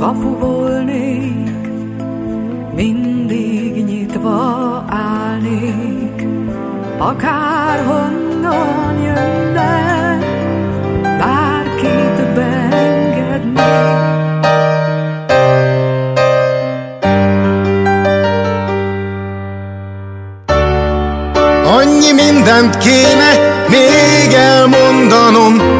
Kapu volnék, mindig nyitva állnék, akár honnan jönne, bárkit beengednék. Annyi mindent kéne még elmondanom,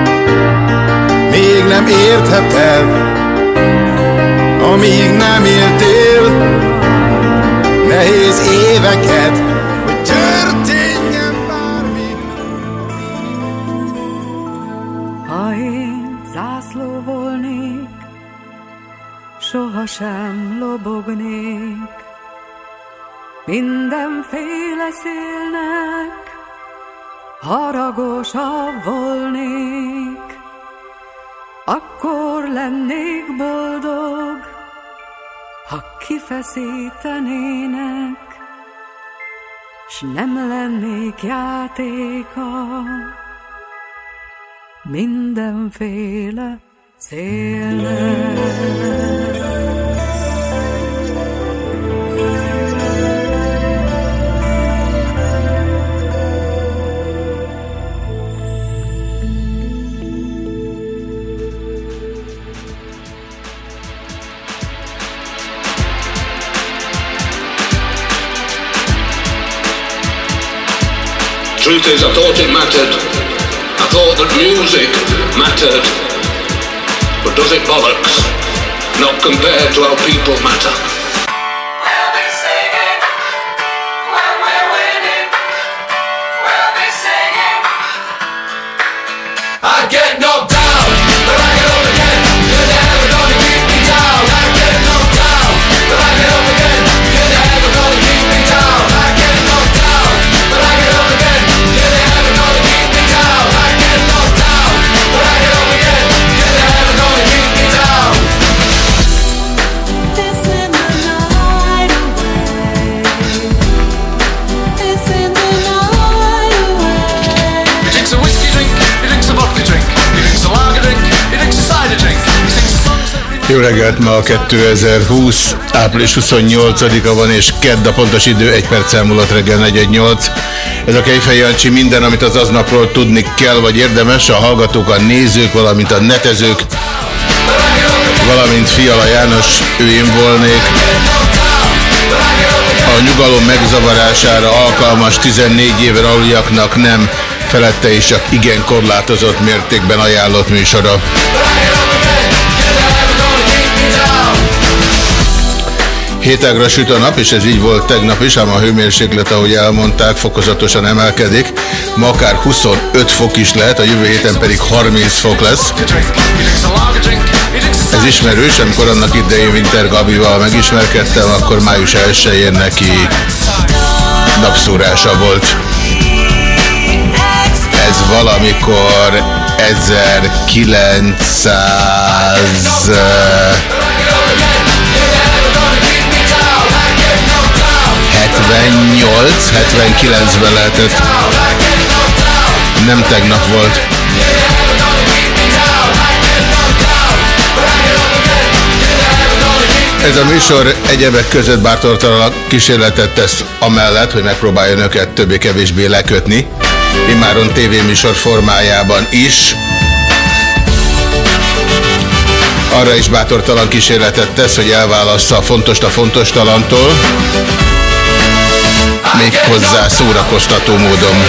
nem értheted, amíg nem éltél nehéz éveket, hogy történjen bármi. Ha én zászló volnék, sohasem lobognék. Mindenféle szélnek haragosabb volnék, akkor lennék boldog, ha kifeszítenének, s nem lennék játéka mindenféle szélnek. Truth is, I thought it mattered. I thought that music mattered. But does it bollocks? Not compared to how people matter. Jó reggelt, ma a 2020, április 28-a van, és kedd a pontos idő, egy perc elmúlott reggel 418. Ez a Kejfej Jancsi minden, amit az aznapról tudni kell, vagy érdemes, a hallgatók, a nézők, valamint a netezők, valamint Fiala János, ő én volnék. A nyugalom megzavarására alkalmas 14 éve aluljaknak nem felette is csak igen korlátozott mértékben ajánlott műsora. Hétágra süt a nap, és ez így volt tegnap is, ám a hőmérséklet, ahogy elmondták, fokozatosan emelkedik. Ma akár 25 fok is lehet, a jövő héten pedig 30 fok lesz. Ez ismerős, amikor annak idején Winter Gabival megismerkedtem, akkor május 1-én neki napszúrása volt. Ez valamikor 1900... 78, 79-ben lehetett. Nem tegnap volt. Ez a műsor egyebek között bártortalan kísérletet tesz amellett, hogy megpróbálja önöket többé-kevésbé lekötni, immáron tévéműsor formájában is. Arra is bátortalan kísérletet tesz, hogy elválassza a fontos a fontos talantól, még hozzá szórakoztató módon.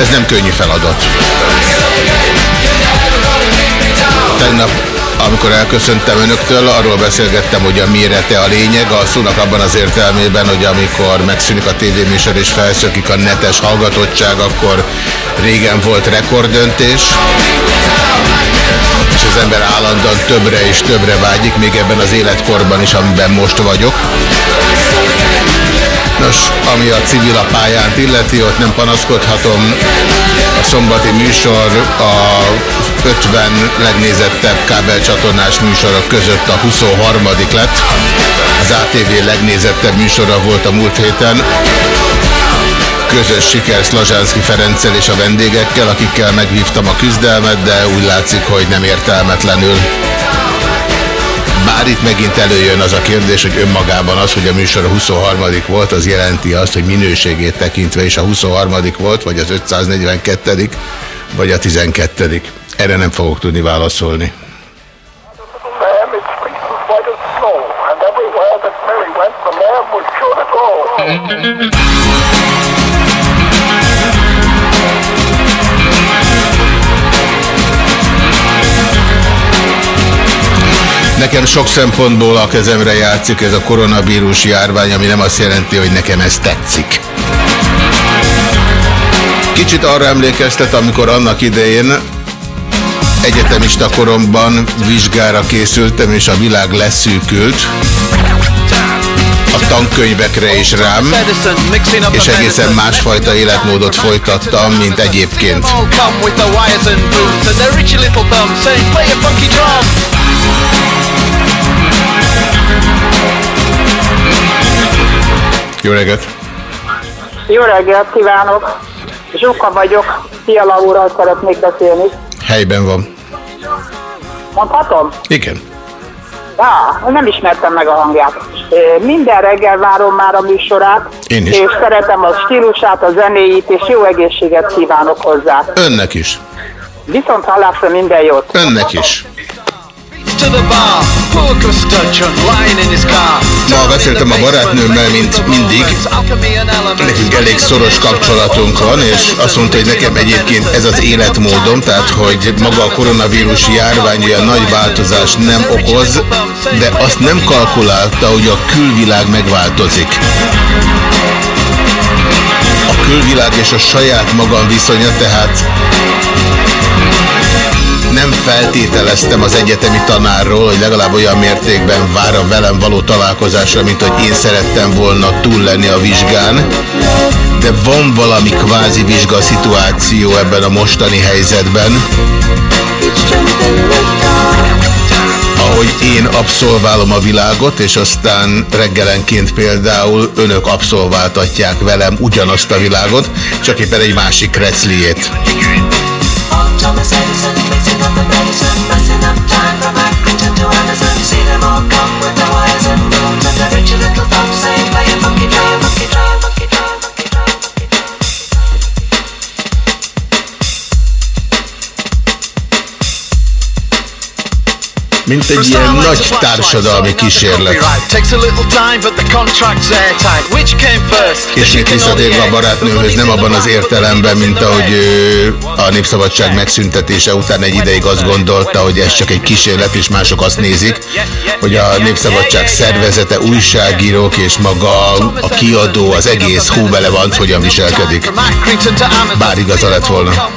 Ez nem könnyű feladat. Tegnap amikor elköszöntem önöktől, arról beszélgettem, hogy a mérete a lényeg, a szónak abban az értelmében, hogy amikor megszűnik a tévéműsor és felszökik a netes hallgatottság, akkor régen volt rekorddöntés, és az ember állandóan többre és többre vágyik, még ebben az életkorban is, amiben most vagyok. Nos, ami a civil a pályánt illeti, ott nem panaszkodhatom. A szombati műsor a 50 legnézettebb kábelcsatornás műsorok között a 23. lett. Az ATV legnézettebb műsora volt a múlt héten. Közös siker Szlazsánszki Ferenccel és a vendégekkel, akikkel megvívtam a küzdelmet, de úgy látszik, hogy nem értelmetlenül. Bár itt megint előjön az a kérdés, hogy önmagában az, hogy a műsor a 23. volt, az jelenti azt, hogy minőségét tekintve is a 23. volt, vagy az 542. vagy a 12. Erre nem fogok tudni válaszolni. Lamb Nekem sok szempontból a kezemre játszik ez a koronavírus járvány, ami nem azt jelenti, hogy nekem ez tetszik. Kicsit arra emlékeztet, amikor annak idején egyetemista koromban vizsgára készültem, és a világ leszűkült a tankönyvekre is rám, és egészen másfajta életmódot folytattam, mint egyébként. Jó reggelt! Jó reggelt kívánok! Zsuka vagyok, Fiala úrral szeretnék beszélni. Helyben van. Mondhatom? Igen. Ja, nem ismertem meg a hangját. Minden reggel várom már a műsorát, Én is. és szeretem a stílusát, a zenéit, és jó egészséget kívánok hozzá. Önnek is. Viszont hallásra minden jót. Önnek is. Ma beszéltem a barátnőmmel, mint mindig. Nekünk elég szoros kapcsolatunk van, és azt mondta, hogy nekem egyébként ez az életmódom, tehát hogy maga a koronavírus járvány olyan nagy változást nem okoz, de azt nem kalkulálta, hogy a külvilág megváltozik. A külvilág és a saját magam viszonya, tehát nem feltételeztem az egyetemi tanárról, hogy legalább olyan mértékben vár a velem való találkozásra, mint hogy én szerettem volna túl lenni a vizsgán. De van valami kvázi vizsga szituáció ebben a mostani helyzetben. Ahogy én abszolválom a világot, és aztán reggelenként például önök abszolváltatják velem ugyanazt a világot, csak éppen egy másik krecliét. Thomas Edison, come with the wires and booms And the rich little folks say Play a funky drum, Mint egy ilyen nagy társadalmi kísérlet. First? Ismét visszatérve a barátnőhöz, nem abban az értelemben, mint ahogy ő a Népszabadság megszüntetése után egy ideig azt gondolta, hogy ez csak egy kísérlet, és mások azt nézik, hogy a Népszabadság szervezete, újságírók és maga a kiadó, az egész hóbelevant hogyan viselkedik. Bár igaza lett volna.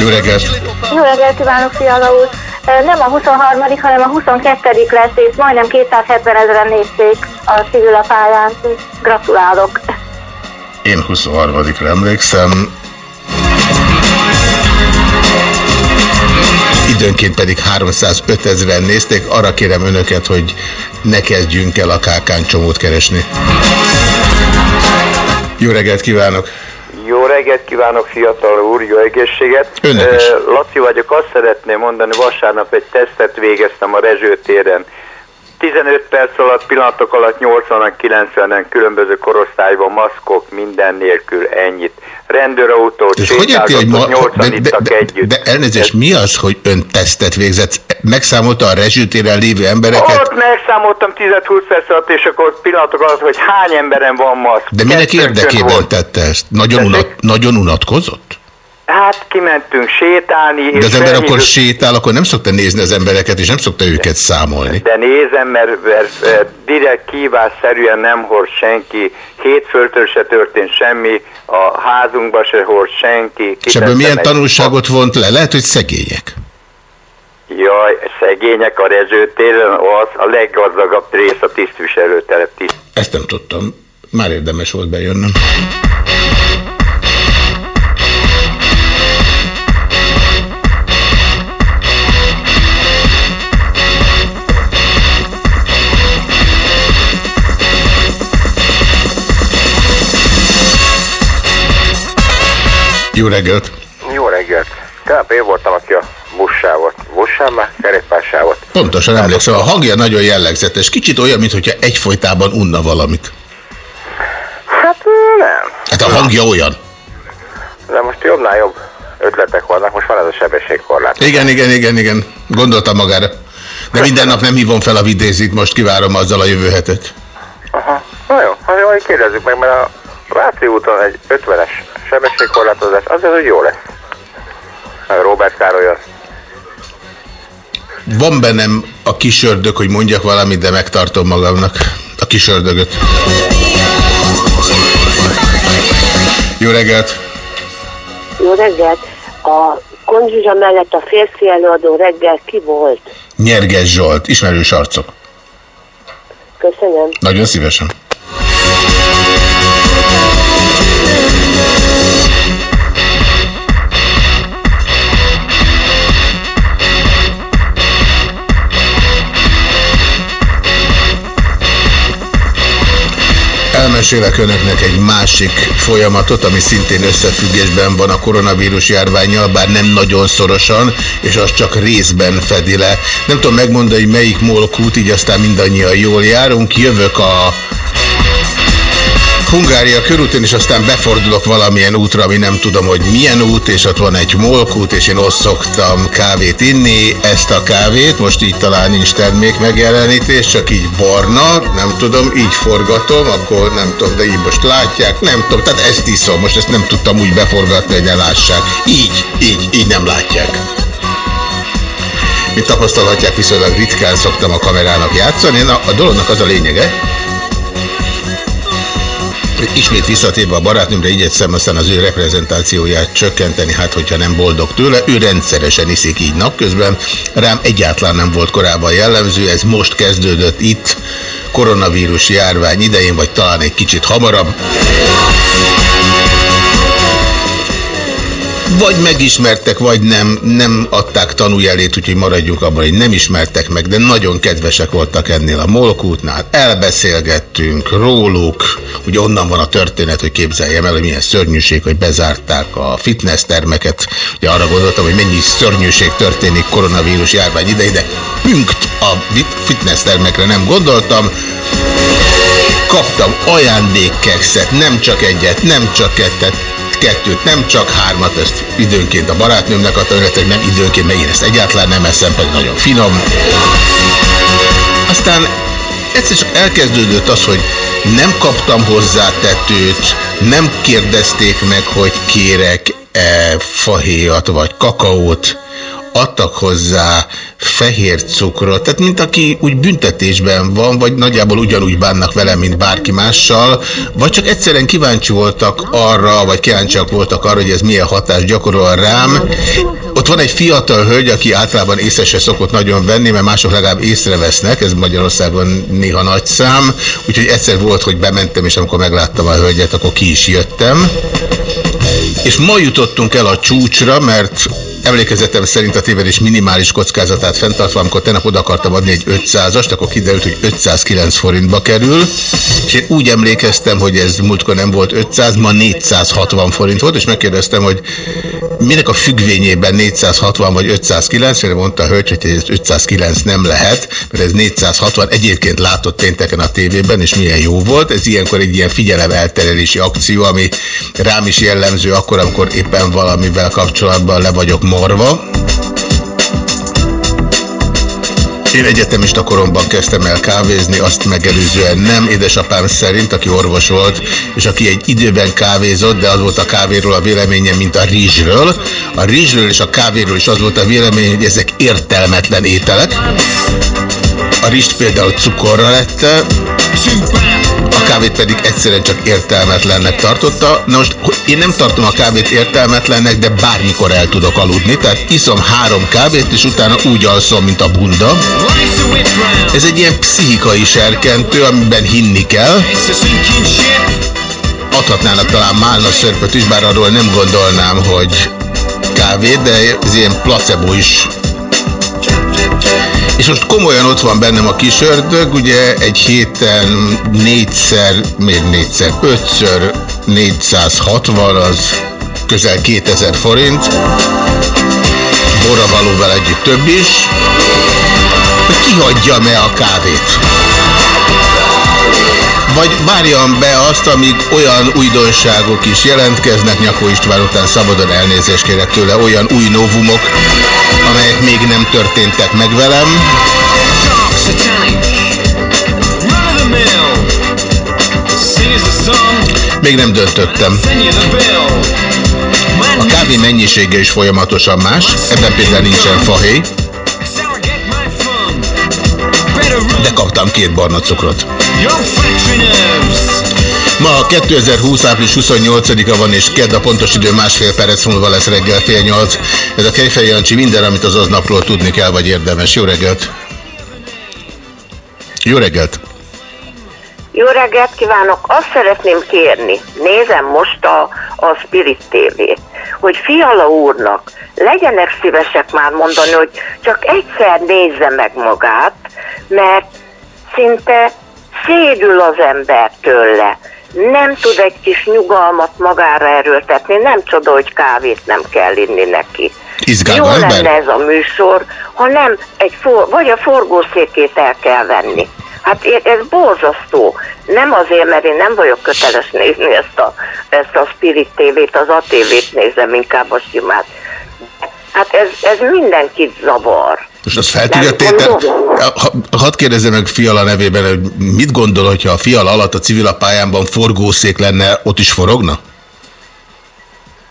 Jó reggelt! Jó reggelt kívánok, Fiala úr! Nem a 23 hanem a 22 lesz, és majdnem 270 ezeren nézték a civil a pályán. Gratulálok! Én 23-ra emlékszem. Időnként pedig 305 ezeren nézték. Arra kérem önöket, hogy ne kezdjünk el a kákán csomót keresni. Jó reggelt kívánok! Jó reggelt kívánok, fiatal úr, jó egészséget! Önnek is. Laci vagyok, azt szeretném mondani, vasárnap egy tesztet végeztem a Rezső téren. 15 perc alatt, pillanatok alatt 80-an, 90-en különböző korosztályban, maszkok, minden nélkül ennyit. Rendőrautót, És hogy érti, hogy ma... sétálgatott, De, 80 de, ittak de, együtt. de elnézést, mi az, hogy ön tesztet végzett? Megszámolta a rezsőtéren lévő embereket? Ott megszámoltam 10-20 perc alatt, és akkor pillanatok alatt, hogy hány emberen van maszk. De minek érdekében tette ezt? Nagyon, unat, nagyon unatkozott? Hát kimentünk sétálni, De és az ember akkor sétál, akkor nem szokta nézni az embereket, és nem szokta őket számolni. De nézem, mert, mert, mert direkt kívásszerűen nem hord senki, hétfőtől se történt semmi, a házunkba se hord senki. És ebből milyen egy- tanulságot vont le? Lehet, hogy szegények. Jaj, szegények a rezsőtéren, az a leggazdagabb rész a tisztviselőtelep tiszt. Ezt nem tudtam. Már érdemes volt bejönnöm. Jó reggelt! Jó reggelt! Tegnap én voltam, aki a buszsávot, buszsávba, kerékpársávot. Pontosan emlékszem, a hangja nagyon jellegzetes. Kicsit olyan, mintha egyfolytában unna valamit. Hát nem. Hát a hangja olyan. De most jobbnál jobb ötletek vannak, most van ez a sebességkorlát. Igen, igen, igen, igen. Gondoltam magára. De minden nap nem hívom fel a vidézit, most kivárom azzal a jövő hetet. Aha. Na jó, azért majd kérdezzük meg, mert a Váci úton egy 50-es sebességkorlátozás, azért, hogy jó lesz. Robert Károlyon. Van bennem a kisördög, hogy mondjak valamit, de megtartom magamnak. A kisördögöt. Jó reggelt! Jó reggelt! A konzsuzsa mellett a férfi előadó reggel ki volt? Nyerges Zsolt, ismerős arcok. Köszönöm. Nagyon szívesen. Elmesélek önöknek egy másik folyamatot, ami szintén összefüggésben van a koronavírus járványjal, bár nem nagyon szorosan, és az csak részben fedi le. Nem tudom megmondani, hogy melyik molkút, így aztán mindannyian jól járunk. Jövök a Hungária körúton, és aztán befordulok valamilyen útra, ami nem tudom, hogy milyen út, és ott van egy molkút, és én ott szoktam kávét inni. Ezt a kávét, most így talán nincs termék megjelenítés, csak így barna, nem tudom, így forgatom, akkor nem tudom, de így most látják, nem tudom, tehát ezt iszom, most ezt nem tudtam úgy beforgatni, hogy ne lássák. Így, így, így nem látják. Mint tapasztalhatják, viszonylag ritkán szoktam a kamerának játszani. Na, a dolognak az a lényege, ismét visszatérve a barátnőmre igyekszem aztán az ő reprezentációját csökkenteni, hát hogyha nem boldog tőle, ő rendszeresen iszik így napközben, rám egyáltalán nem volt korábban jellemző, ez most kezdődött itt, koronavírus járvány idején, vagy talán egy kicsit hamarabb. Vagy megismertek, vagy nem, nem adták tanújelét, úgyhogy maradjunk abban, hogy nem ismertek meg, de nagyon kedvesek voltak ennél a Molkútnál. Elbeszélgettünk róluk, ugye onnan van a történet, hogy képzeljem el, hogy milyen szörnyűség, hogy bezárták a fitness termeket. Ugye arra gondoltam, hogy mennyi szörnyűség történik koronavírus járvány idején, de pünkt a fitness termekre nem gondoltam. Kaptam ajándékkekszet, nem csak egyet, nem csak kettet, kettőt, nem csak hármat, ezt időnként a barátnőmnek adtam, illetve nem időnként, mert én ezt egyáltalán nem eszem, pedig nagyon finom. Aztán egyszer csak elkezdődött az, hogy nem kaptam hozzá tetőt, nem kérdezték meg, hogy kérek-e fahéjat vagy kakaót, adtak hozzá fehér cukrot, tehát mint aki úgy büntetésben van, vagy nagyjából ugyanúgy bánnak vele, mint bárki mással, vagy csak egyszerűen kíváncsi voltak arra, vagy kíváncsiak voltak arra, hogy ez milyen hatást gyakorol rám. Ott van egy fiatal hölgy, aki általában észre se szokott nagyon venni, mert mások legalább észrevesznek, ez Magyarországon néha nagy szám, úgyhogy egyszer volt, hogy bementem, és amikor megláttam a hölgyet, akkor ki is jöttem. És ma jutottunk el a csúcsra, mert Emlékezetem szerint a tévedés minimális kockázatát fenntartva, amikor tegnap oda akartam adni egy 500-ast, akkor kiderült, hogy 509 forintba kerül, és én úgy emlékeztem, hogy ez múltkor nem volt 500, ma 460 forint volt, és megkérdeztem, hogy minek a függvényében 460 vagy 509, és mondta a hölgy, hogy ez 509 nem lehet, mert ez 460, egyébként látott pénteken a tévében, és milyen jó volt. Ez ilyenkor egy ilyen figyelemelterelési akció, ami rám is jellemző akkor, amikor éppen valamivel kapcsolatban le vagyok morva. Én egyetemista koromban kezdtem el kávézni, azt megelőzően nem. Édesapám szerint, aki orvos volt, és aki egy időben kávézott, de az volt a kávéról a véleményem, mint a rizsről. A rizsről és a kávéról is az volt a vélemény, hogy ezek értelmetlen ételek. A rizst például cukorra lette, a kávét pedig egyszerűen csak értelmetlennek tartotta. Na most én nem tartom a kávét értelmetlennek, de bármikor el tudok aludni, tehát iszom három kávét, és utána úgy alszom, mint a bunda. Ez egy ilyen pszichikai serkentő, amiben hinni kell. Adhatnának talán málna szörpöt is, bár arról nem gondolnám, hogy kávé, de ez ilyen placebo is és most komolyan ott van bennem a kis ördög, ugye egy héten négyszer, még négyszer, ötször 460, az közel 2000 forint. Boravalóval együtt több is. Hogy kihagyjam-e a kávét? Vagy várjam be azt, amíg olyan újdonságok is jelentkeznek, Nyakó István után szabadon elnézést kérek tőle, olyan új novumok, amelyek még nem történtek meg velem. Még nem döntöttem. A kávé mennyisége is folyamatosan más, ebben például nincsen fahéj. De kaptam két barna cukrot. Ma 2020. április 28-a van, és kedd a pontos idő másfél perc múlva lesz reggel fél nyolc. Ez a Kejfej Jancsi minden, amit az aznapról tudni kell, vagy érdemes. Jó reggelt! Jó reggelt! Jó reggelt kívánok! Azt szeretném kérni, nézem most a, a Spirit TV-t, hogy Fiala úrnak legyenek szívesek már mondani, hogy csak egyszer nézze meg magát, mert szinte szédül az ember tőle. Nem tud egy kis nyugalmat magára erőltetni, nem csoda, hogy kávét nem kell inni neki. Izgálva Jó ember? lenne ez a műsor, ha nem egy for, vagy a forgószékét el kell venni. Hát ez borzasztó. Nem azért, mert én nem vagyok köteles nézni ezt a, ezt a Spirit TV-t, az ATV-t nézem inkább a simát. Hát ez, ez mindenkit zavar. Most azt fel tudja tétel... Ha- Hadd kérdezzem meg Fiala nevében, hogy mit gondol, hogyha a Fiala alatt a civil pályánban forgószék lenne, ott is forogna?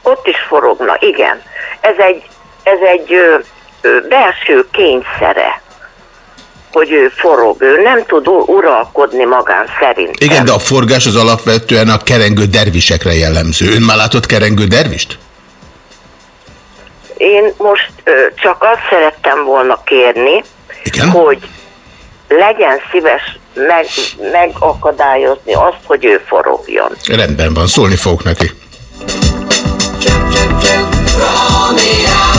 Ott is forogna, igen. Ez egy, ez egy ö, ö, belső kényszere, hogy ő forog, ő nem tud uralkodni magán szerint. Igen, de a forgás az alapvetően a kerengő dervisekre jellemző. Ön már látott kerengő dervist? Én most ö, csak azt szerettem volna kérni, Igen? hogy legyen szíves meg, megakadályozni azt, hogy ő forogjon. Rendben van, szólni fogok neki. 061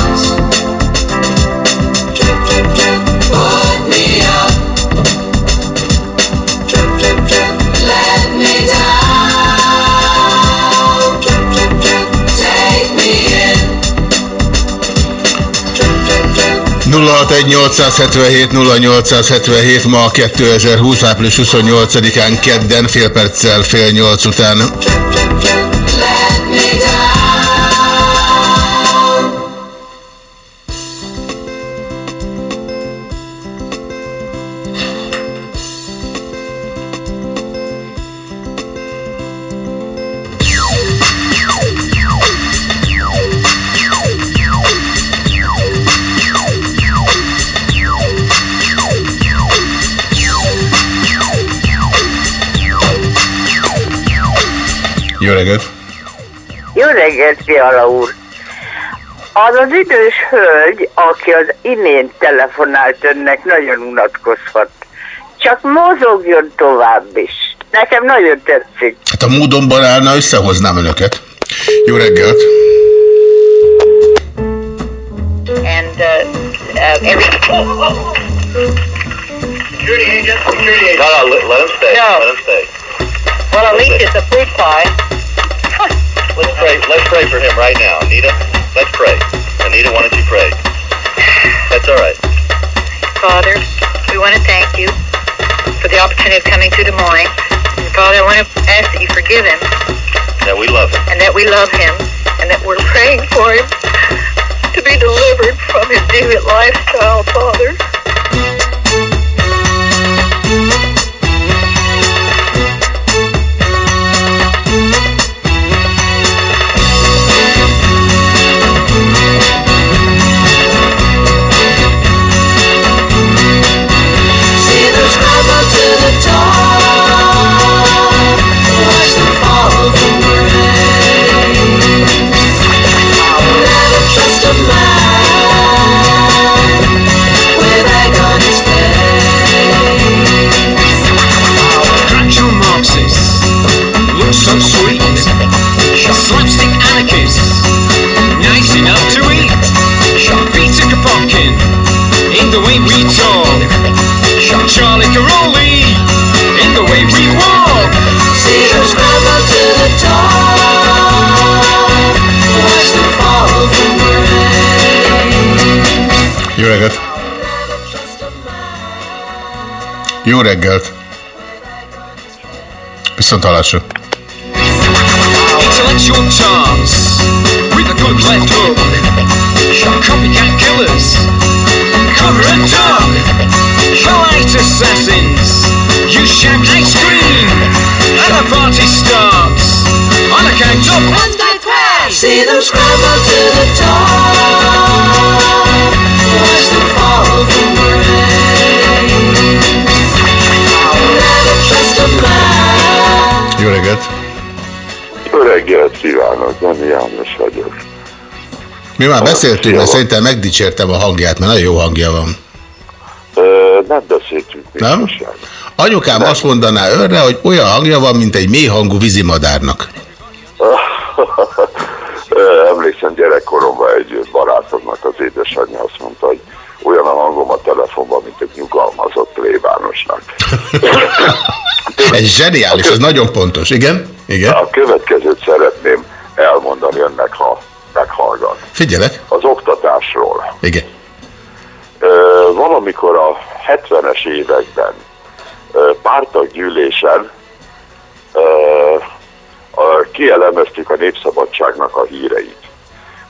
0877 ma 2020. április 28-án kedden fél perccel fél nyolc után. Jó reggelt! Jó reggelt, Fiala úr! Az az idős hölgy, aki az imént telefonált önnek, nagyon unatkozhat. Csak mozogjon tovább is. Nekem nagyon tetszik. Hát a módonban állna, összehoznám önöket. Jó reggelt! And uh, uh, every... Security agent, security agent. No, no, let, let him stay. No. Let him stay. Well, at least it's a fruit pie. Let's pray. Let's pray for him right now, Anita. Let's pray. Anita, why don't you pray? That's all right. Father, we want to thank you for the opportunity of coming to Des Moines. And Father, I want to ask that you forgive him That we love him. and that we love him and that we're praying for him to be delivered from his deviant lifestyle, Father. Slapstick anarchists, nice enough to eat. Peter Kropotkin, in the way we talk. Charlie Caroli, in the way we walk. See them scramble to the top. Watch them fall from grace. Jó reggelt! Jó reggelt! Viszont hallásra! Intellectual charms with a good left hook. Copycat killers, cover and dog. Polite assassins, you shout ice cream, and the party starts on account of one, two, three. See them scramble to the top. Watch them fall from grace. Never trust a man. Jó reggelt! Jó reggelt kívánok, Dani János vagyok. Mi már beszéltünk, de szerintem megdicsértem a hangját, mert nagyon jó hangja van. Ö, nem beszéltünk még Nem? Anyukám azt mondaná önre, hogy olyan hangja van, mint egy mély hangú vízimadárnak. Emlékszem gyerekkoromban egy barátomnak az édesanyja azt mondta, hogy olyan a hangom a telefonban, mint egy nyugalmazott plébánosnak. Ez zseniális, ez nagyon pontos. Igen? Igen? A következőt szeretném elmondani önnek, ha meghallgat. Figyelek. Az oktatásról. Igen. Ö, valamikor a 70-es években pártaggyűlésen kielemeztük a népszabadságnak a híreit.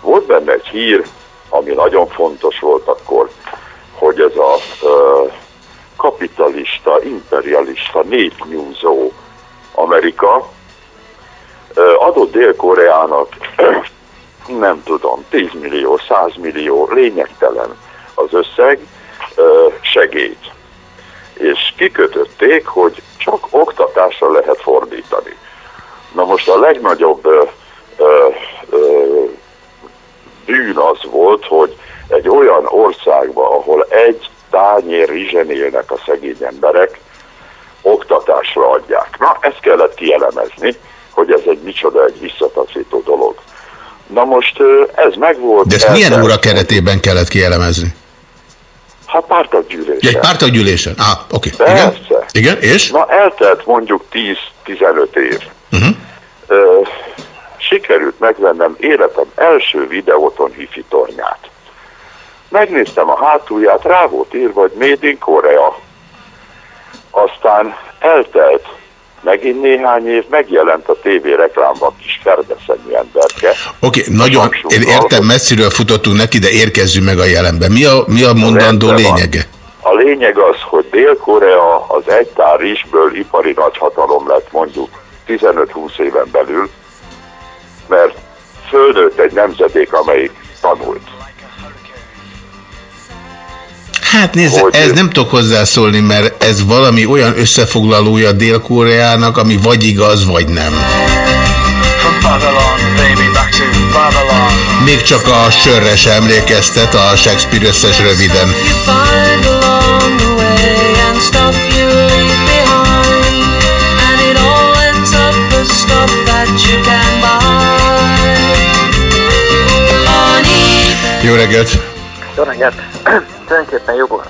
Volt benne egy hír, ami nagyon fontos volt akkor, hogy ez a kapitalista, imperialista, népnyúzó Amerika adott Dél-Koreának nem tudom, 10 millió, 100 millió, lényegtelen az összeg ö, segélyt. És kikötötték, hogy csak oktatásra lehet fordítani. Na most a legnagyobb ö, ö, ö, bűn az volt, hogy egy olyan országban, ahol egy tányér rizsen élnek a szegény emberek, oktatásra adják. Na, ezt kellett kielemezni, hogy ez egy micsoda, egy visszataszító dolog. Na most ez megvolt. De ezt milyen eltelt- óra keretében kellett kielemezni? Hát pártaggyűlésen. Ja, egy pártaggyűlésen. Ah, oké. Okay. Igen? Persze. Igen, és? Na eltelt mondjuk 10-15 év. Uh-huh. Ö, sikerült megvennem életem első videóton hifi tornyát. Megnéztem a hátulját, rá volt írva, hogy Made in Korea. Aztán eltelt megint néhány év, megjelent a tévé reklámban a kis ferdeszemű emberke. Oké, okay, nagyon, én értem, messziről futottunk neki, de érkezzünk meg a jelenbe. Mi a, mi a mondandó lényege? A lényeg az, hogy Dél-Korea az egy tár rizsből ipari nagyhatalom lett mondjuk 15-20 éven belül, mert fölnőtt egy nemzedék, amelyik tanult. Hát nézd, Hogy- ez nem tudok hozzászólni, mert ez valami olyan összefoglalója Dél-Koreának, ami vagy igaz, vagy nem. Babylon, baby. Még csak a sörre sem emlékeztet a Shakespeare összes röviden. Jó reggelt! Reggelt! tulajdonképpen jogos,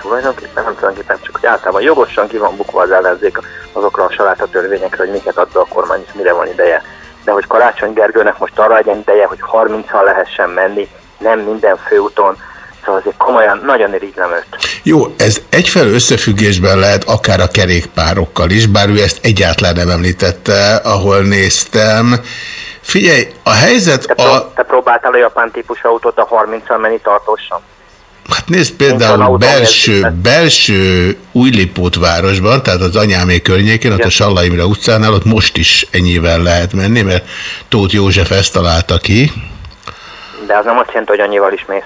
tulajdonképpen nem tulajdonképpen, csak hogy általában jogosan ki van bukva az ellenzék azokra a salátatörvényekre, hogy miket ad be a kormány és mire van ideje. De hogy Karácsony Gergőnek most arra legyen ideje, hogy 30-al lehessen menni, nem minden főúton, szóval azért komolyan nagyon irigylem őt. Jó, ez egyfelől összefüggésben lehet akár a kerékpárokkal is, bár ő ezt egyáltalán nem említette, ahol néztem. Figyelj, a helyzet Te, a... te próbáltál a japán típus autót a 30-al menni tartósan? Hát nézd például belső, belső Újlipót városban, tehát az anyámé környékén, ott a Salla Imre utcánál, ott most is ennyivel lehet menni, mert Tóth József ezt találta ki. De az nem azt jelenti, hogy annyival is mész.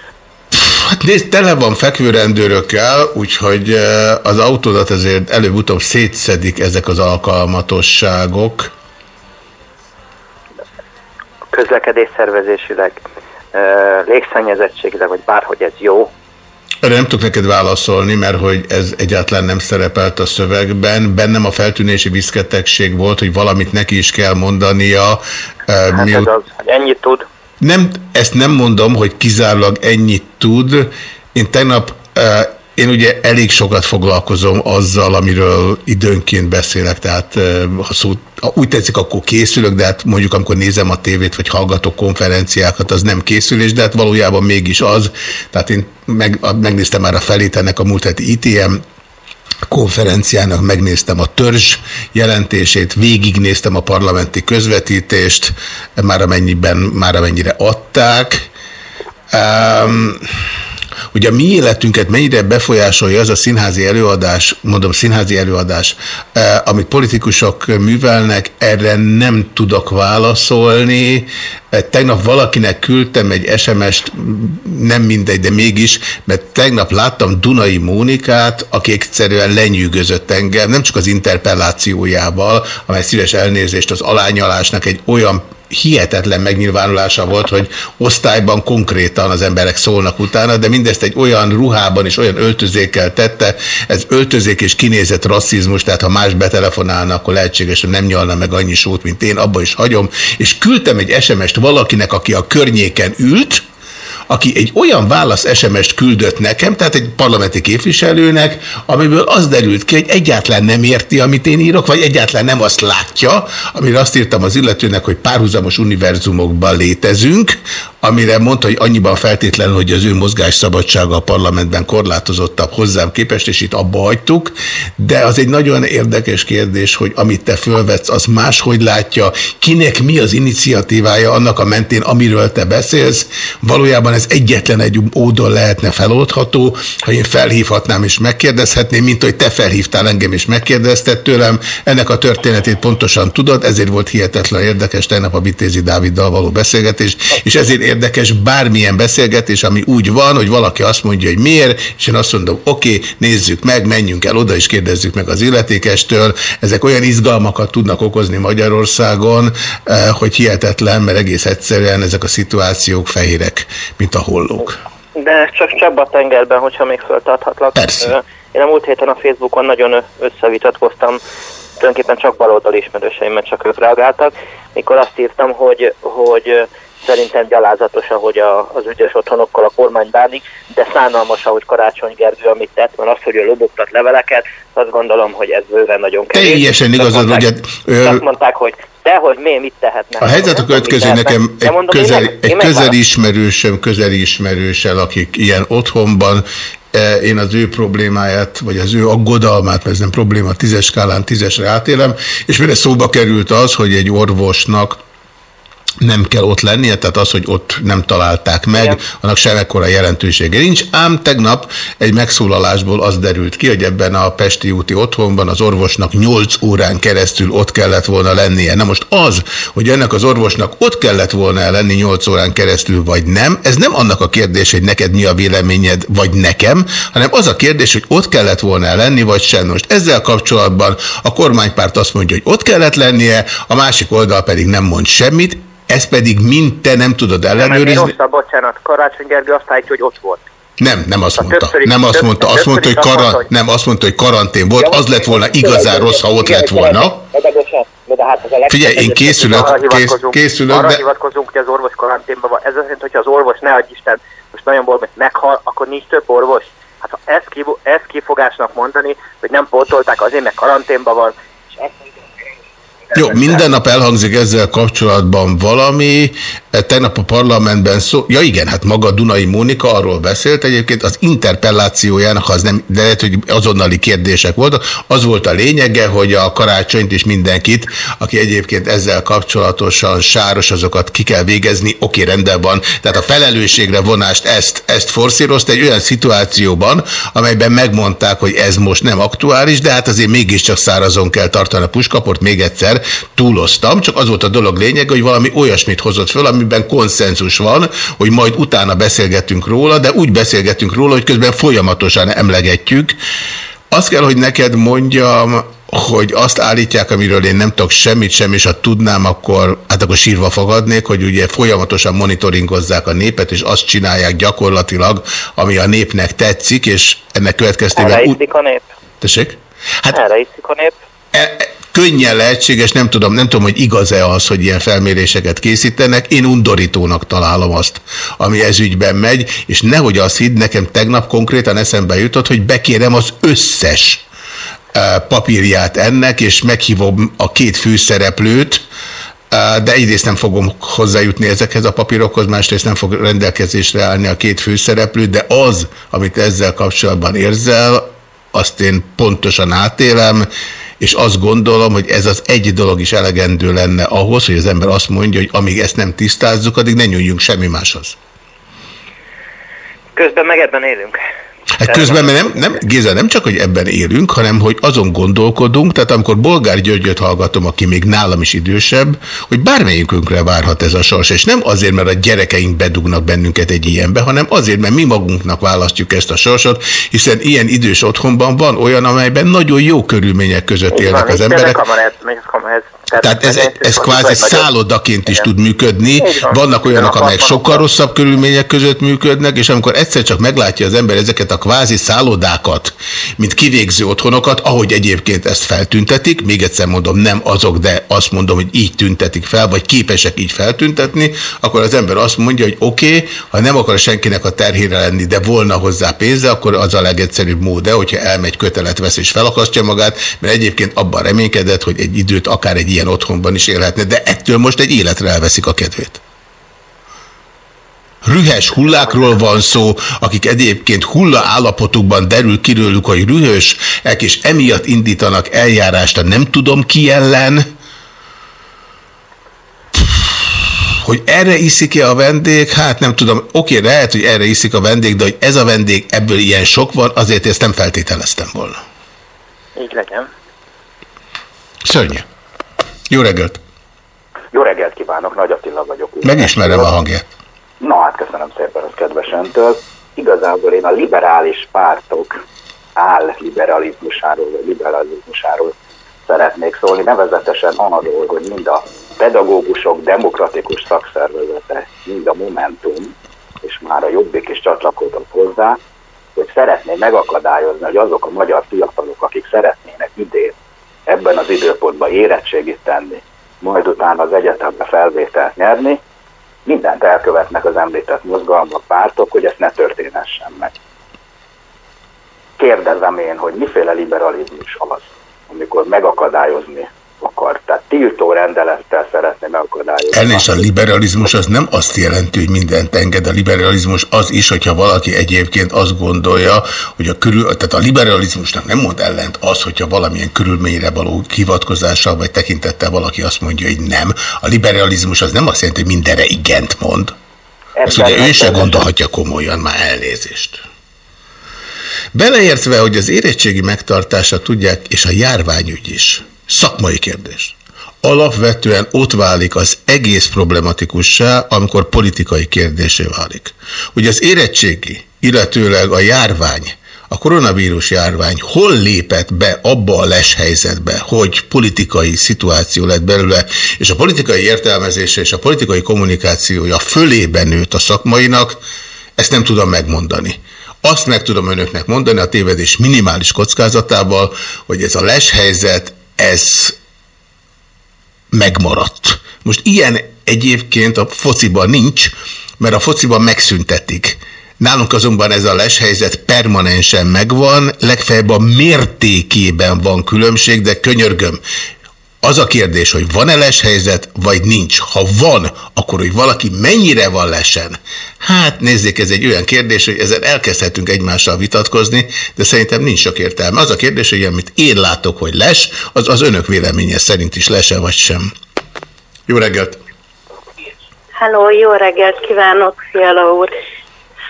Hát nézd, tele van fekvőrendőrökkel, úgyhogy eh, az autódat azért előbb-utóbb szétszedik ezek az alkalmatosságok. Közlekedés szervezésileg, légszennyezettségileg, vagy bárhogy ez jó, Erre nem tudok neked válaszolni, mert hogy ez egyáltalán nem szerepelt a szövegben. Bennem a feltűnési viszketegség volt, hogy valamit neki is kell mondania. hát ez miut- az, hogy ennyit tud, Nem, ezt nem mondom, hogy kizárólag ennyit tud. Én tegnap, én ugye elég sokat foglalkozom azzal, amiről időnként beszélek, tehát eh, ha szó, ha úgy tetszik, akkor készülök, de hát mondjuk amikor nézem a tévét, vagy hallgatok konferenciákat, az nem készülés, de hát valójában mégis az. Tehát én meg, megnéztem már a felét ennek a múlt heti ITM konferenciának, megnéztem a törzs jelentését, végignéztem a parlamenti közvetítést, már amennyiben, már amennyire adták. Um, Ugye a mi életünket mennyire befolyásolja az a színházi előadás, mondom színházi előadás, eh, amit politikusok művelnek, erre nem tudok válaszolni. Eh, Tegnap valakinek küldtem egy SMS-t, nem mindegy, de mégis, mert tegnap láttam Dunai Mónikát, aki egyszerűen lenyűgözött engem, nem csak az interpellációjával, amely szíves elnézést az alányalásnak egy olyan hihetetlen megnyilvánulása volt, hogy osztályban konkrétan az emberek szólnak utána, de mindezt egy olyan ruhában és olyan öltözékkel tette, ez öltözék és kinézett rasszizmus, tehát ha más betelefonálna, akkor lehetséges, hogy nem nyalna meg annyi sót, mint én, abba is hagyom, és küldtem egy SMS-t valakinek, aki a környéken ült, aki egy olyan válasz SMS-t küldött nekem, tehát egy parlamenti képviselőnek, amiből az derült ki, hogy egyáltalán nem érti, amit én írok, vagy egyáltalán nem azt látja, amire azt írtam az illetőnek, hogy párhuzamos univerzumokban létezünk, amire mondta, hogy annyiban feltétlenül, hogy az ő mozgásszabadsága a parlamentben korlátozottabb hozzám képest, és itt abba hagytuk, de az egy nagyon érdekes kérdés, hogy amit te fölvetsz, az máshogy látja, kinek mi az iniciatívája annak a mentén, amiről te beszélsz. Valójában ez egyetlen egy módon lehetne feloldható, ha én felhívhatnám és megkérdezhetném, mint hogy te felhívtál engem és megkérdezted tőlem. Ennek a történetét pontosan tudod, ezért volt hihetetlen érdekes tegnap a Vitézi Dáviddal való beszélgetés, és ezért érdekes bármilyen beszélgetés, ami úgy van, hogy valaki azt mondja, hogy miért, és én azt mondom, oké, okay, nézzük meg, menjünk el oda, és kérdezzük meg az illetékestől. Ezek olyan izgalmakat tudnak okozni Magyarországon, eh, hogy hihetetlen, mert egész egyszerűen ezek a szituációk fehérek, mint a hollók. De csak csapba tengerben, hogyha még föltarthatlak. Persze. Én a múlt héten a Facebookon nagyon összevitatkoztam, tulajdonképpen csak baloldali ismerőseim, mert csak ők reagáltak, mikor azt írtam, hogy, hogy szerintem gyalázatos, ahogy a, az ügyes otthonokkal a kormány bánik, de szánalmas, ahogy Karácsony Gergő amit tett, mert az, hogy ő lobogtat leveleket, azt gondolom, hogy ez bőven nagyon kevés. Teljesen igazad, hogy... ö, Azt mondták, hogy De hogy mi, mit tehetnek? A helyzet a következő, nekem egy, mondom, közel, meg- egy közeli ismerősöm, közeli ismerőssel, akik ilyen otthonban, eh, én az ő problémáját, vagy az ő aggodalmát, mert ez nem probléma, tízes skálán tízesre átélem, és mire szóba került az, hogy egy orvosnak nem kell ott lennie, tehát az, hogy ott nem találták meg, Igen. annak semmekkora jelentősége nincs. Ám tegnap egy megszólalásból az derült ki, hogy ebben a Pesti úti otthonban az orvosnak 8 órán keresztül ott kellett volna lennie. Na most az, hogy ennek az orvosnak ott kellett volna lenni 8 órán keresztül, vagy nem, ez nem annak a kérdés, hogy neked mi a véleményed, vagy nekem, hanem az a kérdés, hogy ott kellett volna lenni, vagy sem. Most ezzel kapcsolatban a kormánypárt azt mondja, hogy ott kellett lennie, a másik oldal pedig nem mond semmit, ez pedig mind te nem tudod Nem, ellenőrizni. rosszabb, bocsánat, Karácsony Gergő azt állítja, hogy ott volt. Nem, nem azt mondta. Nem azt mondta. Azt mondta, hogy karan... nem, azt mondta, hogy karantén volt. Az lett volna igazán rossz, ha ott lett volna. Figyelj, én készülök, kész- készülök, Arra de- hivatkozunk, hogy az orvos karanténban van. Ez azt jelenti, hogyha az orvos, ne adj Isten, most nagyon boldog, hogy meghal, akkor nincs több orvos. Hát ha ezt, kivo- ezt kifogásnak mondani, hogy nem pótolták azért, mert karanténban van, és ezt Jó, minden nap elhangzik ezzel kapcsolatban valami. E, Tegnap a parlamentben szó... Ja igen, hát maga Dunai Mónika arról beszélt egyébként az interpellációjának, ha az nem, de lehet, hogy azonnali kérdések voltak. Az volt a lényege, hogy a karácsonyt és mindenkit, aki egyébként ezzel kapcsolatosan sáros, azokat ki kell végezni, oké, rendben van. Tehát a felelősségre vonást ezt, ezt forszírozta egy olyan szituációban, amelyben megmondták, hogy ez most nem aktuális, de hát azért mégiscsak szárazon kell tartani a puskaport, még egyszer túloztam, csak az volt a dolog lényege, hogy valami olyasmit hozott föl, amiben konszenzus van, hogy majd utána beszélgetünk róla, de úgy beszélgetünk róla, hogy közben folyamatosan emlegetjük. Azt kell, hogy neked mondjam, hogy azt állítják, amiről én nem tudok semmit sem, és ha tudnám, akkor, hát akkor sírva fogadnék, hogy ugye folyamatosan monitoringozzák a népet, és azt csinálják gyakorlatilag, ami a népnek tetszik, és ennek következtében... erre iszik a nép. Tessék? Hát, erre iszik a nép. Könnyen lehetséges, nem tudom, nem tudom, hogy igaz-e az, hogy ilyen felméréseket készítenek. Én undorítónak találom azt, ami ez ügyben megy, és nehogy azt hidd, nekem tegnap konkrétan eszembe jutott, hogy bekérem az összes eh, papírját ennek, és meghívom a két főszereplőt, eh, de egyrészt nem fogom hozzájutni ezekhez a papírokhoz, másrészt nem fog rendelkezésre állni a két főszereplő, de az, amit ezzel kapcsolatban érzel, azt én pontosan átélem, és azt gondolom, hogy ez az egy dolog is elegendő lenne ahhoz, hogy az ember azt mondja, hogy amíg ezt nem tisztázzuk, addig ne nyúljunk semmi máshoz. Közben meg ebben élünk. Hát közben nem, nem, Géza, nem csak, hogy ebben élünk, hanem, hogy azon gondolkodunk, tehát amikor Bolgár Györgyöt hallgatom, aki még nálam is idősebb, hogy bármelyikünkre várhat ez a sors, és nem azért, mert a gyerekeink bedugnak bennünket egy ilyenbe, hanem azért, mert mi magunknak választjuk ezt a sorsot, hiszen ilyen idős otthonban van olyan, amelyben nagyon jó körülmények között élnek az emberek. Kamarát. Tehát ez, ez kvázi szállodaként is tud működni. Vannak olyanok, amelyek sokkal rosszabb körülmények között működnek, és amikor egyszer csak meglátja az ember ezeket a kvázi szállodákat, mint kivégző otthonokat, ahogy egyébként ezt feltüntetik, még egyszer mondom, nem azok, de azt mondom, hogy így tüntetik fel, vagy képesek így feltüntetni, akkor az ember azt mondja, hogy oké, okay, ha nem akar senkinek a terhére lenni, de volna hozzá pénze, akkor az a legegyszerűbb mód, de hogyha elmegy kötelet vesz és felakasztja magát, mert egyébként abban reménykedett, hogy egy időt akár egy ilyen otthonban is élhetne, de ettől most egy életre elveszik a kedvét. Rühes hullákról van szó, akik egyébként hulla állapotukban derül kirőlük, hogy rühösek, és emiatt indítanak eljárást a nem tudom ki ellen, hogy erre iszik-e a vendég, hát nem tudom, oké, lehet, hogy erre iszik a vendég, de hogy ez a vendég, ebből ilyen sok van, azért ezt nem feltételeztem volna. Így legyen. Szörnyű. Jó reggelt! Jó reggelt kívánok, Nagy Attila vagyok. Megismerem a hangját. Na hát köszönöm szépen, az kedves öntől. Igazából én a liberális pártok áll liberalizmusáról, vagy liberalizmusáról szeretnék szólni, nevezetesen arról, hogy mind a pedagógusok demokratikus szakszervezete, mind a Momentum, és már a Jobbik is csatlakozott hozzá, hogy szeretné megakadályozni, hogy azok a magyar fiatalok, akik szeretnének idén ebben az időpontban érettségit tenni, majd utána az egyetembe felvételt nyerni, mindent elkövetnek az említett mozgalmak, pártok, hogy ezt ne történhessen meg. Kérdezem én, hogy miféle liberalizmus az, amikor megakadályozni akar. Tehát tiltó rendelettel szeretné megakadályozni. Elnézést, a liberalizmus az nem azt jelenti, hogy mindent enged. A liberalizmus az is, hogyha valaki egyébként azt gondolja, hogy a, körül, tehát a liberalizmusnak nem mond ellent az, hogyha valamilyen körülményre való hivatkozással vagy tekintettel valaki azt mondja, hogy nem. A liberalizmus az nem azt jelenti, hogy mindenre igent mond. Ezt ugye ő se gondolhatja komolyan, már elnézést. Beleértve, hogy az érettségi megtartása tudják, és a járványügy is, szakmai kérdés. Alapvetően ott válik az egész problematikussá, amikor politikai kérdésé válik. Ugye az érettségi, illetőleg a járvány, a koronavírus járvány hol lépett be abba a leshelyzetbe, hogy politikai szituáció lett belőle, és a politikai értelmezése és a politikai kommunikációja fölében nőtt a szakmainak, ezt nem tudom megmondani. Azt meg tudom önöknek mondani a tévedés minimális kockázatával, hogy ez a leshelyzet, ez megmaradt. Most ilyen egyébként a fociban nincs, mert a fociban megszüntetik. Nálunk azonban ez a leshelyzet permanensen megvan, legfeljebb a mértékében van különbség, de könyörgöm, az a kérdés, hogy van-e leshelyzet, vagy nincs. Ha van, akkor hogy valaki mennyire van lesen? Hát nézzék, ez egy olyan kérdés, hogy ezzel elkezdhetünk egymással vitatkozni, de szerintem nincs sok értelme. Az a kérdés, hogy amit én látok, hogy les, az az önök véleménye szerint is lese, vagy sem. Jó reggelt! Hello, jó reggelt kívánok, Fiala úr!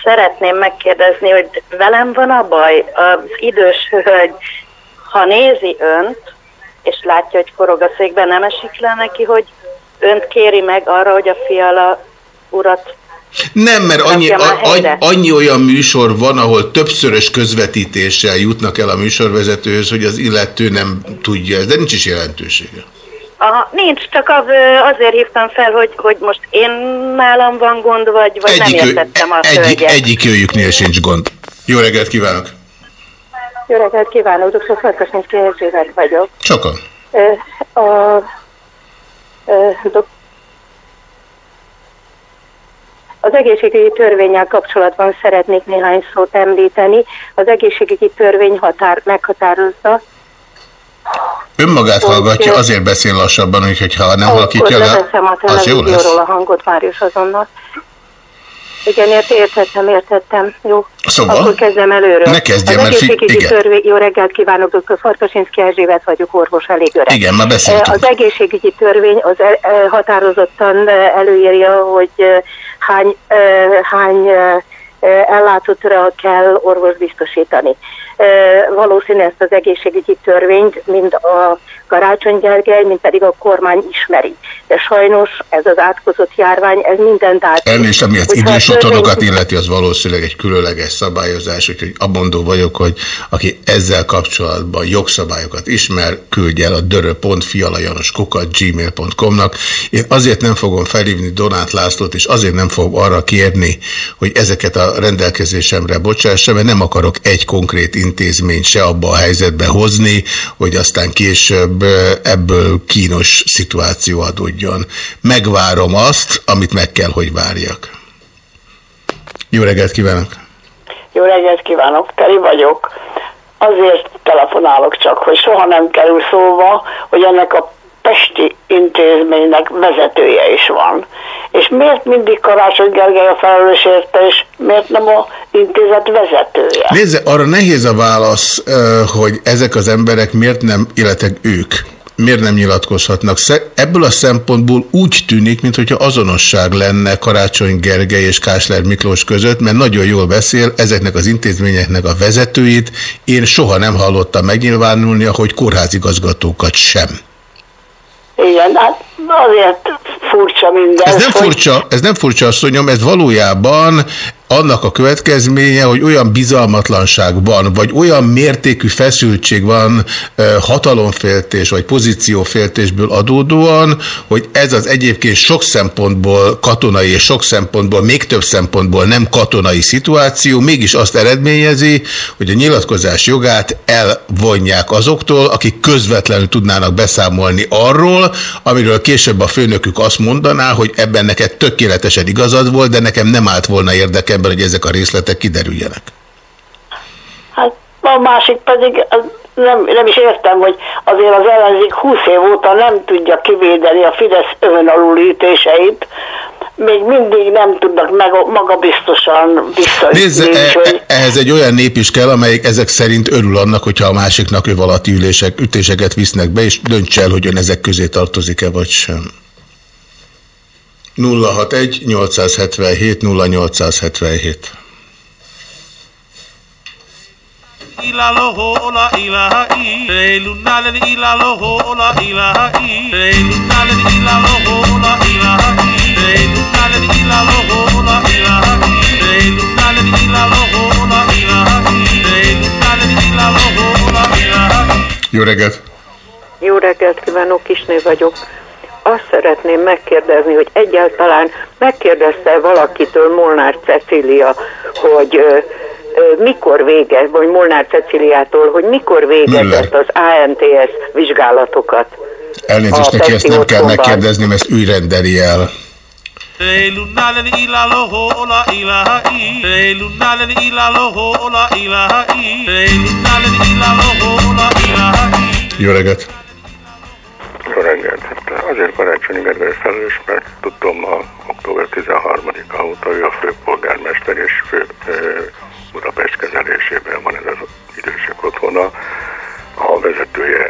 Szeretném megkérdezni, hogy velem van a baj? Az idős hölgy, ha nézi önt, és látja, hogy forog a székben, nem esik le neki, hogy önt kéri meg arra, hogy a Fiala urat Nem, mert annyi, a, helyre? annyi olyan műsor van, ahol többszörös közvetítéssel jutnak el a műsorvezetőhöz, hogy az illető nem tudja ezt, de nincs is jelentősége. Aha, nincs, csak az, azért hívtam fel, hogy, hogy most én nálam van gond, vagy, vagy nem értettem a egyik, hölgyet. egyik őjüknél sincs gond. Jó reggelt kívánok! Jó reggelt kívánok, dr. Farkasinszki Erzsébet vagyok. Ö, A, ö, dok- az egészségügyi törvényel kapcsolatban szeretnék néhány szót említeni. Az egészségügyi törvény határ, meghatározza, Önmagát hallgatja, azért beszél lassabban, úgyhogy ha nem halkítja le, a az jó lesz. a hangot, Márius azonnal. Igen, ért, értettem, értettem. Jó. Szóval? Akkor kezdem előről. Ne kezdje, az mert fi- igen. törvény, jó reggelt kívánok, dr. Farkasinszki Erzsébet vagyok, orvos, elég öreg. Igen, már beszéltünk. Az egészségügyi törvény az e- e, határozottan e, előírja, hogy hány, hány ellátottra kell orvos biztosítani. Valószínű ezt az egészségügyi törvényt mind a Karácsony Gergely, mind pedig a kormány ismeri. De sajnos ez az átkozott járvány, ez mindent át. Elnézést, ami az idős otthonokat illeti, az valószínűleg egy különleges szabályozás, úgyhogy abondó vagyok, hogy aki ezzel kapcsolatban jogszabályokat ismer, küldje el a dörö.fialajanoskukat gmail.com-nak. Én azért nem fogom felhívni Donát Lászlót, és azért nem fogom arra kérni, hogy ezeket a rendelkezésemre bocsássa, mert nem akarok egy konkrét intézményt se abba a helyzetbe hozni, hogy aztán később ebből kínos szituáció adódjon. Megvárom azt, amit meg kell, hogy várjak. Jó reggelt kívánok! Jó reggelt kívánok, Teri vagyok. Azért telefonálok csak, hogy soha nem kerül szóba, hogy ennek a Pesti intézménynek vezetője is van. És miért mindig Karácsony Gergely a felelős érte, és miért nem a intézet vezetője? Nézze, arra nehéz a válasz, hogy ezek az emberek miért nem, illetve ők, miért nem nyilatkozhatnak. Ebből a szempontból úgy tűnik, mintha azonosság lenne Karácsony Gergely és Kásler Miklós között, mert nagyon jól beszél ezeknek az intézményeknek a vezetőit. Én soha nem hallottam megnyilvánulni, ahogy kórházigazgatókat sem. Igen, hát azért furcsa mindez. Ez nem hogy- furcsa, ez nem furcsa asszonyom, ez valójában annak a következménye, hogy olyan bizalmatlanság van, vagy olyan mértékű feszültség van hatalomféltés, vagy pozícióféltésből adódóan, hogy ez az egyébként sok szempontból katonai, és sok szempontból, még több szempontból nem katonai szituáció, mégis azt eredményezi, hogy a nyilatkozás jogát elvonják azoktól, akik közvetlenül tudnának beszámolni arról, amiről később a főnökük azt mondaná, hogy ebben neked tökéletesen igazad volt, de nekem nem állt volna érdekemben, hogy ezek a részletek kiderüljenek. Hát a másik pedig nem, nem is értem, hogy azért az ellenzék 20 év óta nem tudja kivédeni a Fidesz önalulítéseit, még mindig nem tudnak meg, magabiztosan visszaütni. Nézze, e, e- ehhez egy olyan nép is kell, amelyik ezek szerint örül annak, hogyha a másiknak öv alatti ülések, ütéseket visznek be, és döntse el, hogy ön ezek közé tartozik-e, vagy sem. 061 877 0877 ila loho ola ilaha i re lunale ni ila loho ola ilaha i re lunale ni ila loho ola ilaha i re lunale ni ila loho ola ilaha i re lunale ni ila loho ola ilaha i re lunale ni ila loho ola ilaha i Jó reggelt! Jó reggelt kívánok, Kisné vagyok. Azt szeretném megkérdezni, hogy egyáltalán megkérdezte valakitől Molnár Cecília, hogy ö, ö, mikor vége, vagy Molnár Cecíliától, hogy mikor végezett az ANTS vizsgálatokat. Elnézést, neki ezt nem kell megkérdezni, mert ezt ő rendeli el. Jó reggelt! Reggelt! Hát azért Karácsony Gergely felelős, mert tudom ma október 13-a óta ő a főpolgármester és fő Budapest kezelésében van ez az idősek otthona. A vezetője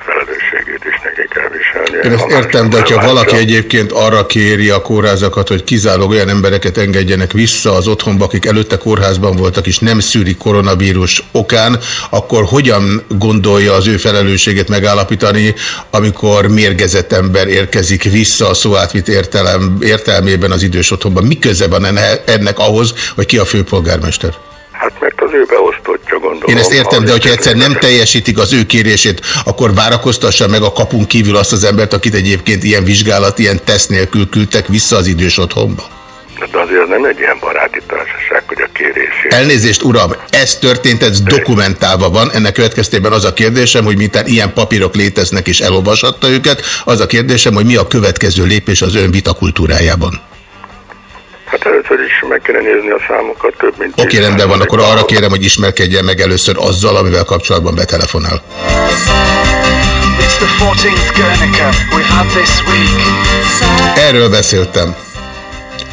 felelősségét is neki kell viselni. Én ezt értem, de hogyha valaki egyébként arra kéri a kórházakat, hogy kizárólag olyan embereket engedjenek vissza az otthonba, akik előtte kórházban voltak, és nem szűrik koronavírus okán, akkor hogyan gondolja az ő felelősségét megállapítani, amikor mérgezett ember érkezik vissza a szó átvitt értelem, értelmében az idős otthonban? Mi köze van enne- ennek ahhoz, hogy ki a főpolgármester? Hát mert az ő gondolom. Én ezt értem, de hogyha egyszer nem teljesítik az ő kérését, akkor várakoztassa meg a kapun kívül azt az embert, akit egyébként ilyen vizsgálat, ilyen teszt nélkül küldtek vissza az idős otthonba. De azért nem egy ilyen baráti társaság, hogy a kérését. Elnézést, uram, ez történt, ez dokumentálva van. Ennek következtében az a kérdésem, hogy miután ilyen papírok léteznek és elolvashatta őket, az a kérdésem, hogy mi a következő lépés az ön vitakultúrájában. Először is meg kéne nézni a számokat, több mint Oké, rendben van, akkor arra kérem, hogy ismerkedjen meg először azzal, amivel kapcsolatban betelefonál. It's the 14th Guernica we've had this week. Erről beszéltem.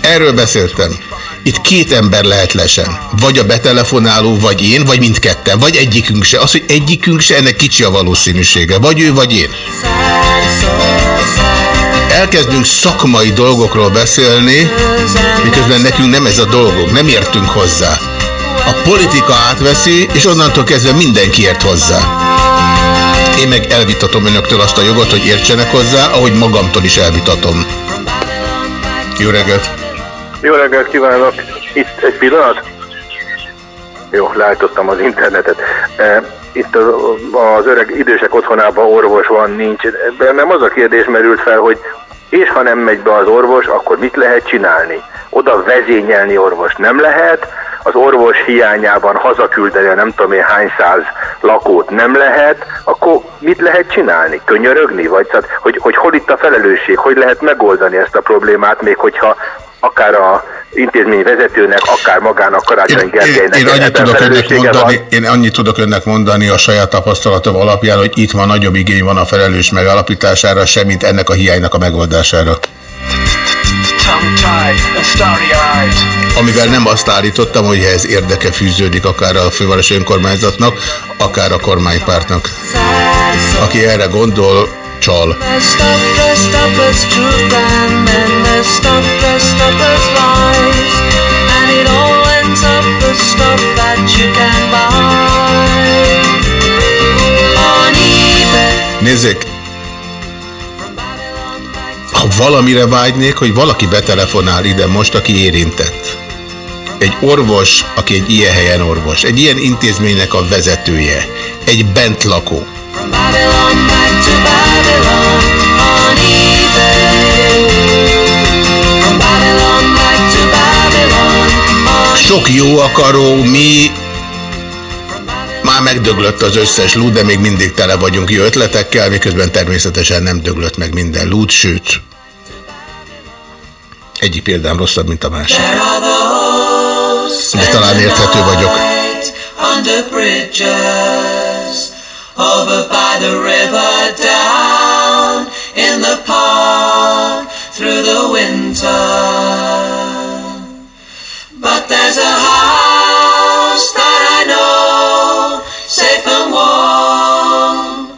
Erről beszéltem. Itt két ember lehet lesen. Vagy a betelefonáló, vagy én, vagy mindketten. Vagy egyikünk se. Az, hogy egyikünk se, ennek kicsi a valószínűsége. Vagy ő, vagy én. Elkezdünk szakmai dolgokról beszélni, miközben nekünk nem ez a dolgok, nem értünk hozzá. A politika átveszi, és onnantól kezdve mindenki ért hozzá. Én meg elvitatom önöktől azt a jogot, hogy értsenek hozzá, ahogy magamtól is elvitatom. Jó reggelt! Jó reggelt kívánok! Itt egy pillanat. Jó, leállítottam az internetet. E, Itt az, az öreg idősek otthonában orvos van, nincs. Bennem az a kérdés merült fel, hogy és ha nem megy be az orvos, akkor mit lehet csinálni? Oda vezényelni orvos nem lehet, az orvos hiányában hazaküldeni a nem tudom én hány száz lakót nem lehet, akkor mit lehet csinálni? Könyörögni? Vagy tehát, hogy, hogy hol itt a felelősség? Hogy lehet megoldani ezt a problémát, még hogyha akár a intézmény vezetőnek, akár magának Karácsony Gergelynek Én annyit, ebben tudok önnek mondani, én annyit tudok önnek mondani a saját tapasztalatom alapján, hogy itt ma nagyobb igény van a felelős megállapítására, semmint ennek a hiánynak a megoldására. Amivel nem azt állítottam, hogy ehhez érdeke fűződik akár a fővárosi önkormányzatnak, akár a kormánypártnak. Aki erre gondol, csal. There's stuff dressed up as truth and then there's stuff dressed up as lies And it all ends up as stuff that you can buy. Nézzék, ha valamire vágynék, hogy valaki betelefonál ide most, aki érintett. Egy orvos, aki egy ilyen helyen orvos, egy ilyen intézménynek a vezetője, egy bentlakó, From Babylon back to Babylon. On sok jó akaró, mi már megdöglött az összes lúd, de még mindig tele vagyunk jó ötletekkel, miközben természetesen nem döglött meg minden lúd, sőt, egyik példám rosszabb, mint a másik. De talán érthető vagyok. Through the winter. But there's a house that I know, safe and warm,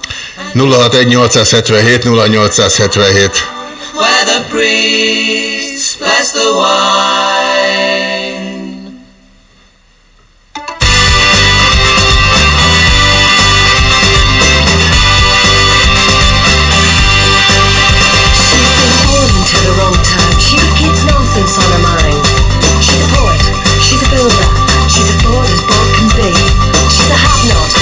061 0877 where the priests bless the wine. hobnob.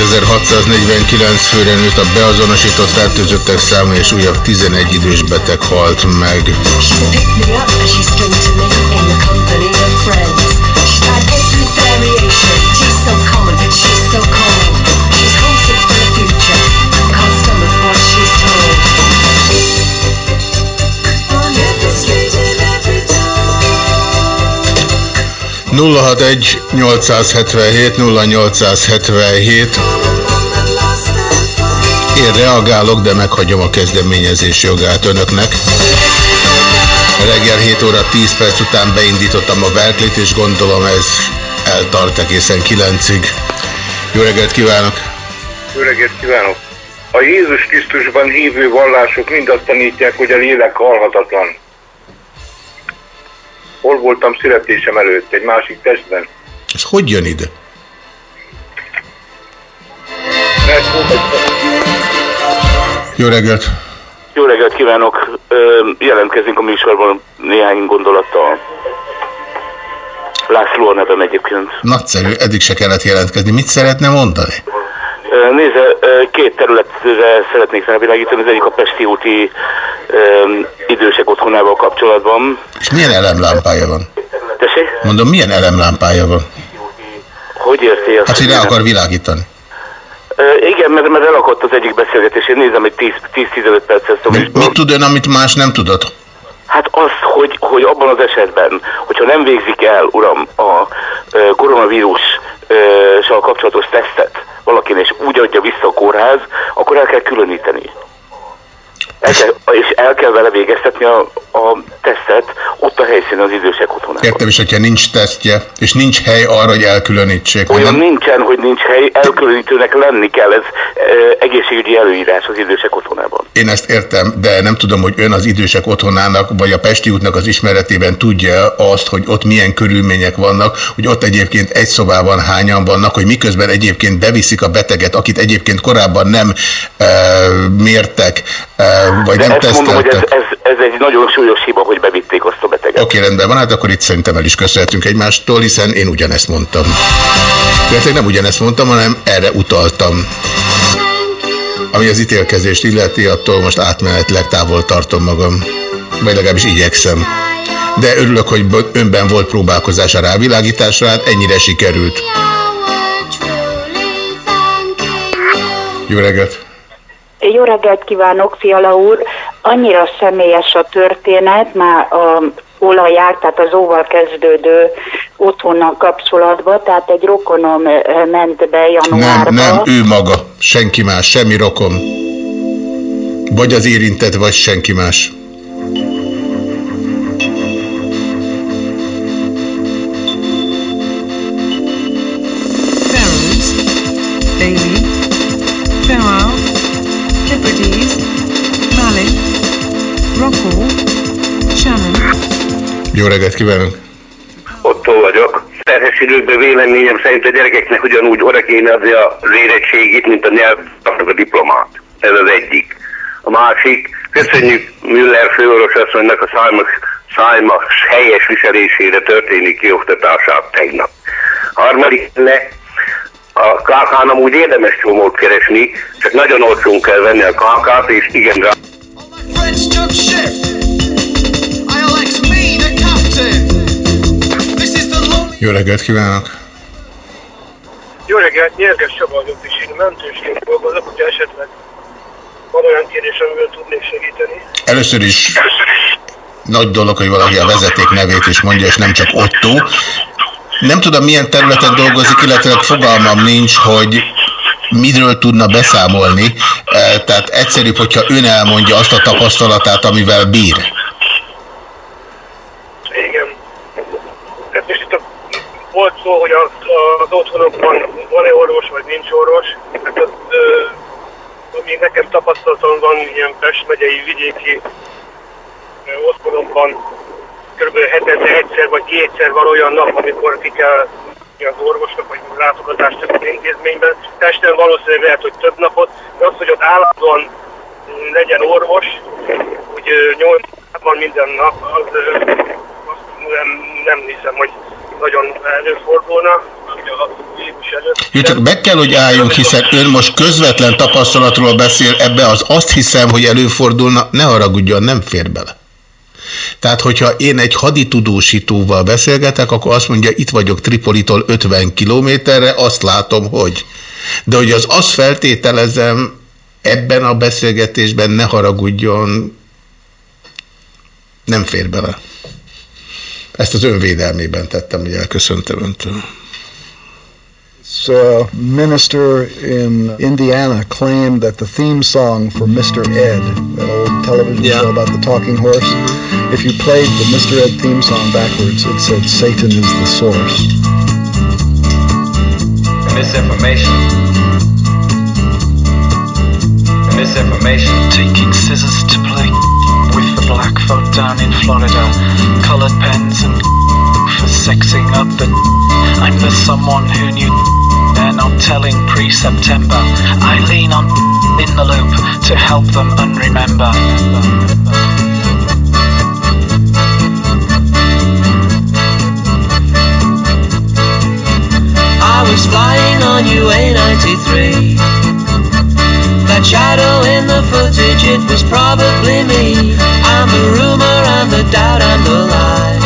...2649 főre nőtt a beazonosított fertőzöttek száma és újabb 11 idős beteg halt meg. 061 877 0877 Én reagálok, de meghagyom a kezdeményezés jogát önöknek. Reggel 7 óra 10 perc után beindítottam a Berkeley-t, és gondolom ez eltart egészen 9-ig. Jó reggelt kívánok! Jó reggelt kívánok! A Jézus Krisztusban hívő vallások mind azt tanítják, hogy a lélek halhatatlan. Hol voltam születésem előtt? Egy másik testben? Ez hogy jön ide? Jó reggelt! Jó reggelt kívánok! Jelentkezünk a műsorban néhány gondolattal. László a nevem egyébként. Nagyszerű, eddig se kellett jelentkezni. Mit szeretne mondani? Nézze, két területre szeretnék rávilágítani. Az egyik a Pesti úti idősek otthonával kapcsolatban. És milyen elemlámpája van? Tessék? Mondom, milyen elemlámpája van? Hogy érti azt? Hát, hogy rá akar világítani. Igen, mert, mert elakadt az egyik beszélgetés. Én nézem, hogy 10 10-15 perc ezt a műsor. Mit tud ön, amit más nem tudott? Hát az, hogy, hogy abban az esetben, hogyha nem végzik el, uram, a ö, koronavírussal kapcsolatos tesztet valakinek, és úgy adja vissza a kórház, akkor el kell különíteni. El kell, és el kell vele végeztetni a, a tesztet ott a helyszínen az idősek otthonában. Értem is, hogyha nincs tesztje, és nincs hely arra, hogy elkülönítsék. Olyan nem? nincsen, hogy nincs hely, elkülönítőnek lenni kell, ez ö, egészségügyi előírás az idősek otthonában. Én ezt értem, de nem tudom, hogy ön az idősek otthonának, vagy a Pesti útnak az ismeretében tudja azt, hogy ott milyen körülmények vannak, hogy ott egyébként egy szobában hányan vannak, hogy miközben egyébként beviszik a beteget, akit egyébként korábban nem e, mértek, e, vagy De nem ezt mondom, hogy ez, ez, ez egy nagyon súlyos hiba, hogy bevitték azt a beteget. Oké, rendben van, hát akkor itt szerintem el is köszönhetünk egymástól, hiszen én ugyanezt mondtam. Illetve nem ugyanezt mondtam, hanem erre utaltam. Ami az ítélkezést illeti, attól most átmenetleg távol tartom magam. Vagy legalábbis igyekszem. De örülök, hogy önben volt próbálkozás a rávilágításra, hát ennyire sikerült. Jó reggelt! Jó reggelt kívánok, Fiala úr! Annyira személyes a történet, már a olajár, tehát az óval kezdődő otthonnal kapcsolatban, tehát egy rokonom ö, ment be Nem, januárban. nem, ő maga. Senki más, semmi rokon. Vagy az érintett, vagy senki más. Jó reggelt kívánok! Ottó vagyok. terhes időkben véleményem szerint a gyerekeknek ugyanúgy oda kéne adni az érettségit, mint a nyelv a diplomát. Ez az egyik. A másik, köszönjük Müller főorvos asszonynak a szájmas, szájmas helyes viselésére történik kioktatását tegnap. Harmadik ne, a KK-n amúgy érdemes csomót keresni, csak nagyon olcsón kell venni a KK-t, és igen rá. Jó reggelt kívánok! Jó reggelt, Nyerges Csaba vagyok, és én mentősként dolgozok, hogyha esetleg van olyan kérdés, amivel tudnék segíteni. Először is nagy dolog, hogy valaki a vezeték nevét is mondja, és nem csak Otto. Nem tudom, milyen területen dolgozik, illetve fogalmam nincs, hogy miről tudna beszámolni. Eh, Tehát egyszerűbb, hogyha ön elmondja azt a tapasztalatát, amivel bír. Igen. Hát most itt a, volt szó, hogy a, a, az otthonokban van-e orvos, vagy nincs orvos. Hát az, ö, ami nekem tapasztalatom van ilyen Pest megyei vidéki ö, otthonokban, kb. hetente egyszer vagy kétszer van olyan nap, amikor ki kell az orvosnak, vagy látogatást az intézményben. Pesten valószínűleg lehet, hogy több napot, de az, hogy ott állandóan legyen orvos, hogy nyolc van minden nap, az azt nem, nem hiszem, hogy nagyon előfordulna. Jó, csak be kell, hogy álljunk, hiszen ön most közvetlen tapasztalatról beszél, ebbe az azt hiszem, hogy előfordulna, ne haragudjon, nem fér bele. Tehát, hogyha én egy haditudósítóval beszélgetek, akkor azt mondja, itt vagyok Tripolitól 50 kilométerre, azt látom, hogy. De hogy az azt feltételezem, ebben a beszélgetésben ne haragudjon, nem fér bele. Ezt az önvédelmében tettem, hogy elköszöntem öntől. So, a minister in Indiana claimed that the theme song for Mr. Ed, that old television show about the talking horse, if you played the Mr. Ed theme song backwards, it said Satan is the source. Misinformation. Misinformation. Taking scissors to play with the black folk down in Florida. Colored pens and for sexing up the. I'm the someone who knew they're not telling pre September. I lean on in the loop to help them unremember. I was flying on UA-93 That shadow in the footage, it was probably me. I'm the rumor, I'm the doubt, I'm the lie.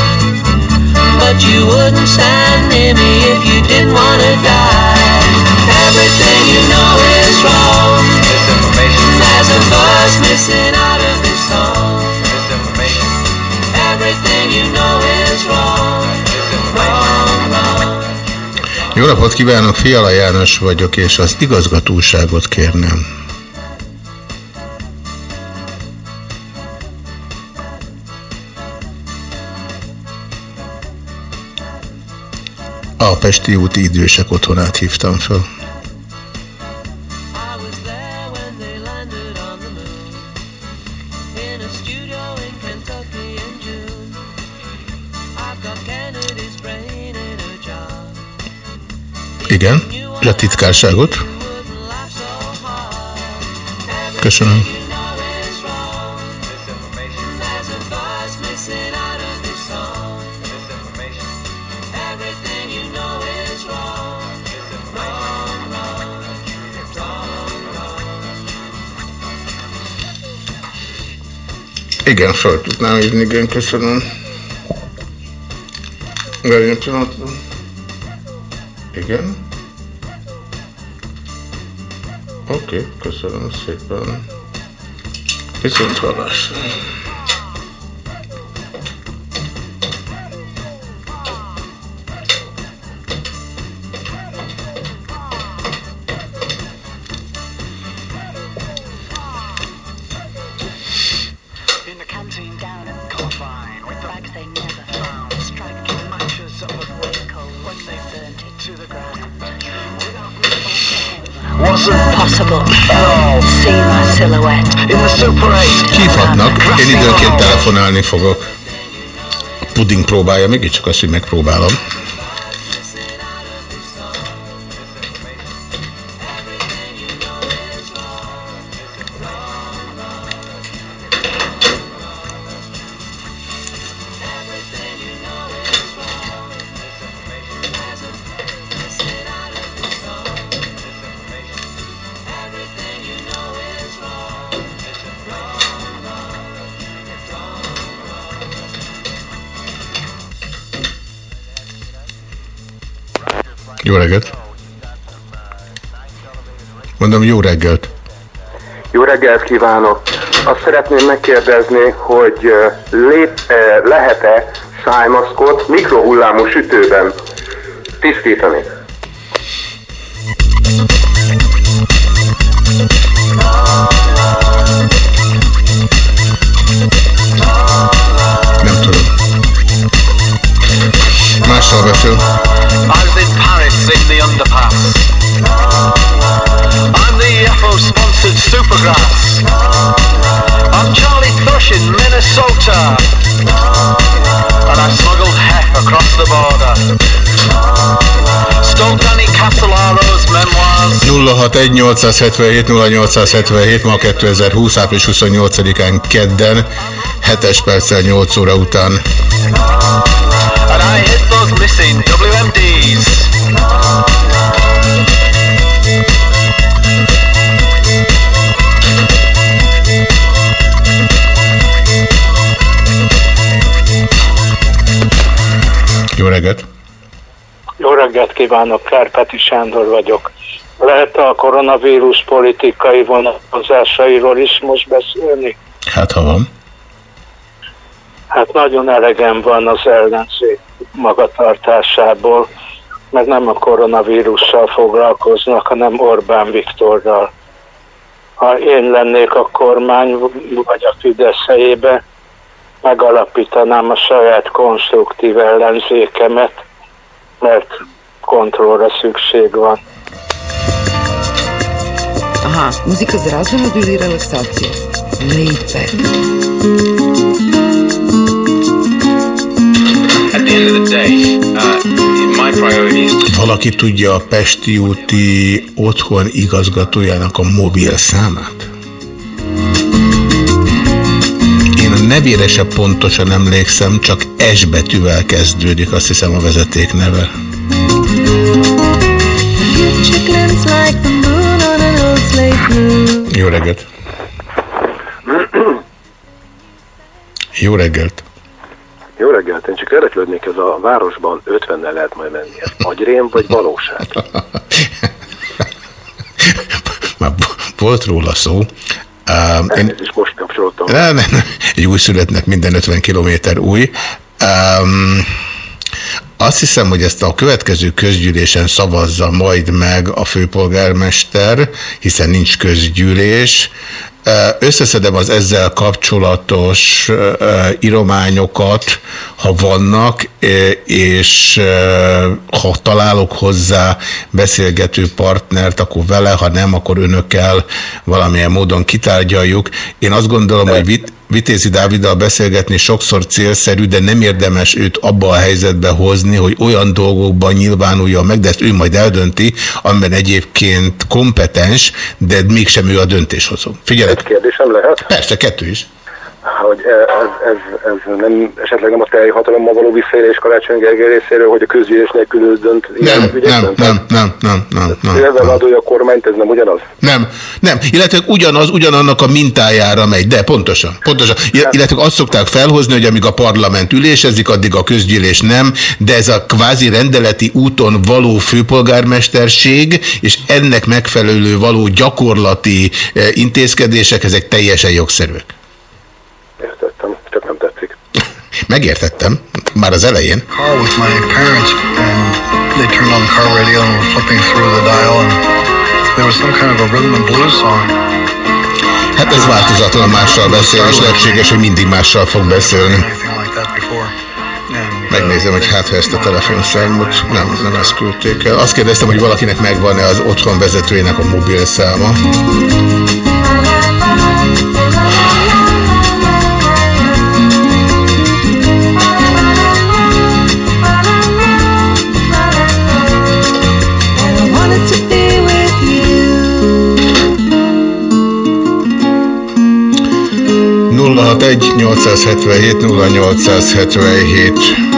But you wouldn't stand near me if you didn't want to die. Everything you know is wrong. There's a verse missing out of this song. Everything you know is wrong. Wrong, wrong. Jó napot kívánok, Fiala János vagyok, és az igazgatóságot kérném. A Pesti úti idősek otthonát hívtam fel. Igen, és a titkárságot. Köszönöm. Igen, fel tudnám hívni, igen, köszönöm. Várj. Igen. Oké, okay, köszönöm szépen. Viszont hallásra. Hívhatnak, én időnként telefonálni fogok. Puding próbálja, mégiscsak azt, hogy megpróbálom. Jó reggelt. Mondom, jó reggelt. Jó reggelt kívánok! Azt szeretném megkérdezni, hogy lehet-e szájmaszkot mikrohullámú sütőben tisztítani? 061 877 0877 ma 2020 április 28-án kedden 7 perccel 8 óra után. Jó reggelt! Jó reggelt kívánok, Kárpáti Sándor vagyok. Lehet a koronavírus politikai vonatkozásairól is most beszélni? Hát ha van. Hát nagyon elegem van az ellenzék magatartásából, mert nem a koronavírussal foglalkoznak, hanem Orbán Viktorral. Ha én lennék a kormány, vagy a Fidesz helyébe, megalapítanám a saját konstruktív ellenzékemet, mert kontrollra szükség van. Aha, muzika za razonadu ili relaksaciju? Day, uh, Valaki tudja a Pesti úti otthon igazgatójának a mobil számát? Én a nevére se pontosan emlékszem, csak S betűvel kezdődik, azt hiszem a vezeték neve. Future Jó reggelt! Jó reggelt! Jó reggelt, én csak érdeklődnék, ez a városban 50-nel lehet majd menni. Ez agyrém vagy valóság? Volt róla szó. Um, én, Ez is most kapcsolódtam. nem, nem, egy új születnek minden 50 kilométer új. Um, azt hiszem, hogy ezt a következő közgyűlésen szavazza majd meg a főpolgármester, hiszen nincs közgyűlés. Összeszedem az ezzel kapcsolatos ö, írományokat, ha vannak, és ha találok hozzá beszélgető partnert, akkor vele, ha nem, akkor önökkel valamilyen módon kitárgyaljuk. Én azt gondolom, hogy vit, Vitézi Dáviddal beszélgetni sokszor célszerű, de nem érdemes őt abba a helyzetbe hozni, hogy olyan dolgokban nyilvánuljon meg, de ezt ő majd eldönti, amiben egyébként kompetens, de mégsem ő a döntéshozó. Figyelek! Egy kérdésem lehet? Persze, kettő is. Hogy ez, ez, ez nem, esetleg nem a teljhatalommal való visszaélés Karácsony Gergely részéről, hogy a közgyűlés nélkül dönt ilyen Nem, ügyekben? nem, nem, nem, nem, nem, nem. Ő ezzel vádolja a kormányt, ez nem ugyanaz? Nem, nem, illetve ugyanaz, ugyanannak a mintájára megy, de pontosan, pontosan. Il- Illetve azt szokták felhozni, hogy amíg a parlament ülésezik, addig a közgyűlés nem, de ez a kvázi rendeleti úton való főpolgármesterség, és ennek megfelelő való gyakorlati eh, intézkedések, ezek teljesen jogszerűek. Értettem, csak nem tetszik. Megértettem, már az elején. Hát ez változatlan mással beszél, és lehetséges, hogy mindig mással fog beszélni. Before. Megnézem, hogy hát ha ezt a telefonszámot nem, nem ezt küldték el. Azt kérdeztem, hogy valakinek megvan-e az otthon vezetőjének a mobil száma. 061 877 0877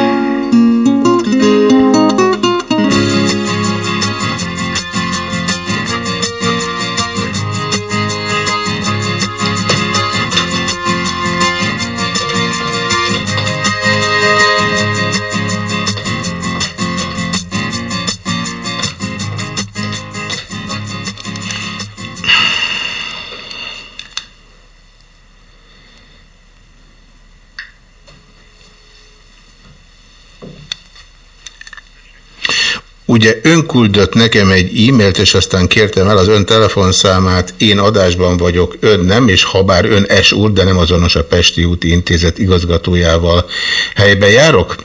Ugye ön küldött nekem egy e-mailt, és aztán kértem el az ön telefonszámát, én adásban vagyok, ön nem, és ha bár ön S úr, de nem azonos a Pesti úti intézet igazgatójával helyben járok?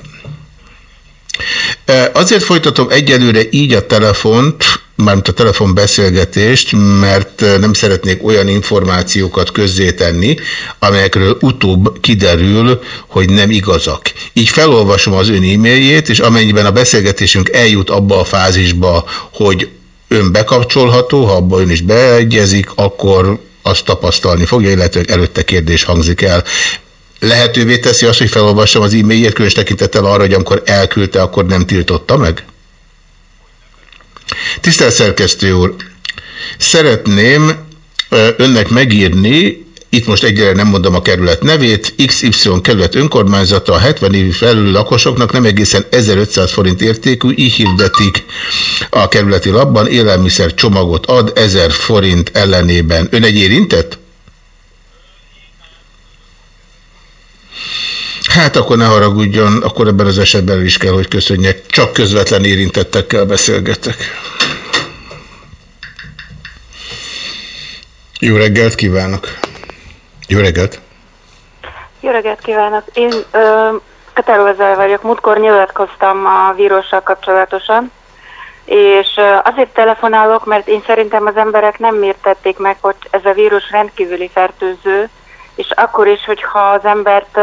Azért folytatom egyelőre így a telefont, mármint a telefonbeszélgetést, mert nem szeretnék olyan információkat közzétenni, amelyekről utóbb kiderül, hogy nem igazak. Így felolvasom az ön e-mailjét, és amennyiben a beszélgetésünk eljut abba a fázisba, hogy ön bekapcsolható, ha abban ön is beegyezik, akkor azt tapasztalni fogja, illetve előtte kérdés hangzik el lehetővé teszi azt, hogy felolvassam az e-mailjét, különös tekintettel arra, hogy amikor elküldte, akkor nem tiltotta meg? Tisztelt szerkesztő úr, szeretném önnek megírni, itt most egyre nem mondom a kerület nevét, XY kerület önkormányzata a 70 évi felül lakosoknak nem egészen 1500 forint értékű, így hirdetik a kerületi labban, élelmiszer csomagot ad 1000 forint ellenében. Ön egy érintett? Hát akkor ne haragudjon, akkor ebben az esetben is kell, hogy köszönjek. Csak közvetlen érintettekkel beszélgetek. Jó reggelt kívánok! Jó reggelt! Jó reggelt kívánok! Én Katalózai vagyok. Múltkor nyilatkoztam a vírussal kapcsolatosan, és azért telefonálok, mert én szerintem az emberek nem mértették meg, hogy ez a vírus rendkívüli fertőző, és akkor is, hogyha az embert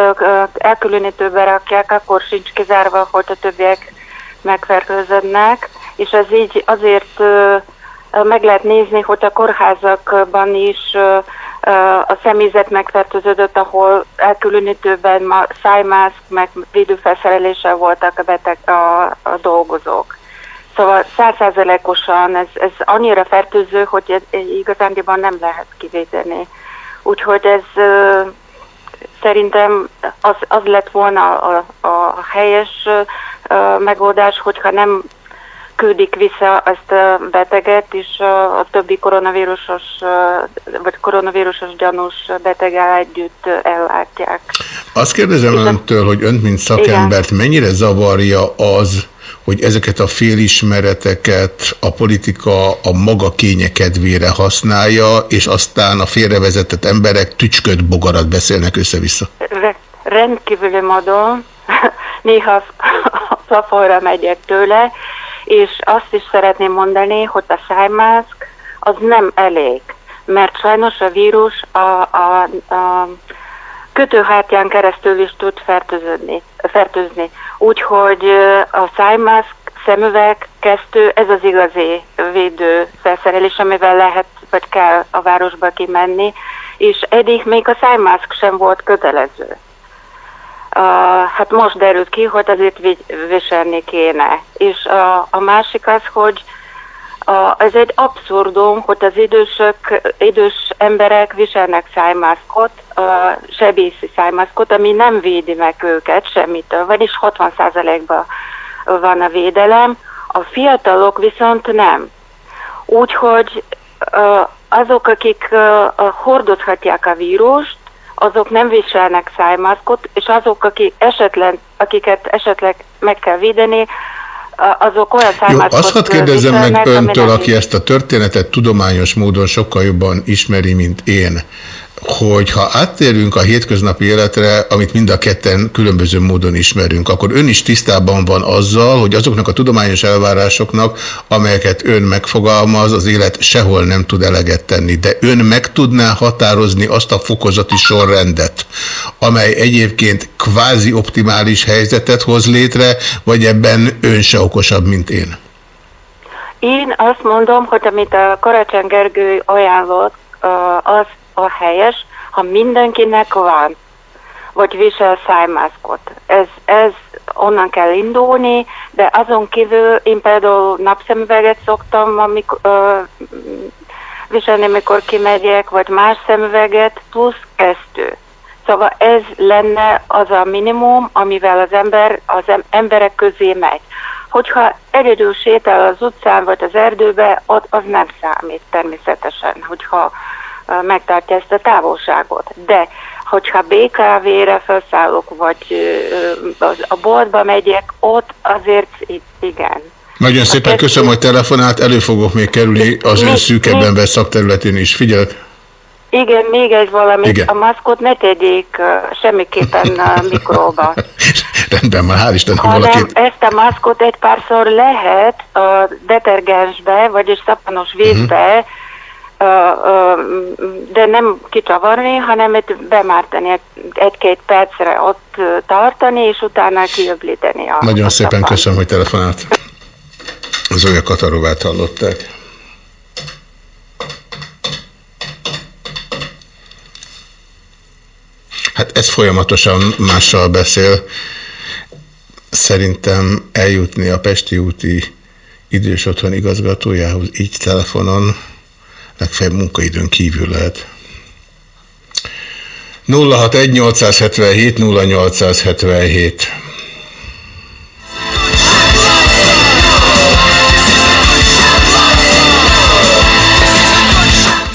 elkülönítőbe rakják, akkor sincs kizárva, hogy a többiek megfertőződnek, és ez így azért meg lehet nézni, hogy a kórházakban is a személyzet megfertőződött, ahol elkülönítőben ma szájmászk, meg védőfelszereléssel voltak a, beteg, a, a dolgozók. Szóval százszázalékosan ez, ez annyira fertőző, hogy igazándiban nem lehet kivédeni. Úgyhogy ez szerintem az, az lett volna a, a helyes megoldás, hogyha nem küldik vissza ezt a beteget, és a, többi koronavírusos, vagy koronavírusos gyanús beteggel együtt ellátják. Azt kérdezem öntől, hogy önt, mint szakembert, mennyire zavarja az, hogy ezeket a félismereteket a politika a maga kénye kedvére használja, és aztán a félrevezetett emberek tücsköt bogarat beszélnek össze-vissza. Re- rendkívüli módon néha plafonra megyek tőle, és azt is szeretném mondani, hogy a szájmászk az nem elég, mert sajnos a vírus a, a, a kötőhártyán keresztül is tud fertőződni, fertőzni. Úgyhogy a szájmászk, szemüveg, kesztő, ez az igazi védő felszerelés, amivel lehet vagy kell a városba kimenni, és eddig még a szájmászk sem volt kötelező. Uh, hát most derült ki, hogy azért vi- viselni kéne. És a, a másik az, hogy a, ez egy abszurdum, hogy az idősök, idős emberek viselnek szájmaszkot, sebészi szájmaszkot, ami nem védi meg őket semmitől, vagyis 60%-ban van a védelem, a fiatalok viszont nem. Úgyhogy azok, akik hordozhatják a vírust, azok nem viselnek szájmaszkot, és azok, akik esetlen, akiket esetleg meg kell védeni, azok olyan Jó, szájmaszkot azt hadd kérdezzem meg öntől, aki ezt a történetet tudományos módon sokkal jobban ismeri, mint én, hogy ha áttérünk a hétköznapi életre, amit mind a ketten különböző módon ismerünk, akkor ön is tisztában van azzal, hogy azoknak a tudományos elvárásoknak, amelyeket ön megfogalmaz, az élet sehol nem tud eleget tenni, de ön meg tudná határozni azt a fokozati sorrendet, amely egyébként kvázi optimális helyzetet hoz létre, vagy ebben ön se okosabb, mint én? Én azt mondom, hogy amit a Karácsony Gergő ajánlott, az a helyes, ha mindenkinek van, vagy visel szájmaszkot. Ez, ez onnan kell indulni, de azon kívül én például napszemüveget szoktam amikor, uh, viselni, mikor kimegyek, vagy más szemüveget, plusz kesztő. Szóval ez lenne az a minimum, amivel az ember az em- emberek közé megy. Hogyha egyedül sétál az utcán vagy az erdőbe, ott az nem számít természetesen, hogyha ö, megtartja ezt a távolságot. De hogyha BKV-re felszállok, vagy a boltba megyek, ott azért i- igen. Nagyon szépen köszönöm, hogy telefonált, elő fogok még kerülni az ön szűkebben vett szakterületén is. Figyelek! Igen, még egy valami. Igen. A maszkot ne tegyék semmiképpen uh, mikróba. Rendben van, hál' Istennek hanem valakit. ezt a maszkot egy párszor lehet a detergensbe, vagyis szapanos vízbe, uh, uh, de nem kicsavarni, hanem bemártani egy- egy-két percre ott tartani, és utána kiöblíteni a Nagyon szépen szapant. köszönöm, hogy telefonált. Zója Katarovát hallották. Hát ez folyamatosan mással beszél. Szerintem eljutni a Pesti úti idős otthon igazgatójához így telefonon legfeljebb munkaidőn kívül lehet. 061 877 0877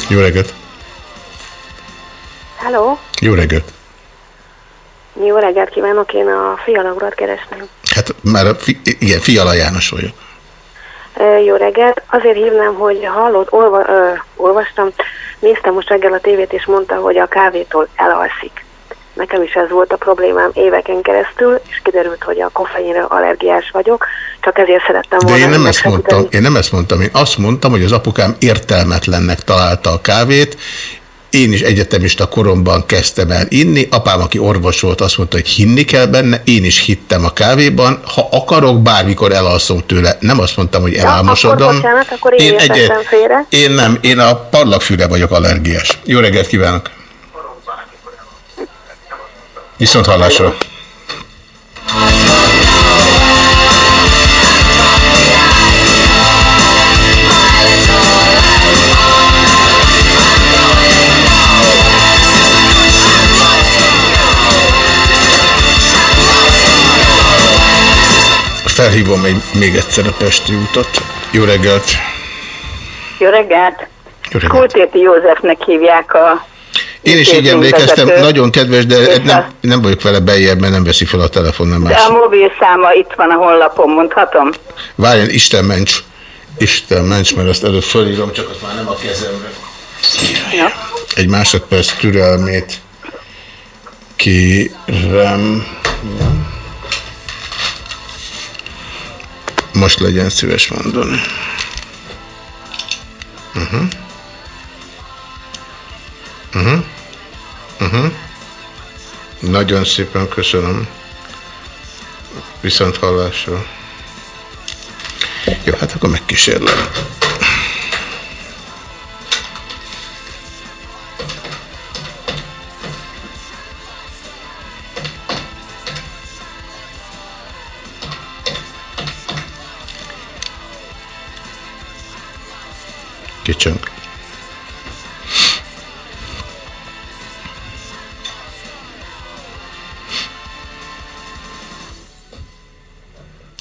Jó reggelt! Hello, Jó reggelt! jó reggelt kívánok, én a Fiala urat keresném. Hát már a fi, igen, Fiala János vagyok. Jó reggelt, azért hívnám, hogy hallott, olva, ö, olvastam, néztem most reggel a tévét, és mondta, hogy a kávétól elalszik. Nekem is ez volt a problémám éveken keresztül, és kiderült, hogy a koffeinre allergiás vagyok, csak ezért szerettem De volna én nem ezt mondtam, én nem ezt mondtam, én azt mondtam, hogy az apukám értelmetlennek találta a kávét, én is egyetemista koromban kezdtem el inni, apám, aki orvos volt, azt mondta, hogy hinni kell benne, én is hittem a kávéban, ha akarok, bármikor elalszom tőle. Nem azt mondtam, hogy Ja, elálmosodom. akkor bocsánat, akkor én, én egy- félre. Én nem, én a parlagfűre vagyok allergiás. Jó reggelt kívánok! Viszont hallásra! Felhívom még, még egyszer a Pesti utat. Jó reggelt! Jó reggelt! Jó reggelt! Kultéti Józsefnek hívják a Én is így emlékeztem, nagyon kedves, de És nem, nem vagyok vele bejebb, mert nem veszi fel a telefon, nem De más. a mobil száma itt van a honlapon, mondhatom? Várjon, Isten ments! Isten ments, mert azt előbb fölírom, csak az már nem a kezemre. Ja. Egy másodperc türelmét kérem. Most legyen szíves mondani. Uh-huh. Uh-huh. Uh-huh. Nagyon szépen köszönöm. Viszont hallásra. Jó, hát akkor megkísérlem. Kicsönk.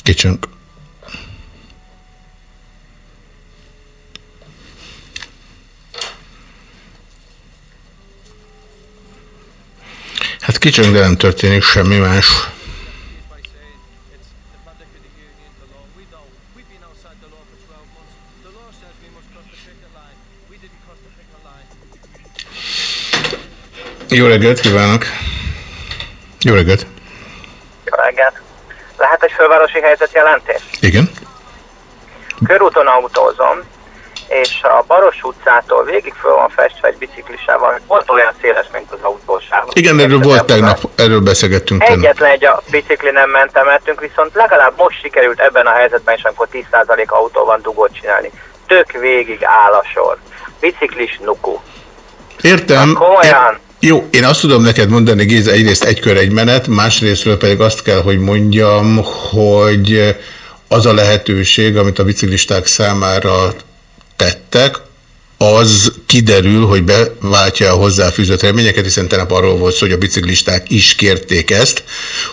Kicsönk. Hát kicsönk, de nem történik semmi más. Jó reggelt kívánok! Jó reggelt! Jó reggelt. Lehet egy fővárosi helyzetjelentés? Igen? Körúton autózom, és a Baros utcától végig föl van festve egy biciklisával, pont olyan széles, mint az autósáv. Igen, erről volt tegnap, erről beszélgettünk. Egyetlen egy a bicikli nem mentemeltünk, viszont legalább most sikerült ebben a helyzetben is, amikor 10% autó van dugót csinálni. Tök végig áll a sor. Biciklis nuku. Értem. Komolyan? Jó, én azt tudom neked mondani, Géza, egyrészt egy kör egy menet, másrésztről pedig azt kell, hogy mondjam, hogy az a lehetőség, amit a biciklisták számára tettek, az kiderül, hogy beváltja a hozzáfűzött reményeket, hiszen tegnap arról volt szó, hogy a biciklisták is kérték ezt,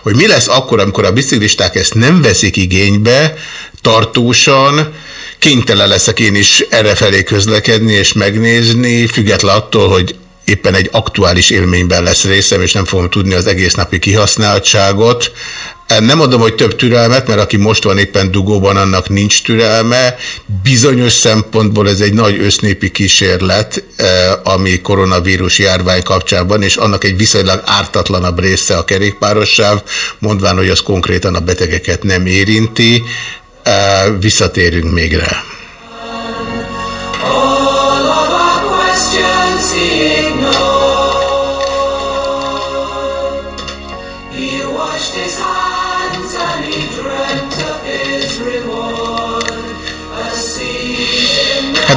hogy mi lesz akkor, amikor a biciklisták ezt nem veszik igénybe, tartósan, kénytelen leszek én is errefelé közlekedni és megnézni, független attól, hogy éppen egy aktuális élményben lesz részem, és nem fogom tudni az egész napi kihasználtságot. Nem mondom, hogy több türelmet, mert aki most van éppen dugóban, annak nincs türelme. Bizonyos szempontból ez egy nagy össznépi kísérlet, eh, ami koronavírus járvány kapcsában, és annak egy viszonylag ártatlanabb része a kerékpárossáv, mondván, hogy az konkrétan a betegeket nem érinti. Eh, Visszatérünk még rá. All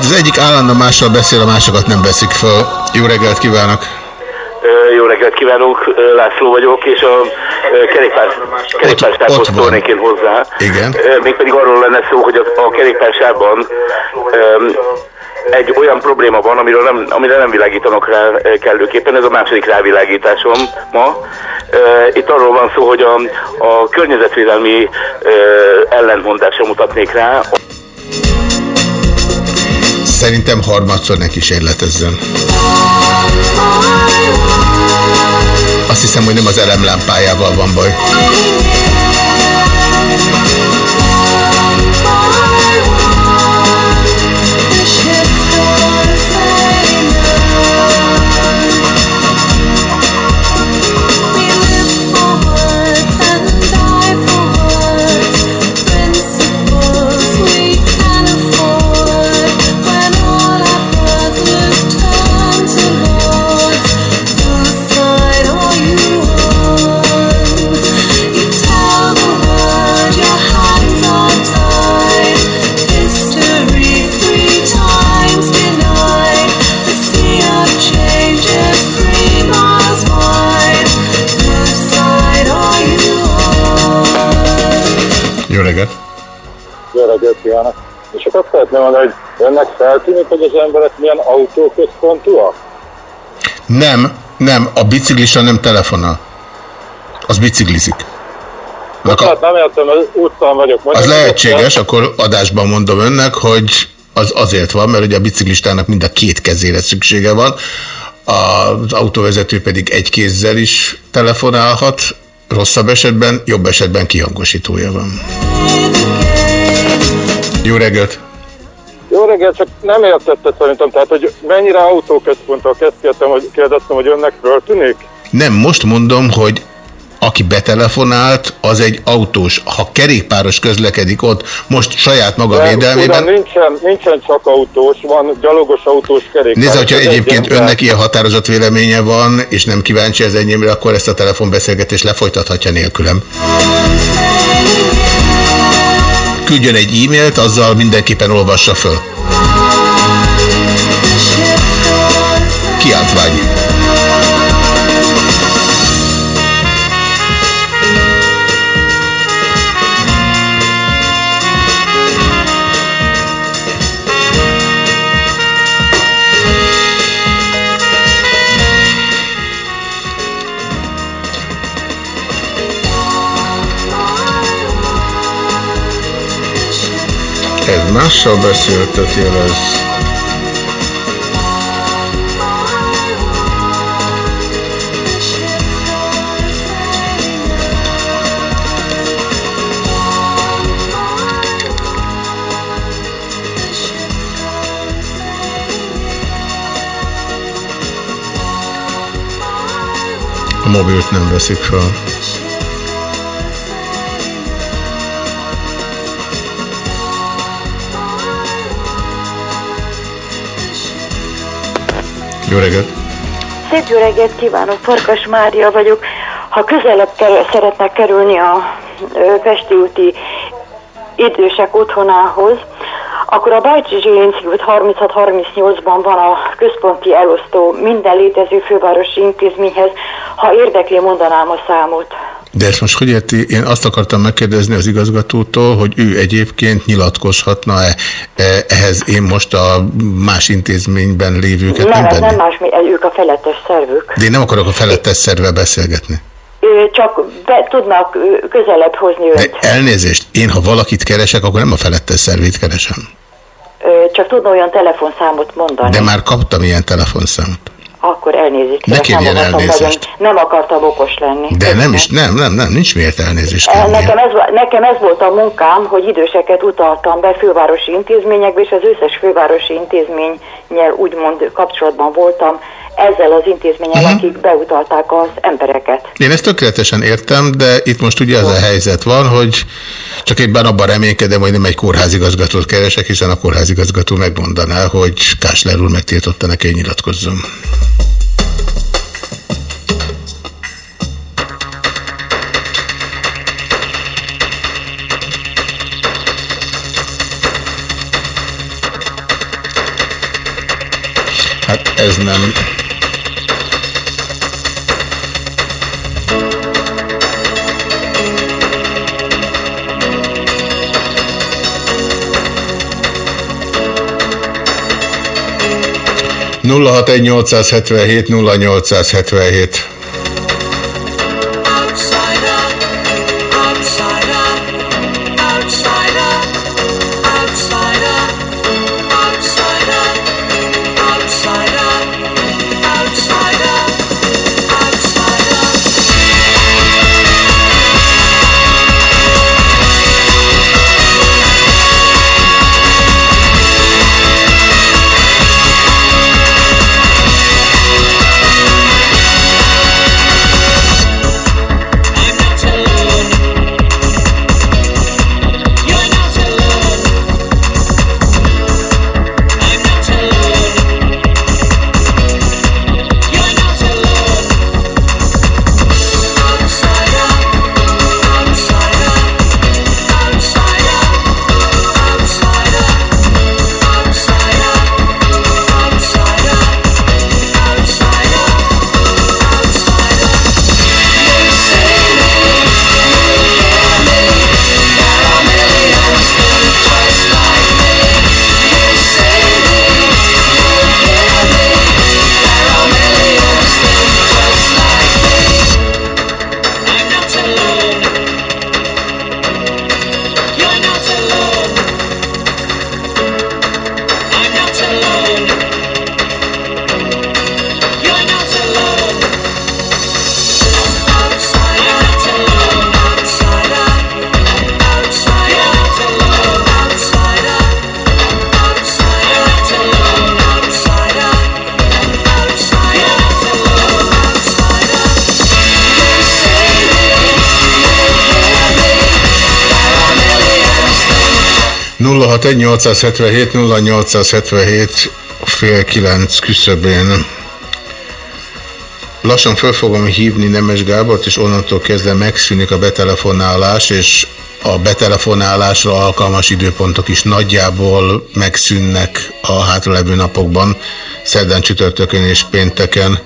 Hát az egyik állandó mással beszél, a másokat nem veszik föl. Jó reggelt kívánok! Jó reggelt kívánok, László vagyok, és a ö, kerékpár, kerékpársávhoz van. szólnék én hozzá. Igen. Mégpedig arról lenne szó, hogy a, a kerékpársában öm, egy olyan probléma van, amiről nem, amire nem világítanak rá kellőképpen, ez a második rávilágításom ma. Itt arról van szó, hogy a, a környezetvédelmi ellentmondásra mutatnék rá. Szerintem harmadszor ne kísérletezzen. Azt hiszem, hogy nem az elemlámpájával van baj. Szeretném mondani, hogy önnek feltűnik, hogy az emberek milyen autóközpontúak? Nem, nem, a biciklista nem telefonál. Az biciklizik. Hát nem értem, az utcán vagyok. Az Mondjuk, lehetséges, akkor adásban mondom önnek, hogy az azért van, mert ugye a biciklistának mind a két kezére szüksége van, az autóvezető pedig egy kézzel is telefonálhat, rosszabb esetben, jobb esetben kihangosítója van. Jó reggelt! Jó reggelt, csak nem értette szerintem, tehát hogy mennyire autóközpontúak, ezt kértem, hogy kérdeztem, hogy önnek föltűnik? Nem, most mondom, hogy aki betelefonált, az egy autós. Ha kerékpáros közlekedik ott, most saját maga De védelmében, Ugyan nincsen, nincsen csak autós, van gyalogos autós kerékpár. Nézd, hogyha Ez egyébként egyen- önnek ilyen határozott véleménye van, és nem kíváncsi az enyémre, akkor ezt a telefonbeszélgetést lefolytathatja nélkülem. Küldjön egy e-mailt, azzal mindenképpen olvassa föl. Kiáltvány. Ez mással beszéltet jelez. A mobilt nem veszik fel. Jó reggelt! Szép jó reggelt kívánok, Farkas Mária vagyok. Ha közelebb kerül, szeretnek kerülni a Pesti úti idősek otthonához, akkor a Bácsi Zsilinszki út 36-38-ban van a központi elosztó minden létező fővárosi intézményhez. Ha érdekli, mondanám a számot. De ezt most hogy érti? Én azt akartam megkérdezni az igazgatótól, hogy ő egyébként nyilatkozhatna-e e, ehhez én most a más intézményben lévőket nem, nem nem más, ők a felettes szervük. De én nem akarok a felettes szervvel beszélgetni. Csak be tudnak közelebb hozni De őt. elnézést, én ha valakit keresek, akkor nem a felettes szervét keresem. Csak tudna olyan telefonszámot mondani. De már kaptam ilyen telefonszámot. Akkor elnézést. Ne nem kérjen akartam elnézést. nagyon- Nem akartam okos lenni. De nem is, nem, nem, nem, nincs miért elnézést Eh, kérni. Nekem ez, nekem ez volt a munkám, hogy időseket utaltam be fővárosi intézményekbe, és az összes fővárosi intézménnyel úgymond kapcsolatban voltam ezzel az intézménnyel, akik beutalták az embereket. Én ezt tökéletesen értem, de itt most ugye az a helyzet van, hogy csak éppen abban reménykedem, hogy nem egy kórházigazgatót keresek, hiszen a kórházigazgató megmondaná, hogy Kásler úr megtiltotta neki, hogy nyilatkozzon. Hát ez nem... nulla hat egy 877 0877 061 877 0877 fél kilenc küszöbén. Lassan föl fogom hívni Nemes Gábort, és onnantól kezdve megszűnik a betelefonálás, és a betelefonálásra alkalmas időpontok is nagyjából megszűnnek a hátralevő napokban, szerdán, csütörtökön és pénteken.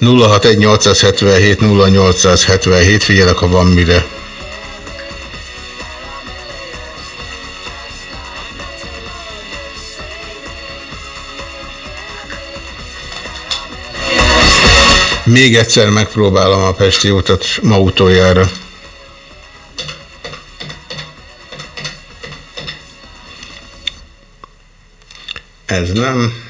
061 877 0877, figyelek, ha van mire. Még egyszer megpróbálom a Pesti utat ma utoljára. Ez nem.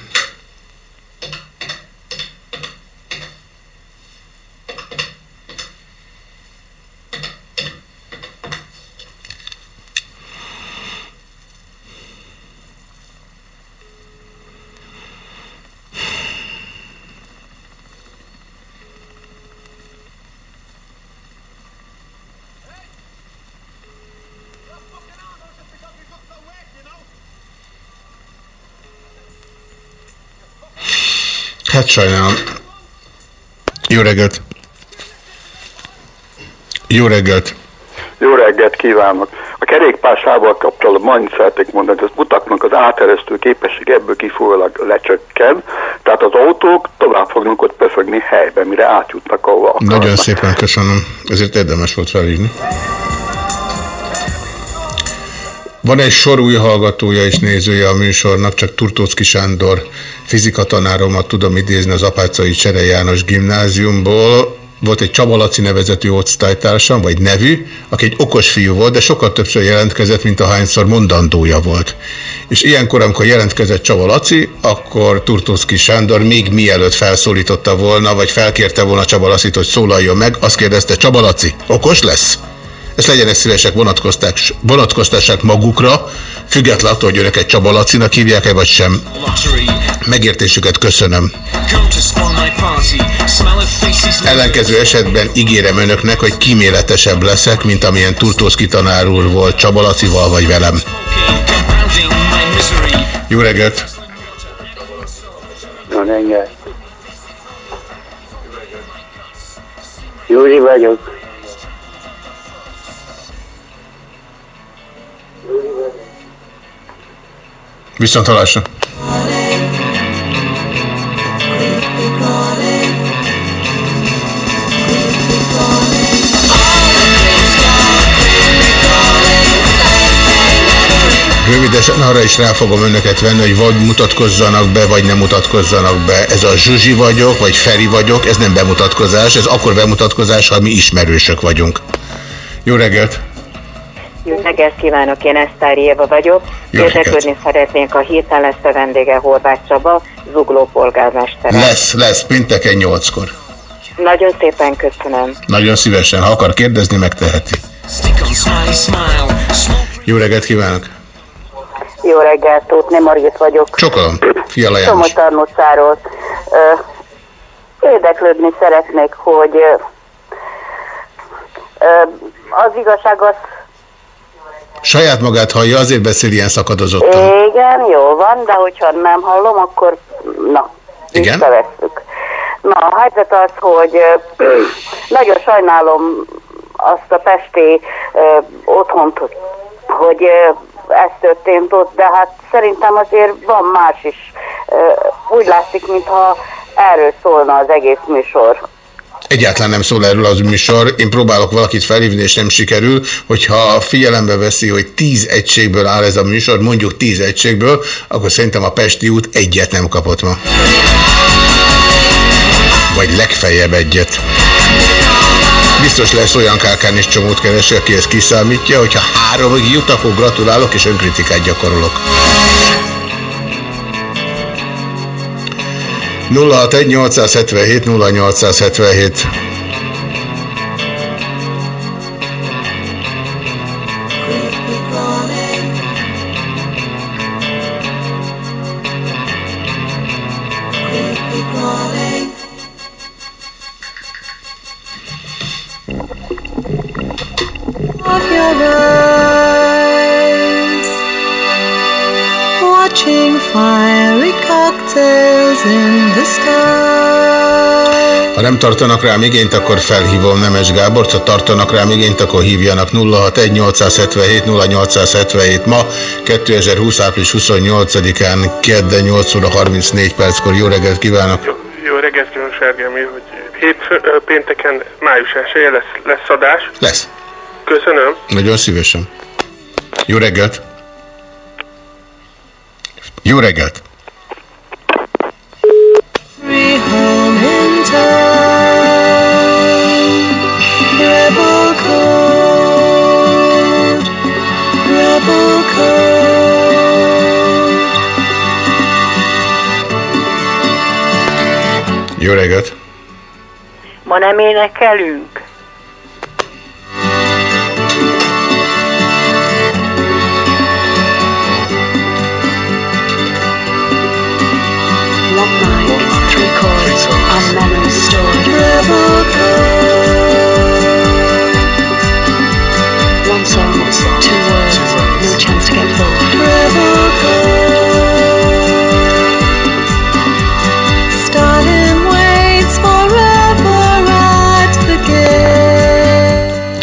Hát sajnálom. Jó reggelt! Jó reggelt! Jó reggelt kívánok! A kerékpársával kapcsolatban annyit szeretnék mondani, hogy az utaknak az áteresztő képesség ebből kifolyólag lecsökken, tehát az autók tovább fognak ott pöfögni helyben, mire átjutnak ahova akarnak. Nagyon szépen köszönöm. Ezért érdemes volt felhívni. Van egy sor új hallgatója és nézője a műsornak, csak Turtóczki Sándor fizikatanáromat tudom idézni az Apácai Csere János gimnáziumból. volt egy Csaba Laci nevezetű osztálytársam, vagy nevű, aki egy okos fiú volt, de sokkal többször jelentkezett, mint ahányszor mondandója volt. És ilyenkor, amikor jelentkezett Csaba Laci, akkor Turtószki Sándor még mielőtt felszólította volna, vagy felkérte volna Csaba Lacit, hogy szólaljon meg, azt kérdezte, Csaba Laci, okos lesz? Ezt legyenek szívesek vonatkoztassák, magukra, függetlenül attól, hogy önöket Csaba Lacinak hívják-e, vagy sem. Megértésüket köszönöm. Ellenkező esetben ígérem önöknek, hogy kíméletesebb leszek, mint amilyen Turtószki tanár úr volt Csaba Lacival vagy velem. Jó reggelt! Jó reggelt! Júli vagyok. Viszont halásra! Rövidesen arra is rá fogom önöket venni, hogy vagy mutatkozzanak be, vagy nem mutatkozzanak be. Ez a Zsuzsi vagyok, vagy Feri vagyok, ez nem bemutatkozás, ez akkor bemutatkozás, ha mi ismerősök vagyunk. Jó reggelt! Jó reggelt kívánok, én Esztári Éva vagyok. Jó reggelt. Érdeklődni szeretnénk a héten lesz a vendége Horváth Csaba, Zugló polgármestere. Lesz, lesz, pénteken nyolckor. Nagyon szépen köszönöm. Nagyon szívesen, ha akar kérdezni, megteheti. Jó reggelt kívánok! Jó reggelt, Tóth Marit vagyok. Csokolom, Fiala János. Somotarn utcáról. Ö, Érdeklődni szeretnék, hogy az igazság az, Saját magát hallja, azért beszél ilyen szakadozottan. igen, jó van, de hogyha nem hallom, akkor na, Igen? visszavesszük. Na, a helyzet az, hogy nagyon sajnálom azt a pesti ö, otthont, hogy ö, ez történt ott, de hát szerintem azért van más is. Úgy látszik, mintha erről szólna az egész műsor. Egyáltalán nem szól erről az műsor. Én próbálok valakit felhívni, és nem sikerül. Hogyha figyelembe veszi, hogy tíz egységből áll ez a műsor, mondjuk tíz egységből, akkor szerintem a Pesti út egyet nem kapott ma. Vagy legfeljebb egyet. Biztos lesz olyan kárkán is csomót keresi, aki ezt kiszámítja, hogyha háromig jut, akkor gratulálok, és önkritikát gyakorolok. 061 877 0877 Ha nem tartanak rám igényt, akkor felhívom Nemes Gábort, ha tartanak rám igényt, akkor hívjanak 061 877 0877 ma, 2020. április 28-án, kedden 8 óra 34 perckor. Jó reggelt kívánok! Jó reggelt kívánok, Sárgámi, hogy hétfő, ö, pénteken május 1 lesz, lesz adás. Lesz. Köszönöm. Nagyon szívesen. Jó reggelt! Jó reggelt! Jó reggelt! Ma nem énekelünk?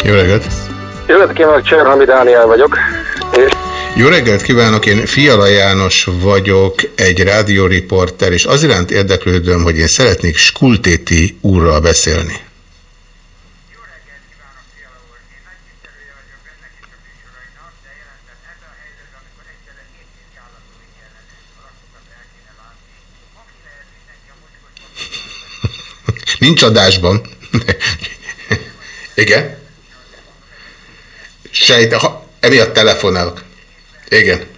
Jó reggelt! Jó reggelt kívánok, Cserhami Dániel vagyok. Jó reggelt kívánok, én Fiala János vagyok, egy rádióriporter, és az iránt érdeklődöm, hogy én szeretnék Skultéti úrral beszélni. Nincs adásban. Igen? Sejt, ha, emiatt telefonálok. Igen.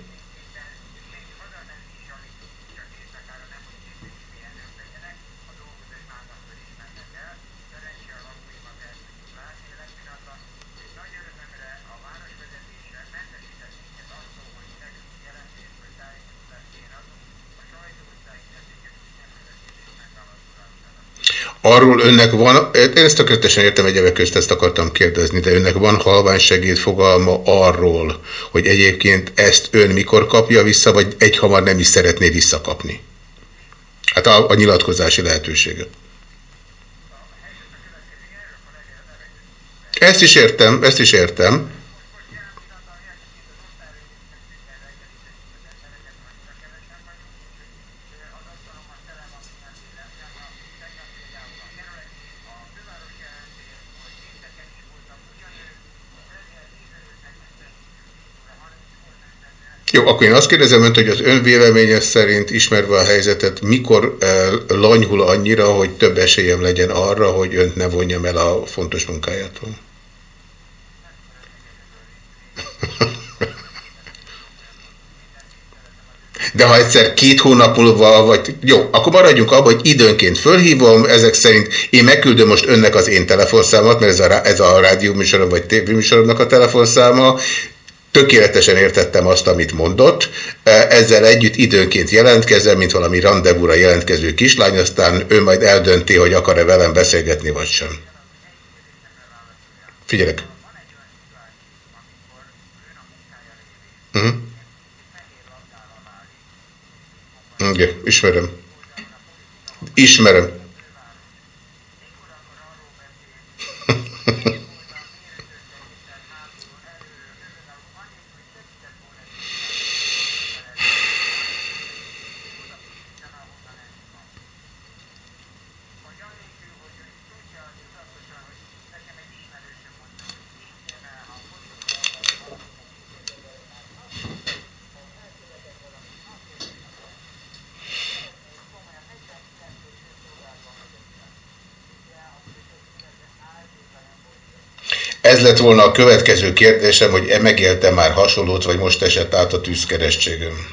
Arról önnek van, én ezt tökéletesen értem, egyebek közt ezt akartam kérdezni, de önnek van halványsegéd fogalma arról, hogy egyébként ezt ön mikor kapja vissza, vagy egyhamar nem is szeretné visszakapni? Hát a, a nyilatkozási lehetőséget. Ezt is értem, ezt is értem. Jó, akkor én azt kérdezem önt, hogy az ön véleménye szerint ismerve a helyzetet, mikor eh, lanyhul annyira, hogy több esélyem legyen arra, hogy önt ne vonjam el a fontos munkájától? De ha egyszer két hónap múlva, vagy jó, akkor maradjunk abban, hogy időnként fölhívom, ezek szerint én megküldöm most önnek az én telefonszámat, mert ez a, ez a rádió műsorom, vagy tévéműsoromnak a telefonszáma, Tökéletesen értettem azt, amit mondott. Ezzel együtt időnként jelentkezem, mint valami rendezvúra jelentkező kislány, aztán ő majd eldönti, hogy akar-e velem beszélgetni, vagy sem. Figyelek. Uh -huh. Igen, ismerem. Ismerem. Ez lett volna a következő kérdésem, hogy e megélte már hasonlót, vagy most esett át a tűzkeresztségem.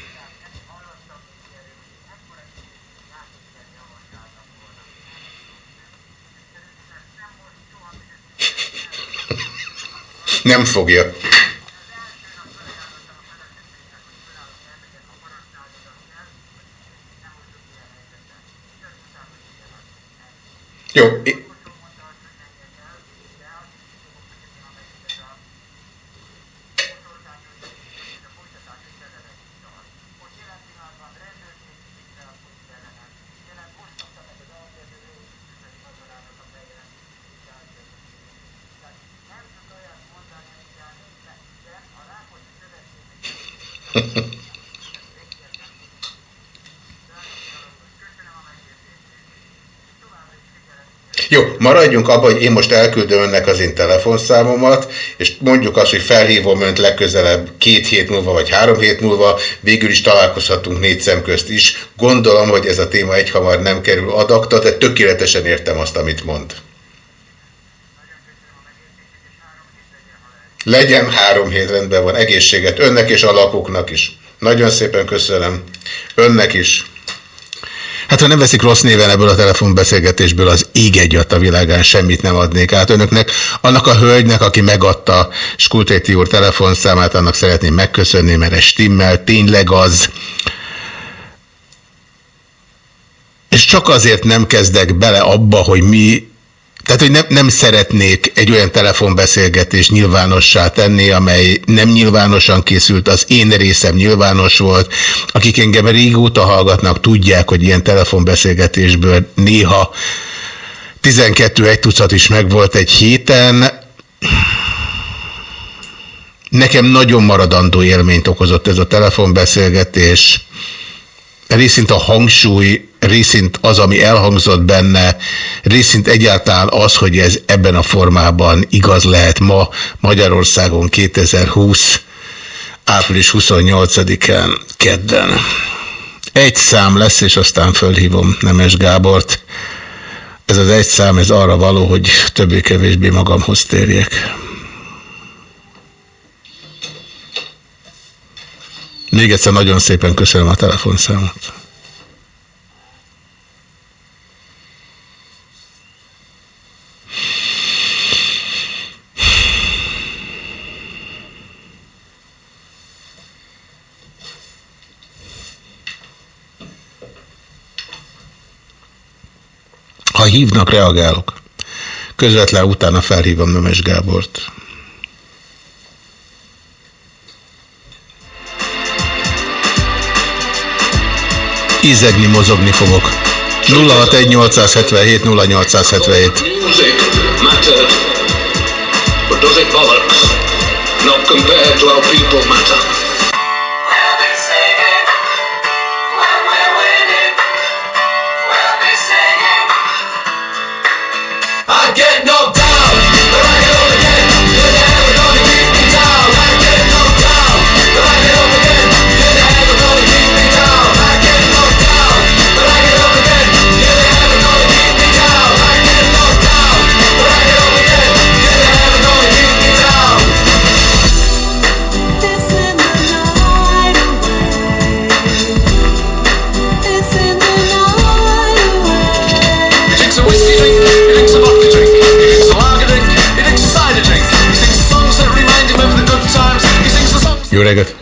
Nem fogja. Jó, Jó, maradjunk abban, hogy én most elküldöm önnek az én telefonszámomat, és mondjuk azt, hogy felhívom önt legközelebb két hét múlva, vagy három hét múlva, végül is találkozhatunk négy szem közt is. Gondolom, hogy ez a téma egyhamar nem kerül adakta, de tökéletesen értem azt, amit mond. Legyen három hét rendben van, egészséget önnek és a lakóknak is. Nagyon szépen köszönöm. Önnek is. Hát ha nem veszik rossz néven ebből a telefonbeszélgetésből, az ég egyat a világán semmit nem adnék át önöknek. Annak a hölgynek, aki megadta Skultéti úr telefonszámát, annak szeretném megköszönni, mert ez stimmel, tényleg az. És csak azért nem kezdek bele abba, hogy mi tehát, hogy nem, nem szeretnék egy olyan telefonbeszélgetést nyilvánossá tenni, amely nem nyilvánosan készült, az én részem nyilvános volt. Akik engem régóta hallgatnak, tudják, hogy ilyen telefonbeszélgetésből néha 12 egy tucat is megvolt egy héten. Nekem nagyon maradandó élményt okozott ez a telefonbeszélgetés. Részint a hangsúly részint az, ami elhangzott benne, részint egyáltalán az, hogy ez ebben a formában igaz lehet ma Magyarországon 2020 április 28-án kedden. Egy szám lesz, és aztán fölhívom Nemes Gábort. ez az egy szám, ez arra való, hogy többé-kevésbé magamhoz térjek. Még egyszer nagyon szépen köszönöm a telefonszámot. Ha hívnak, reagálok. Közvetlen utána felhívom Nemes Gábort. Ízegni, mozogni fogok. 061 877 0877. Music matter, but does it bollocks? Not compared to how people matter. Jó reggelt!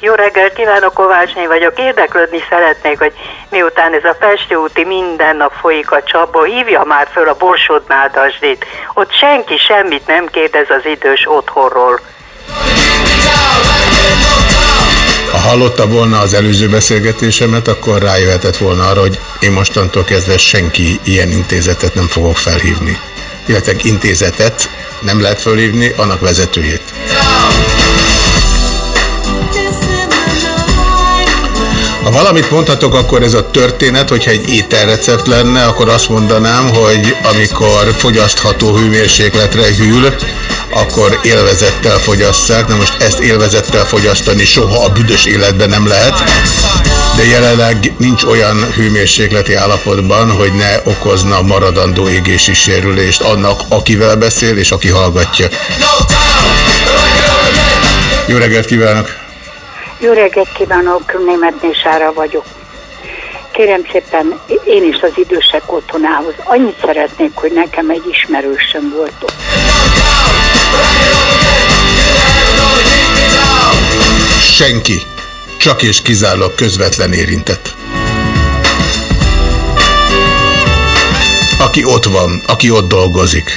Jó reggelt kívánok, Kovácsné vagyok. Érdeklődni szeretnék, hogy miután ez a Pesti úti minden nap folyik a csapból, hívja már föl a Borsodnál Dasdét. Ott senki semmit nem kérdez az idős otthonról. Ha hallotta volna az előző beszélgetésemet, akkor rájöhetett volna arra, hogy én mostantól kezdve senki ilyen intézetet nem fogok felhívni. Illetve intézetet nem lehet felhívni, annak vezetőjét. Ha valamit mondhatok, akkor ez a történet, hogyha egy ételrecept lenne, akkor azt mondanám, hogy amikor fogyasztható hőmérsékletre hűl, akkor élvezettel fogyasszák. Na most ezt élvezettel fogyasztani soha a büdös életben nem lehet, de jelenleg nincs olyan hőmérsékleti állapotban, hogy ne okozna maradandó égési sérülést annak, akivel beszél és aki hallgatja. Jó reggelt kívánok! Jó reggelt kívánok, Németné Sára vagyok. Kérem szépen, én is az idősek otthonához. Annyit szeretnék, hogy nekem egy ismerősöm volt ott. Senki. Csak és kizárólag közvetlen érintett. Aki ott van, aki ott dolgozik.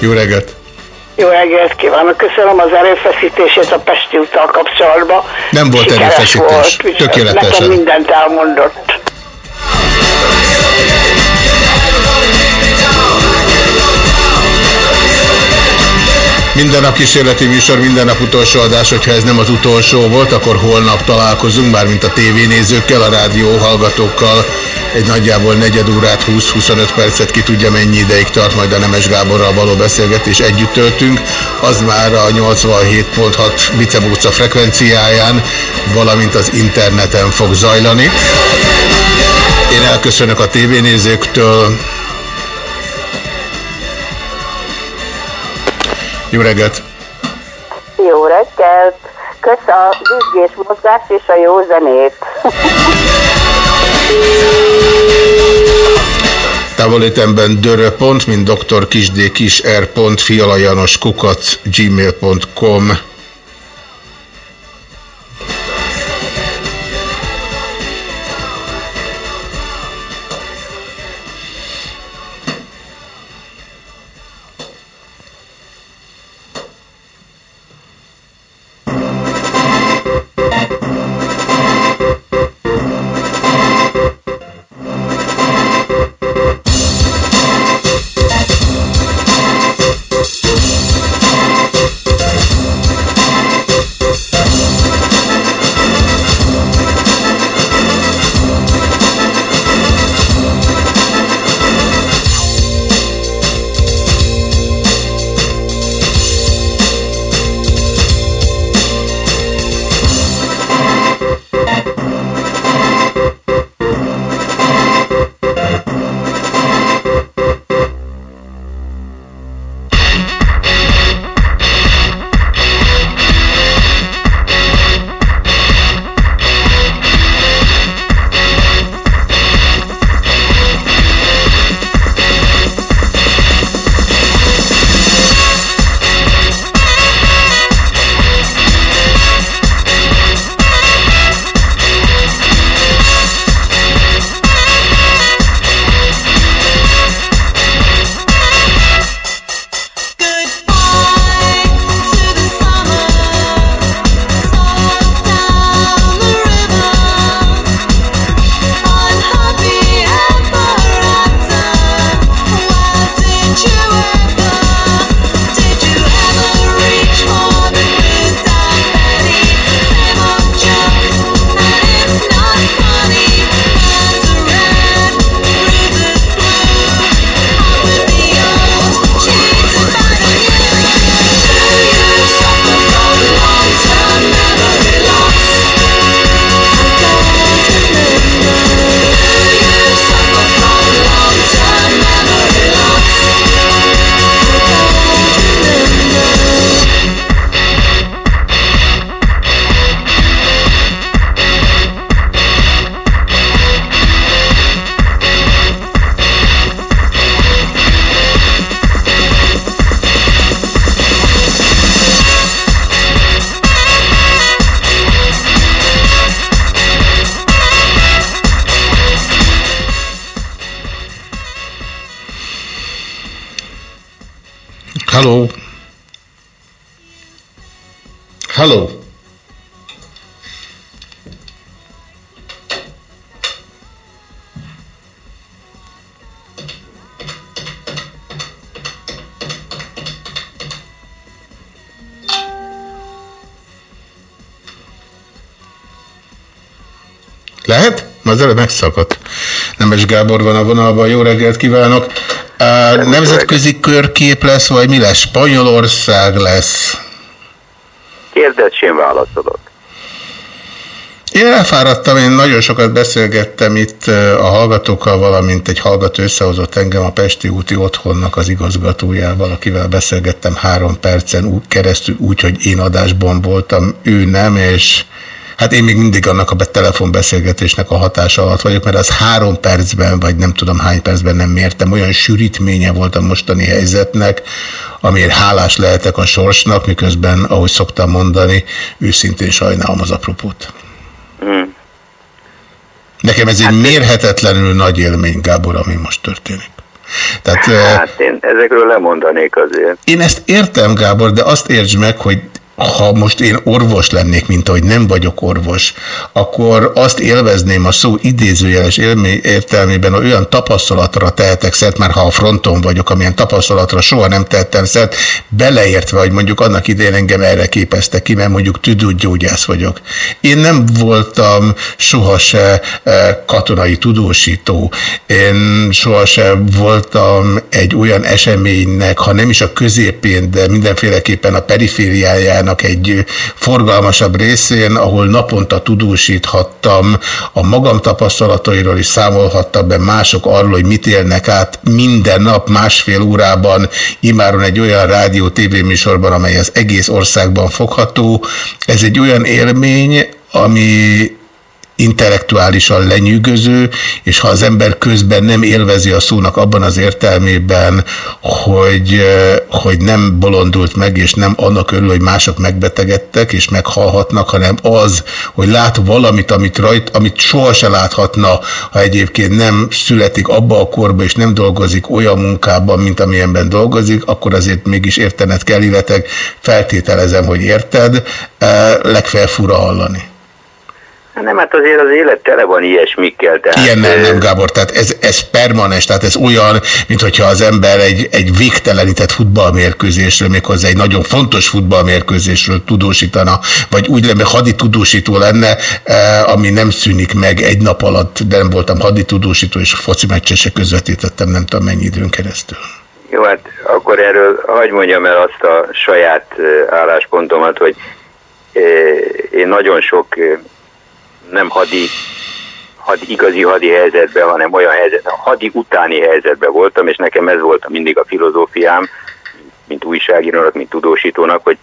Jó reggelt! Jó reggelt kívánok, köszönöm az erőfeszítését a Pesti úttal kapcsolatban. Nem volt Sikeres erőfeszítés, volt. tökéletesen. Nekem mindent elmondott. Minden nap kísérleti műsor, minden nap utolsó adás, hogyha ez nem az utolsó volt, akkor holnap találkozunk, már mint a tévénézőkkel, a rádió hallgatókkal. Egy nagyjából negyed órát, 20-25 percet, ki tudja mennyi ideig tart majd a Nemes Gáborral való beszélgetés együtt töltünk. Az már a 87.6 bicebóca frekvenciáján, valamint az interneten fog zajlani. Én elköszönök a tévénézőktől. Jó reggelt! Jó reggelt! Kösz a düzgés mozgást és a jó zenét. Távolétemben mint dr. kisd kis r. pont, fialajanos kukac, gmail.com. Lehet? Az előbb megszakadt. Nemes Gábor van a vonalban, jó reggelt kívánok. Á, nemzetközi körkép lesz, vagy mi lesz? Spanyolország lesz? Kérdezz, én válaszolok. Én elfáradtam, én nagyon sokat beszélgettem itt a hallgatókkal, valamint egy hallgató összehozott engem a Pesti úti otthonnak az igazgatójával, akivel beszélgettem három percen keresztül, úgy, hogy én adásban voltam, ő nem, és hát én még mindig annak a be- telefonbeszélgetésnek a hatása alatt vagyok, mert az három percben, vagy nem tudom hány percben nem mértem, olyan sűrítménye volt a mostani helyzetnek, amiért hálás lehetek a sorsnak, miközben, ahogy szoktam mondani, őszintén sajnálom az apropót. Hmm. Nekem ez egy mérhetetlenül nagy élmény, Gábor, ami most történik. Tehát, eh, Hát én ezekről lemondanék azért. én ezt értem, Gábor, de azt értsd meg, hogy ha most én orvos lennék, mint ahogy nem vagyok orvos, akkor azt élvezném a szó idézőjeles értelmében, hogy olyan tapasztalatra tehetek szert, már ha a fronton vagyok, amilyen tapasztalatra soha nem tettem szert, beleértve, hogy mondjuk annak idején engem erre képezte ki, mert mondjuk tüdőgyógyász vagyok. Én nem voltam sohasem eh, katonai tudósító, én sohasem voltam egy olyan eseménynek, ha nem is a középén, de mindenféleképpen a perifériájának egy forgalmasabb részén, ahol naponta tudósíthattam a magam tapasztalatairól is számolhattam be mások arról, hogy mit élnek át minden nap másfél órában, imáron egy olyan rádió tévéműsorban, amely az egész országban fogható. Ez egy olyan élmény, ami intellektuálisan lenyűgöző, és ha az ember közben nem élvezi a szónak abban az értelmében, hogy, hogy nem bolondult meg, és nem annak örül, hogy mások megbetegedtek, és meghalhatnak, hanem az, hogy lát valamit, amit, rajt, amit soha se láthatna, ha egyébként nem születik abba a korba, és nem dolgozik olyan munkában, mint amilyenben dolgozik, akkor azért mégis értened kell, illetve feltételezem, hogy érted, legfeljebb fura hallani. Hát Nem, hát azért az élet tele van ilyesmikkel. Tehát, Ilyennel nem, Gábor, tehát ez, ez permanens, tehát ez olyan, mint hogyha az ember egy, egy végtelenített futballmérkőzésről, méghozzá egy nagyon fontos futballmérkőzésről tudósítana, vagy úgy lenne, hadi tudósító lenne, eh, ami nem szűnik meg egy nap alatt, de nem voltam hadi tudósító, és foci meccset se közvetítettem, nem tudom mennyi időn keresztül. Jó, hát akkor erről hagyd mondjam el azt a saját álláspontomat, hogy én nagyon sok nem hadi, hadi, igazi hadi helyzetben, hanem olyan helyzet, hadi utáni helyzetben voltam, és nekem ez volt mindig a filozófiám, mint újságírónak, mint tudósítónak, hogy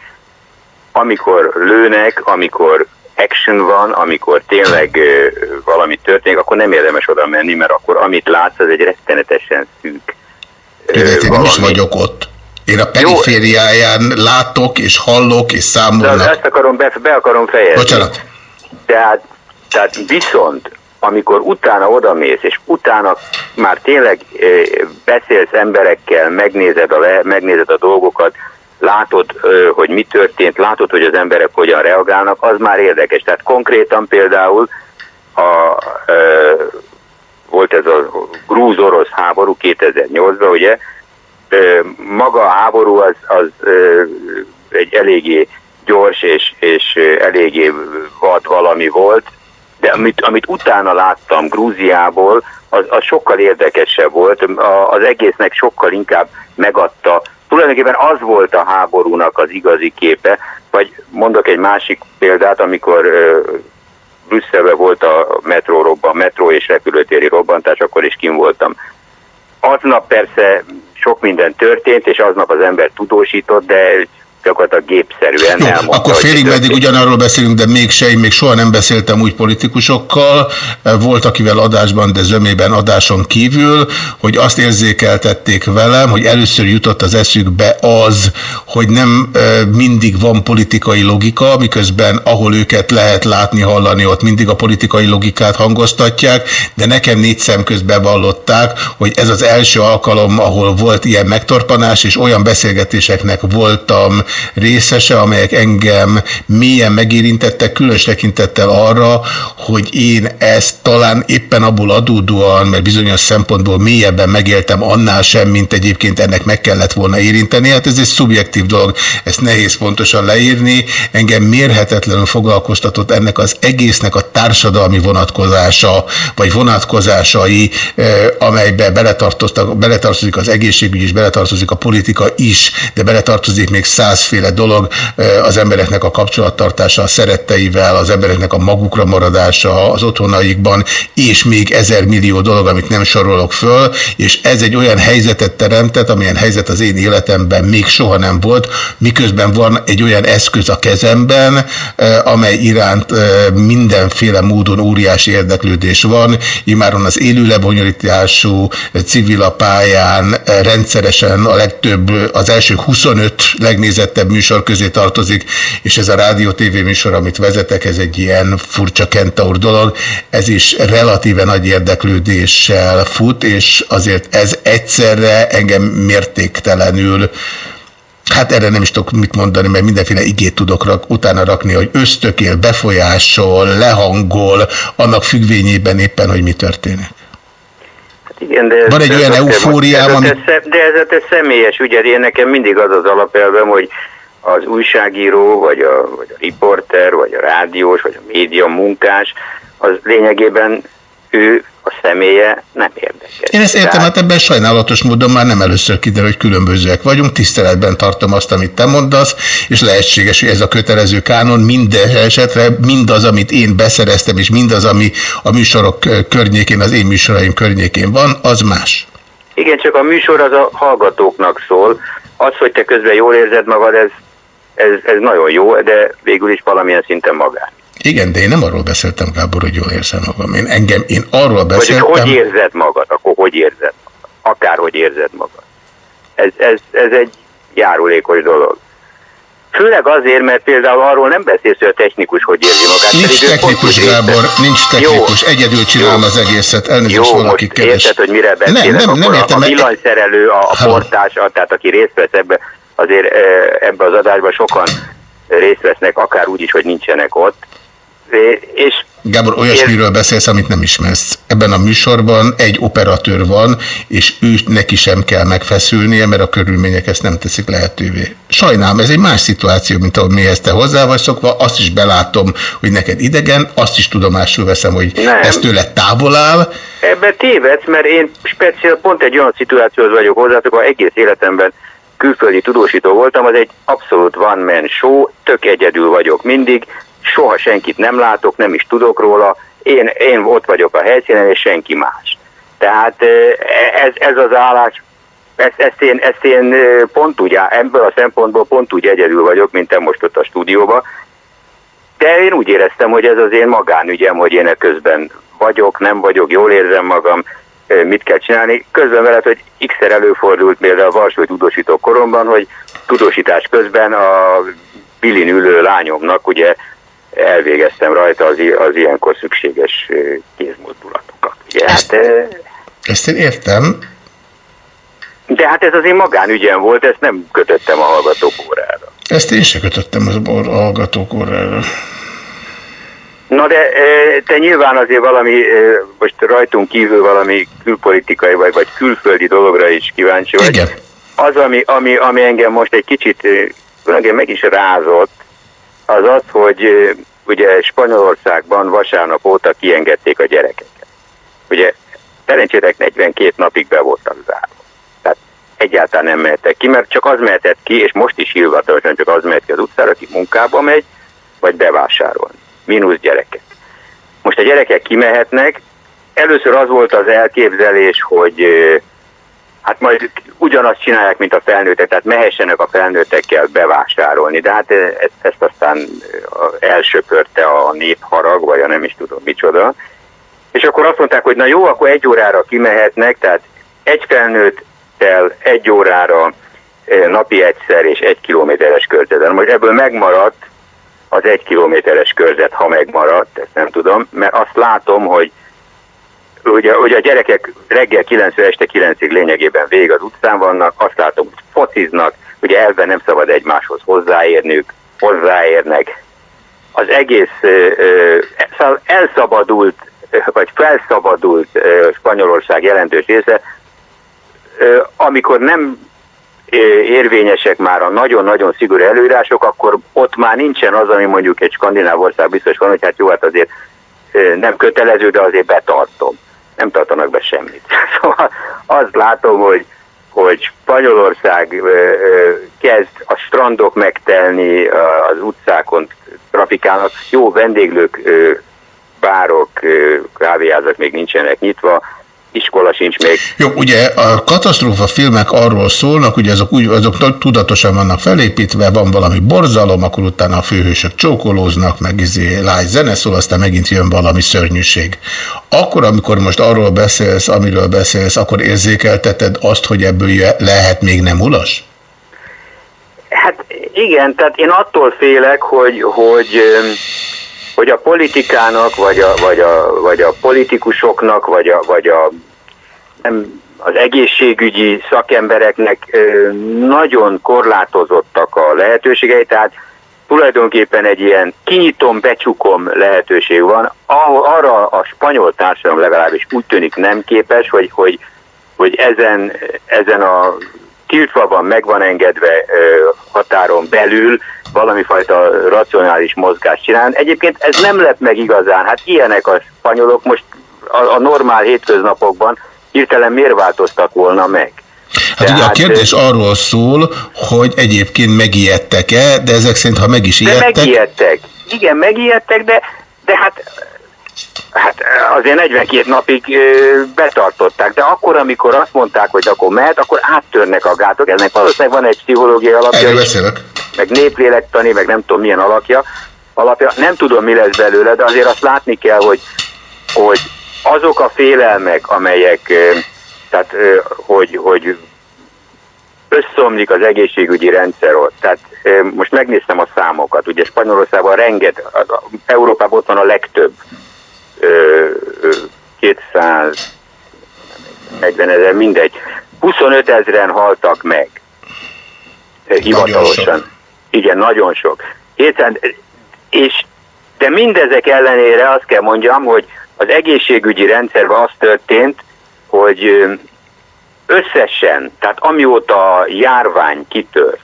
amikor lőnek, amikor action van, amikor tényleg ö, valami történik, akkor nem érdemes oda menni, mert akkor amit látsz, az egy rettenetesen szűk. ö, Én nem is vagyok ott. Én a perifériáján látok, és hallok, és De számolnak. ezt akarom, be, be akarom fejezni. Bocsánat. Tehát, tehát viszont, amikor utána odamész, és utána már tényleg eh, beszélsz emberekkel, megnézed a, le, megnézed a dolgokat, látod, eh, hogy mi történt, látod, hogy az emberek hogyan reagálnak, az már érdekes. Tehát konkrétan például a, eh, volt ez a grúz-orosz háború 2008-ban, ugye, Ö, maga a háború az, az ö, egy eléggé gyors és, és ö, eléggé vad valami volt, de amit, amit utána láttam Grúziából, az, az sokkal érdekesebb volt, a, az egésznek sokkal inkább megadta. Tulajdonképpen az volt a háborúnak az igazi képe, vagy mondok egy másik példát, amikor ö, volt a metró robban, metró és repülőtéri robbantás, akkor is kim voltam. Aznap persze sok minden történt, és aznap az ember tudósított, de gyakorlatilag gépszerűen Jó, elmondta. akkor félig meddig ugyanarról beszélünk, de mégse, én még soha nem beszéltem úgy politikusokkal, volt akivel adásban, de zömében adáson kívül, hogy azt érzékeltették velem, hogy először jutott az eszükbe az, hogy nem mindig van politikai logika, miközben ahol őket lehet látni, hallani, ott mindig a politikai logikát hangoztatják, de nekem négy szem közben vallották, hogy ez az első alkalom, ahol volt ilyen megtorpanás, és olyan beszélgetéseknek voltam részese, amelyek engem mélyen megérintettek, különös tekintettel arra, hogy én ezt talán éppen abból adódóan, mert bizonyos szempontból mélyebben megéltem annál sem, mint egyébként ennek meg kellett volna érinteni. Hát ez egy szubjektív dolog, ezt nehéz pontosan leírni. Engem mérhetetlenül foglalkoztatott ennek az egésznek a társadalmi vonatkozása, vagy vonatkozásai, eh, amelybe beletartozik az egészségügy is, beletartozik a politika is, de beletartozik még százféle dolog, az embereknek a kapcsolattartása a szeretteivel, az embereknek a magukra maradása az otthonaikban, és még ezer millió dolog, amit nem sorolok föl, és ez egy olyan helyzetet teremtett, amilyen helyzet az én életemben még soha nem volt, miközben van egy olyan eszköz a kezemben, amely iránt mindenféle módon óriási érdeklődés van. Imáron az élő lebonyolítású civil a pályán rendszeresen a legtöbb, az első 25 legnézettebb műsor közé tartozik, és ez a rádió TV műsor, amit vezetek, ez egy ilyen furcsa kentaur dolog, ez is relatíve nagy érdeklődéssel fut, és azért ez egyszerre engem mértéktelenül Hát erre nem is tudok mit mondani, mert mindenféle igét tudok rak, utána rakni, hogy ösztökél, befolyásol, lehangol, annak függvényében éppen, hogy mi történik. Igen, de Van egy ez olyan eufóriám, ez ami- De ez a te személyes ügyed, én nekem mindig az az alapelvem, hogy az újságíró, vagy a, vagy a riporter, vagy a rádiós, vagy a média munkás, az lényegében ő a személye nem érdekes. Én ezt értem, Tehát- hát ebben sajnálatos módon már nem először kiderül, hogy különbözőek vagyunk, tiszteletben tartom azt, amit te mondasz, és lehetséges, hogy ez a kötelező kánon minden esetre mindaz, amit én beszereztem, és mindaz, ami a műsorok környékén, az én műsoraim környékén van, az más. Igen, csak a műsor az a hallgatóknak szól. Az, hogy te közben jól érzed magad, ez, ez, ez nagyon jó, de végül is valamilyen szinten magán. Igen, de én nem arról beszéltem, Gábor, hogy jól érzem magam. Én, engem, én arról Vagy hogy beszéltem... hogy érzed magad, akkor hogy érzed magad. Akárhogy érzed magad. Ez, ez, ez egy járulékos dolog. Főleg azért, mert például arról nem beszélsz, hogy a technikus hogy érzi magát. Nincs technikus, Gábor, nincs technikus, egyedül csinálom az egészet, elnézést Jó, valaki keres. érted, hogy mire beszélek, Nem, nem, nem értem, a villanyszerelő, a, a portás, a- tehát aki részt vesz ebbe, azért e, ebbe az adásban sokan részt vesznek, akár úgy is, hogy nincsenek ott. És Gábor, olyasmiről beszélsz, amit nem ismersz. Ebben a műsorban egy operatőr van, és ő neki sem kell megfeszülnie, mert a körülmények ezt nem teszik lehetővé. Sajnálom, ez egy más szituáció, mint ahogy mihez te hozzá vagy szokva, azt is belátom, hogy neked idegen, azt is tudomásul veszem, hogy Nem. ez tőle távol áll. Ebben tévedsz, mert én speciál pont egy olyan szituációhoz vagyok hozzátok, ahol egész életemben külföldi tudósító voltam, az egy abszolút one man show, tök egyedül vagyok mindig, soha senkit nem látok, nem is tudok róla, én, én ott vagyok a helyszínen, és senki más. Tehát eh, ez, ez az állás, ezt, ezt, én, ezt én pont úgy, ebből a szempontból pont úgy egyedül vagyok, mint te most ott a stúdióban, de én úgy éreztem, hogy ez az én magánügyem, hogy én e közben vagyok, nem vagyok, jól érzem magam, mit kell csinálni. Közben veled, hogy x-szer előfordult például a Varsói tudósító koromban, hogy tudósítás közben a Bilin ülő lányomnak ugye elvégeztem rajta az, az ilyenkor szükséges kézmozdulatokat. Ugye, hát, ö, Ezt én értem. de hát ez az én magánügyem volt, ezt nem kötöttem a hallgatók órára. Ezt én se kötöttem az a hallgatók orrára. Na de te nyilván azért valami, most rajtunk kívül valami külpolitikai vagy, vagy külföldi dologra is kíváncsi vagy. Igen. Az, ami, ami, ami engem most egy kicsit engem meg is rázott, az az, hogy ugye Spanyolországban vasárnap óta kiengedték a gyerekeket. Ugye szerencsétek 42 napig be voltak zárva. Tehát egyáltalán nem mehettek ki, mert csak az mehetett ki, és most is hivatalosan csak az mehet ki az utcára, aki munkába megy, vagy bevásárolni. Mínusz gyerekek. Most a gyerekek kimehetnek. Először az volt az elképzelés, hogy hát majd ugyanazt csinálják, mint a felnőttek, tehát mehessenek a felnőttekkel bevásárolni. De hát ezt, ezt aztán elsöpörte a népharag, vagy a nem is tudom micsoda. És akkor azt mondták, hogy na jó, akkor egy órára kimehetnek, tehát egy felnőttel egy órára napi egyszer és egy kilométeres körzeten. Most ebből megmaradt az egy kilométeres körzet, ha megmaradt, ezt nem tudom, mert azt látom, hogy ugye, ugye a gyerekek reggel 9 este 9-ig lényegében végig az utcán vannak, azt látom, hogy fociznak, ugye elven nem szabad egymáshoz hozzáérnünk, hozzáérnek. Az egész ö, ö, elszabadult, vagy felszabadult ö, Spanyolország jelentős része, ö, amikor nem érvényesek már a nagyon-nagyon szigorú előírások, akkor ott már nincsen az, ami mondjuk egy skandináv ország biztos van, hogy hát jó, hát azért nem kötelező, de azért betartom. Nem tartanak be semmit. Szóval azt látom, hogy, hogy Spanyolország kezd a strandok megtelni, az utcákon trafikálnak, jó vendéglők, bárok, kávéházak még nincsenek nyitva, iskola sincs még. Jó, ugye a katasztrófa filmek arról szólnak, hogy azok, úgy, azok tudatosan vannak felépítve, van valami borzalom, akkor utána a főhősök csókolóznak, meg izé lágy zene szól, aztán megint jön valami szörnyűség. Akkor, amikor most arról beszélsz, amiről beszélsz, akkor érzékelteted azt, hogy ebből lehet még nem ulas? Hát igen, tehát én attól félek, hogy, hogy hogy a politikának, vagy a, vagy a, vagy a politikusoknak, vagy, a, vagy a, nem, az egészségügyi szakembereknek nagyon korlátozottak a lehetőségei, tehát tulajdonképpen egy ilyen kinyitom, becsukom lehetőség van. Arra a spanyol társadalom legalábbis úgy tűnik nem képes, hogy, hogy, hogy ezen, ezen a tiltva van, meg van engedve határon belül valami fajta racionális mozgást csinál. Egyébként ez nem lett meg igazán, hát ilyenek a spanyolok most a, a normál hétköznapokban hirtelen miért változtak volna meg? Hát Tehát, ugye a kérdés arról szól, hogy egyébként megijedtek-e, de ezek szerint, ha meg is ijedtek... De megijedtek. Igen, megijedtek, de, de hát Hát azért 42 napig betartották, de akkor, amikor azt mondták, hogy akkor mehet, akkor áttörnek a gátok. Ennek valószínűleg van egy pszichológiai alapja is, meg néplélektani, meg nem tudom milyen alakja, alapja. Nem tudom, mi lesz belőle, de azért azt látni kell, hogy, hogy azok a félelmek, amelyek, tehát hogy, hogy összeomlik az egészségügyi rendszer ott. Tehát most megnéztem a számokat, ugye Spanyolországban renget, Európában ott van a legtöbb 240 ezer, mindegy. 25 ezeren haltak meg hivatalosan. Igen, nagyon sok. Érted? És, de mindezek ellenére azt kell mondjam, hogy az egészségügyi rendszerben az történt, hogy összesen, tehát amióta a járvány kitört,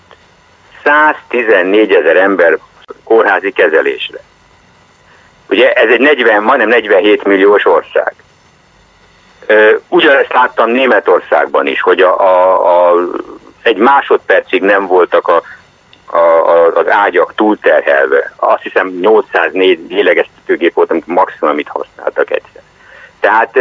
114 ezer ember kórházi kezelésre. Ugye ez egy 40, majdnem 47 milliós ország. Ugyanezt láttam Németországban is, hogy a, a, a, egy másodpercig nem voltak a, a, a, az ágyak túlterhelve. Azt hiszem 804 lélegeztetőgép volt, amit maximum, amit használtak egyszer. Tehát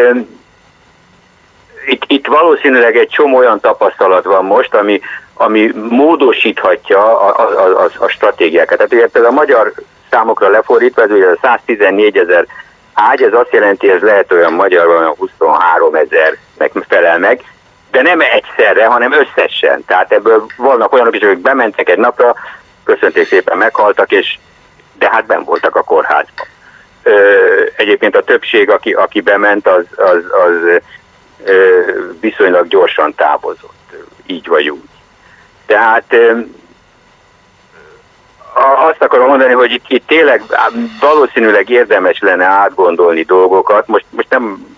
itt, itt valószínűleg egy csomó olyan tapasztalat van most, ami, ami módosíthatja a, a, a, a stratégiákat. Tehát ugye például a magyar számokra lefordítva, ez ugye a 114 ezer ágy, ez azt jelenti, ez lehet olyan magyarban olyan 23 ezer megfelel meg, de nem egyszerre, hanem összesen. Tehát ebből vannak olyanok is, akik bementek egy napra, köszönték szépen, meghaltak, és de hát ben voltak a kórházban. Ö, egyébként a többség, aki, aki bement, az, az, az ö, viszonylag gyorsan távozott, így vagy úgy. Tehát azt akarom mondani, hogy itt, itt tényleg valószínűleg érdemes lenne átgondolni dolgokat. Most, most nem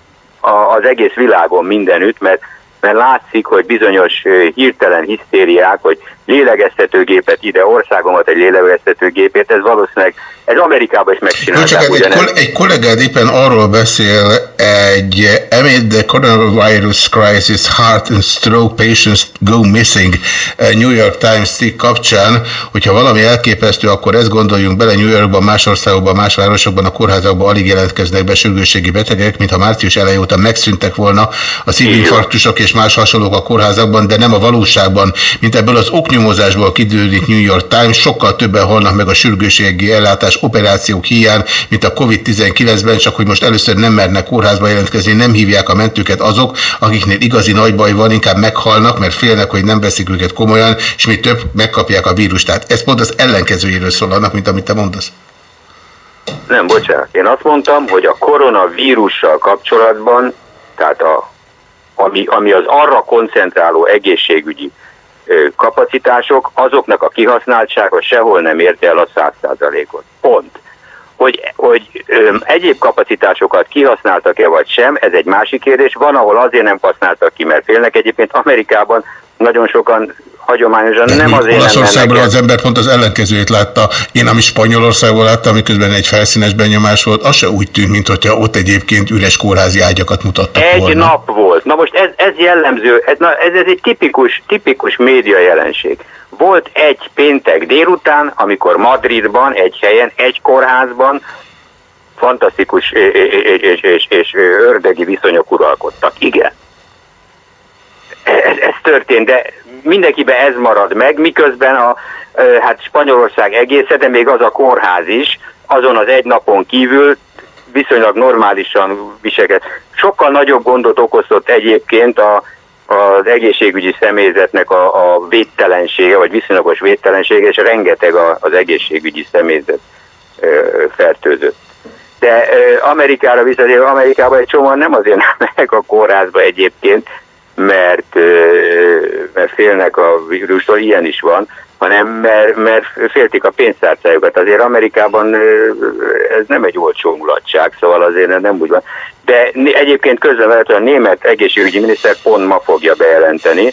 az egész világon mindenütt, mert, mert látszik, hogy bizonyos hirtelen hisztériák, hogy lélegeztetőgépet ide, országomat egy lélegeztetőgépét, ez valószínűleg, ez Amerikában is megcsinálták. csak egy, kol- egy kollégád éppen arról beszél, egy amid the coronavirus crisis, heart and stroke patients go missing eh, New York Times cikk kapcsán, hogyha valami elképesztő, akkor ezt gondoljunk bele, New Yorkban, más országokban, más városokban, a kórházakban alig jelentkeznek be sürgősségi betegek, mintha március eleje óta megszűntek volna a szívinfarktusok és más hasonlók a kórházakban, de nem a valóságban, mint ebből az oknyomozásból kidőlik New York Times, sokkal többen halnak meg a sürgősségi ellátás operációk hiány, mint a COVID-19-ben, csak hogy most először nem mernek kórházba jelentkezni, nem hívják a mentőket azok, akiknél igazi nagy baj van, inkább meghalnak, mert félnek, hogy nem veszik őket komolyan, és mi több, megkapják a vírust. Tehát ez pont az ellenkezőjéről szól annak, mint amit te mondasz. Nem, bocsánat. Én azt mondtam, hogy a koronavírussal kapcsolatban, tehát a, ami, ami az arra koncentráló egészségügyi kapacitások, azoknak a kihasználtsága sehol nem érte el a 100%-ot. Pont. Hogy, hogy ö, egyéb kapacitásokat kihasználtak-e vagy sem, ez egy másik kérdés. Van, ahol azért nem használtak ki, mert félnek. Egyébként Amerikában nagyon sokan hagyományosan nem azért Olaszországban az ember pont az ellenkezőjét látta. Én, ami Spanyolországban láttam, miközben egy felszínes benyomás volt, az se úgy tűnt, mintha ott egyébként üres kórházi ágyakat mutattak Egy volna. nap volt. Na most ez, ez jellemző, ez, na, ez, ez egy tipikus, tipikus média jelenség. Volt egy péntek délután, amikor Madridban, egy helyen, egy kórházban fantasztikus és, és, és, és ördögi viszonyok uralkodtak. Igen. Ez, ez történt, de mindenkiben ez marad meg, miközben a hát Spanyolország egésze, de még az a kórház is, azon az egy napon kívül viszonylag normálisan viselkedett. Sokkal nagyobb gondot okozott egyébként a, az egészségügyi személyzetnek a, a védtelensége, vagy viszonylagos védtelensége, és rengeteg a, az egészségügyi személyzet ö, fertőzött. De ö, Amerikára visszatérve, Amerikában egy csomóan nem azért mennek a kórházba egyébként, mert, mert félnek a vírustól, ilyen is van, hanem mert, mert féltik a pénztárcájukat. Azért Amerikában ez nem egy olcsó mulatság, szóval azért nem úgy van. De egyébként közben a német egészségügyi miniszter pont ma fogja bejelenteni,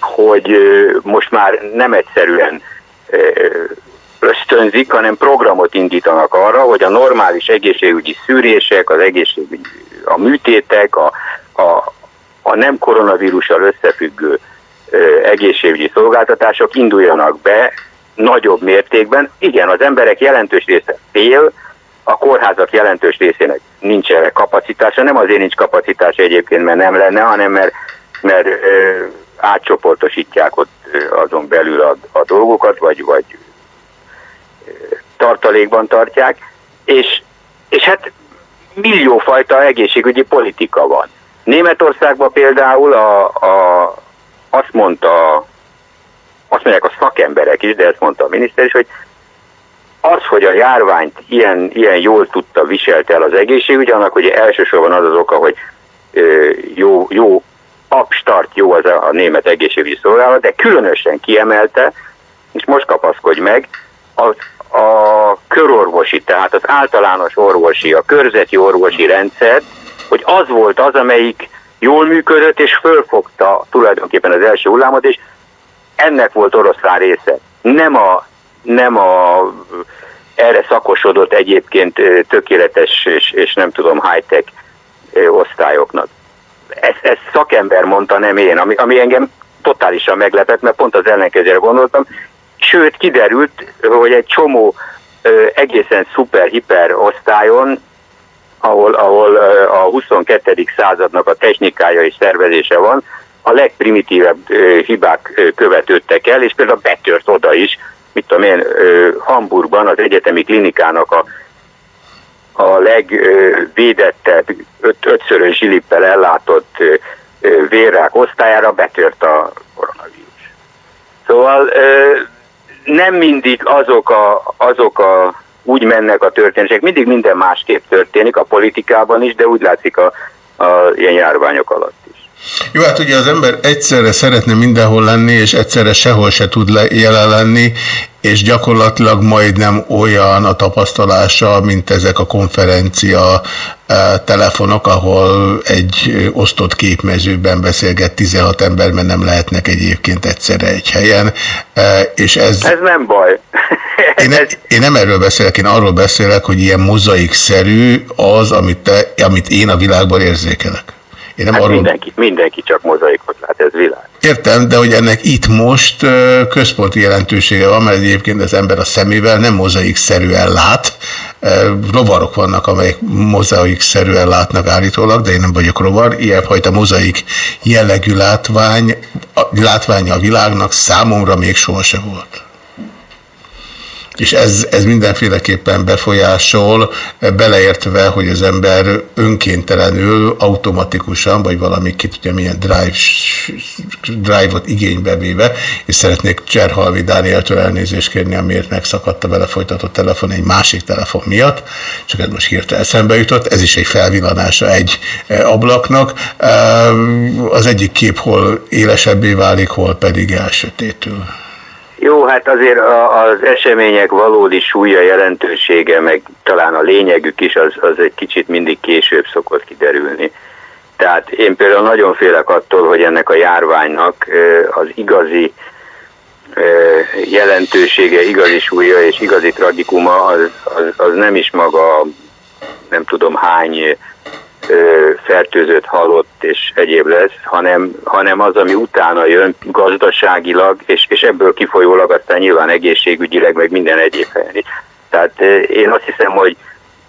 hogy most már nem egyszerűen ösztönzik, hanem programot indítanak arra, hogy a normális egészségügyi szűrések, az egészségügyi, a műtétek, a, a, a nem koronavírussal összefüggő egészségügyi szolgáltatások induljanak be nagyobb mértékben. Igen, az emberek jelentős része fél, a kórházak jelentős részének nincs erre kapacitása. Nem azért nincs kapacitása egyébként, mert nem lenne, hanem mert, mert ö, átcsoportosítják ott azon belül a, a dolgokat, vagy, vagy tartalékban tartják, és, és hát milliófajta egészségügyi politika van. Németországban például a, a, azt mondta, azt mondják a szakemberek is, de ezt mondta a miniszter is, hogy az, hogy a járványt ilyen, ilyen jól tudta viselte el az egészségügy, annak ugye elsősorban az az oka, hogy ö, jó, jó upstart jó az a, a német egészségügyi szolgálat, de különösen kiemelte, és most kapaszkodj meg, a, a körorvosi, tehát az általános orvosi, a körzeti orvosi rendszer, hogy az volt az, amelyik jól működött, és fölfogta tulajdonképpen az első hullámot, és ennek volt oroszlán része. Nem a, nem a erre szakosodott egyébként tökéletes és, és nem tudom high-tech osztályoknak. Ezt, ezt szakember mondta, nem én, ami, ami engem totálisan meglepett, mert pont az ellenkezőre gondoltam. Sőt, kiderült, hogy egy csomó egészen szuper-hiper osztályon, ahol, ahol ö, a 22. századnak a technikája és szervezése van, a legprimitívebb ö, hibák ö, követődtek el, és például betört oda is, mit tudom én, Hamburgban az egyetemi klinikának a, a legvédettebb, öt, ötszörös zsilippel ellátott vérrák osztályára betört a koronavírus. Szóval nem mindig azok a, azok a úgy mennek a történések, mindig minden másképp történik a politikában is, de úgy látszik a, a ilyen járványok alatt. Jó, hát ugye az ember egyszerre szeretne mindenhol lenni, és egyszerre sehol se tud le, jelen lenni. És gyakorlatilag majdnem olyan a tapasztalása, mint ezek a konferencia eh, telefonok, ahol egy osztott képmezőben beszélget 16 ember, mert nem lehetnek egyébként egyszerre egy helyen, eh, és ez... Ez nem baj. Én, én nem erről beszélek, én arról beszélek, hogy ilyen mozaikszerű az, amit, te, amit én a világban érzékelek. Én nem Hát arról... mindenki, mindenki csak mozaikot lát, ez világ. Értem, de hogy ennek itt most központi jelentősége van, mert egyébként az ember a szemével nem mozaikszerűen lát. Rovarok vannak, amelyek mozaikszerűen látnak állítólag, de én nem vagyok rovar. Ilyenfajta mozaik jellegű látvány, a, látványa a világnak számomra még sohasem volt. És ez, ez mindenféleképpen befolyásol, beleértve, hogy az ember önkéntelenül, automatikusan, vagy valami ki tudja milyen drive, drive-ot igénybe véve, és szeretnék Cserhalvi Dánieltől elnézést kérni, amiért megszakadt a vele folytatott telefon egy másik telefon miatt, csak ez most hirtelen eszembe jutott, ez is egy felvillanása egy eh, ablaknak. Eh, Az egyik kép hol élesebbé válik, hol pedig elsötétül. Jó, hát azért az események valódi súlya, jelentősége, meg talán a lényegük is, az, az egy kicsit mindig később szokott kiderülni. Tehát én például nagyon félek attól, hogy ennek a járványnak az igazi jelentősége, igazi súlya és igazi tragikuma az, az, az nem is maga nem tudom hány fertőzött, halott és egyéb lesz, hanem, hanem az, ami utána jön gazdaságilag, és, és ebből kifolyólag aztán nyilván egészségügyileg, meg minden egyéb helyen. Tehát én azt hiszem, hogy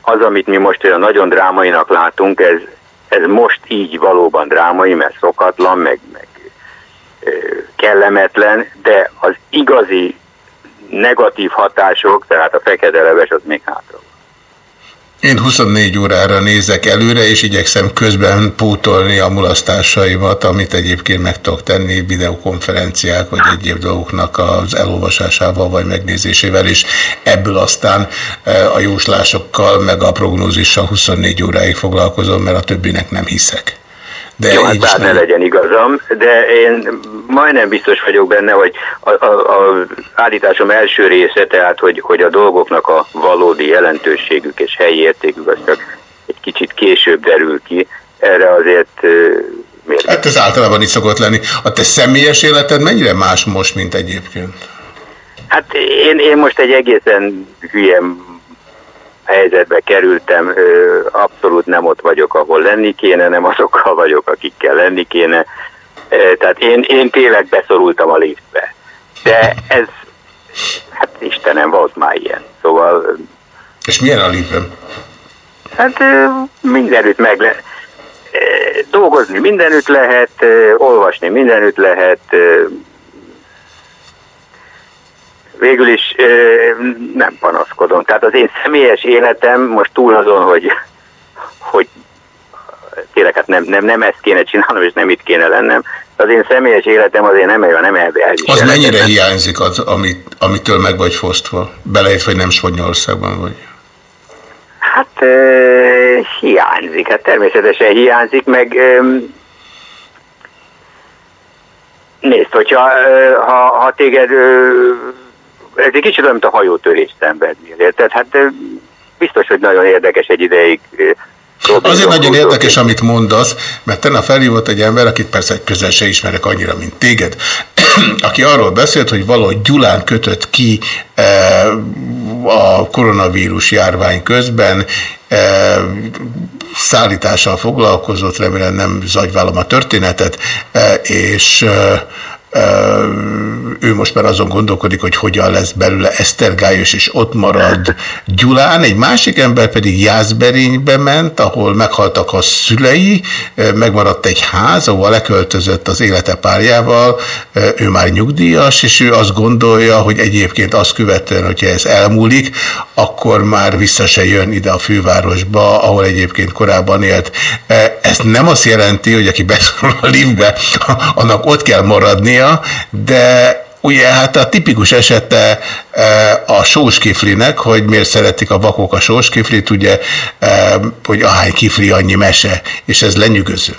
az, amit mi most olyan nagyon drámainak látunk, ez, ez most így valóban drámai, mert szokatlan, meg, meg kellemetlen, de az igazi negatív hatások, tehát a fekete leves az még hátra. Én 24 órára nézek előre, és igyekszem közben pótolni a mulasztásaimat, amit egyébként meg tudok tenni videokonferenciák, vagy egyéb dolgoknak az elolvasásával, vagy megnézésével, és ebből aztán eh, a jóslásokkal, meg a prognózissal 24 óráig foglalkozom, mert a többinek nem hiszek. De Jó, hát bár ne nem- legyen igazam, de én majdnem biztos vagyok benne, hogy a, a, a állításom első része, tehát hogy, hogy a dolgoknak a valódi jelentőségük és helyi értékük az csak egy kicsit később derül ki. Erre azért miért? Hát ez általában így szokott lenni. A te személyes életed mennyire más most, mint egyébként? Hát én, én most egy egészen hülye helyzetbe kerültem, abszolút nem ott vagyok, ahol lenni kéne, nem azokkal vagyok, akikkel lenni kéne. Tehát én, én tényleg beszorultam a liftbe. De ez, hát Istenem, volt már ilyen. Szóval, És milyen a liftben? hát mindenütt meg le, ö, dolgozni mindenütt lehet, olvasni mindenütt lehet, végül is ö, nem panaszkodom. Tehát az én személyes életem most túl azon, hogy, hogy tényleg hát nem, nem, nem ezt kéne csinálnom, és nem itt kéne lennem. Az én személyes életem azért nem olyan, nem Az elviselhetetlen. mennyire hiányzik, az, amit, amitől meg vagy fosztva? Beleért, hogy nem Spanyolországban vagy. Hát ö, hiányzik, hát természetesen hiányzik, meg ö, nézd, hogyha ha, ha téged ez egy kicsit olyan, mint a hajótörést szenvednél, érted? Hát biztos, hogy nagyon érdekes egy ideig Azért nagyon érdekes, amit mondasz, mert tegnap felhívott egy ember, akit persze közel se ismerek annyira, mint téged, aki arról beszélt, hogy valahogy Gyulán kötött ki eh, a koronavírus járvány közben, eh, szállítással foglalkozott, remélem nem zagyválom a történetet, eh, és eh, ő most már azon gondolkodik, hogy hogyan lesz belőle Esztergályos, és ott marad Gyulán. Egy másik ember pedig Jászberénybe ment, ahol meghaltak a szülei, megmaradt egy ház, ahol leköltözött az élete párjával, ő már nyugdíjas, és ő azt gondolja, hogy egyébként azt követően, hogyha ez elmúlik, akkor már vissza se jön ide a fővárosba, ahol egyébként korábban élt. Ez nem azt jelenti, hogy aki beszorul a liftbe, annak ott kell maradnia, de Ugye, hát a tipikus esete e, a sóskiflinek, hogy miért szeretik a vakok a sóskiflit, ugye, e, hogy ahány kifli, annyi mese, és ez lenyűgöző.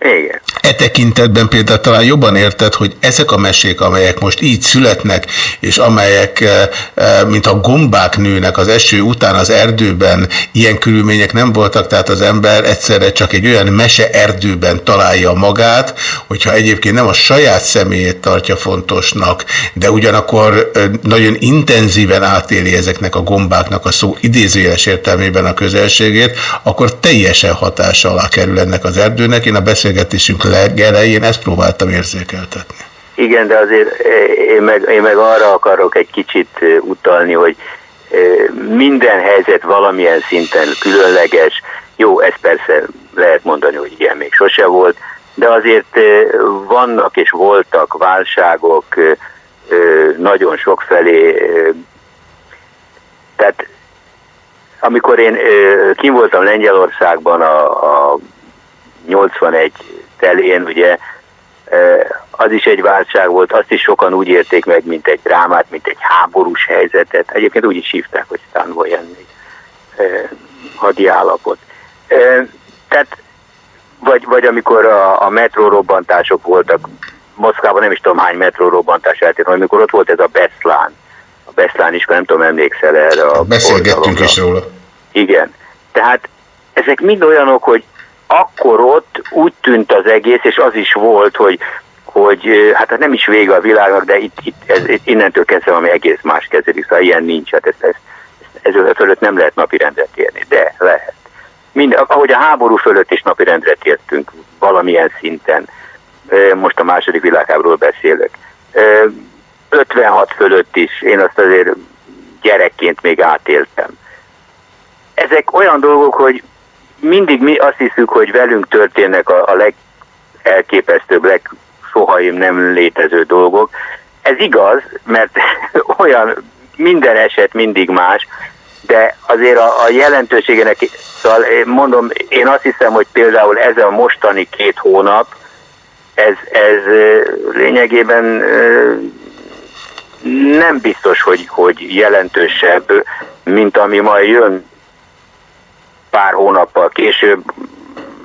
Igen. E tekintetben például talán jobban érted, hogy ezek a mesék, amelyek most így születnek, és amelyek, eh, eh, mint a gombák nőnek az eső után az erdőben, ilyen körülmények nem voltak, tehát az ember egyszerre csak egy olyan mese erdőben találja magát, hogyha egyébként nem a saját személyét tartja fontosnak, de ugyanakkor nagyon intenzíven átéli ezeknek a gombáknak a szó idézőjeles értelmében a közelségét, akkor teljesen hatása alá kerül ennek az erdőnek. Én a beszélgetésünk legelején ezt próbáltam érzékeltetni. Igen, de azért eh, én meg, én meg arra akarok egy kicsit eh, utalni, hogy eh, minden helyzet valamilyen szinten különleges. Jó, ez persze lehet mondani, hogy ilyen még sose volt, de azért vannak és voltak válságok nagyon sokfelé. eh, Tehát amikor én kim voltam Lengyelországban a, a 81 telén, ugye, az is egy válság volt, azt is sokan úgy érték meg, mint egy drámát, mint egy háborús helyzetet. Egyébként úgy is hívták, hogy Stanvoyen hadi állapot. Tehát, vagy, vagy amikor a, a metrórobbantások voltak, Moszkvában nem is tudom hány metrórobbantás eltért, amikor ott volt ez a Beszlán, a Beszlán is, nem tudom, emlékszel erre a Beszélgettünk is róla. Igen. Tehát ezek mind olyanok, hogy akkor ott úgy tűnt az egész, és az is volt, hogy, hogy hát nem is vége a világnak, de itt, itt ez, itt innentől kezdve ami egész más kezelik, szóval ilyen nincs, hát ezt, ezt, ezt, ez fölött nem lehet napirendre térni, de lehet. Mind, ahogy a háború fölött is napirendre tértünk valamilyen szinten, most a második világháborúról beszélek. Ö, 56 fölött is, én azt azért gyerekként még átéltem ezek olyan dolgok, hogy mindig mi azt hiszük, hogy velünk történnek a, a legelképesztőbb, legsohaim nem létező dolgok. Ez igaz, mert olyan minden eset mindig más, de azért a, a jelentőségének, szóval én mondom, én azt hiszem, hogy például ez a mostani két hónap, ez, ez lényegében nem biztos, hogy, hogy jelentősebb, mint ami majd jön pár hónappal később,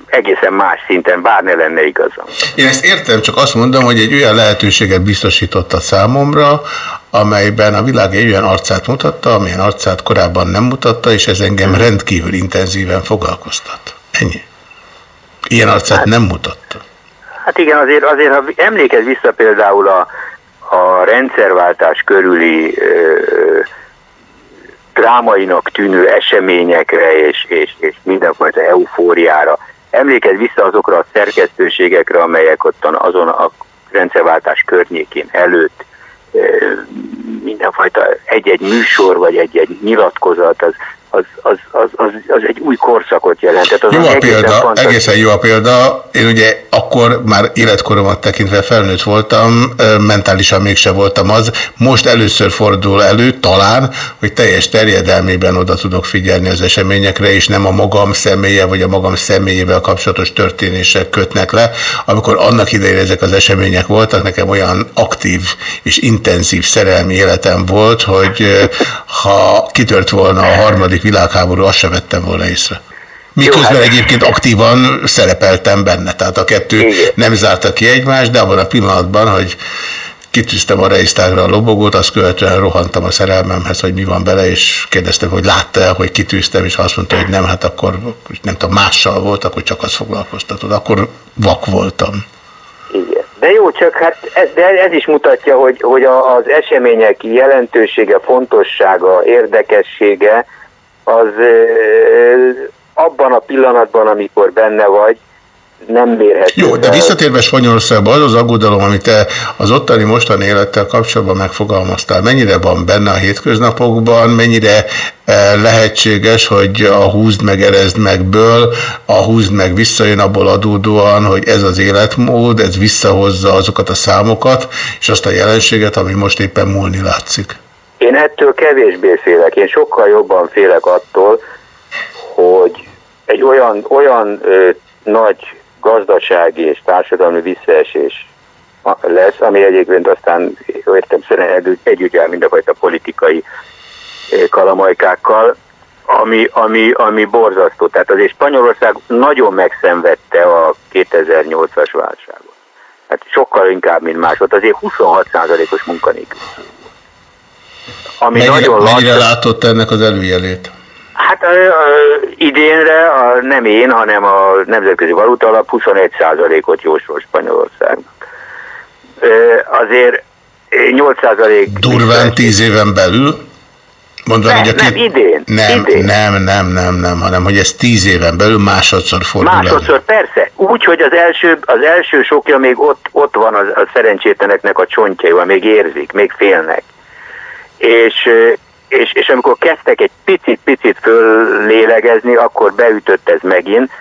egészen más szinten, bár ne lenne igazam. Én ezt értem, csak azt mondom, hogy egy olyan lehetőséget biztosított a számomra, amelyben a világ egy olyan arcát mutatta, amilyen arcát korábban nem mutatta, és ez engem rendkívül intenzíven foglalkoztat. Ennyi. Ilyen arcát nem mutatta. Hát igen, azért, azért ha emlékezz vissza például a, a rendszerváltás körüli ö, drámainak tűnő eseményekre és, és, és mindenfajta eufóriára. Emlékezz vissza azokra a szerkesztőségekre, amelyek ott azon a rendszerváltás környékén előtt ö, mindenfajta egy-egy műsor vagy egy-egy nyilatkozat, az, az, az, az, az, az egy új korszakot jelentett. Az Jó a egészen példa, fantasztikus. egészen jó a példa. Én ugye akkor már életkoromat tekintve felnőtt voltam, mentálisan mégse voltam az. Most először fordul elő, talán, hogy teljes terjedelmében oda tudok figyelni az eseményekre, és nem a magam személye, vagy a magam személyével kapcsolatos történések kötnek le. Amikor annak idején ezek az események voltak, nekem olyan aktív és intenzív szerelmi életem volt, hogy ha kitört volna a harmadik világháború, azt se vettem volna észre. Miközben egyébként aktívan szerepeltem benne, tehát a kettő nem zárta ki egymást, de abban a pillanatban, hogy kitűztem a reisztágra a lobogót, azt követően rohantam a szerelmemhez, hogy mi van bele, és kérdeztem, hogy látta el, hogy kitűztem, és azt mondta, hogy nem, hát akkor nem tudom, mással volt, akkor csak azt foglalkoztatod. Akkor vak voltam. Igen. De jó, csak hát ez, de ez is mutatja, hogy, hogy az események jelentősége, fontossága, érdekessége az abban a pillanatban, amikor benne vagy, nem mérhető. Jó, de visszatérve Spanyolországba, az az aggodalom, amit te az ottani mostani élettel kapcsolatban megfogalmaztál, mennyire van benne a hétköznapokban, mennyire eh, lehetséges, hogy a húzd meg, erezd megből, a húzd meg visszajön abból adódóan, hogy ez az életmód, ez visszahozza azokat a számokat, és azt a jelenséget, ami most éppen múlni látszik. Én ettől kevésbé félek. Én sokkal jobban félek attól, hogy egy olyan, olyan ö, nagy gazdasági és társadalmi visszaesés lesz, ami egyébként aztán értem szerint együtt jár mindenfajta politikai kalamajkákkal, ami, ami, ami borzasztó. Tehát azért Spanyolország nagyon megszenvedte a 2008-as válságot. Hát sokkal inkább, mint más volt. Azért 26%-os munkanélkül. Ami mennyire, nagyon mennyire lassan- látott ennek az előjelét? Hát ö, ö, idénre a, nem én, hanem a Nemzetközi Valuta Alap 21%-ot jósol Spanyolországnak. Azért ö, 8% Durván tíz éven belül? Mondva, Nem, hogy a nem, idén, Nem, idén. nem, nem, nem, nem, hanem hogy ez tíz éven belül másodszor fordul elő. Másodszor persze, úgy, hogy az első, az első sokja még ott, ott van az, a szerencsétleneknek a csontjaival, még érzik, még félnek. És, és, és amikor kezdtek egy picit-picit föllélegezni, akkor beütött ez megint,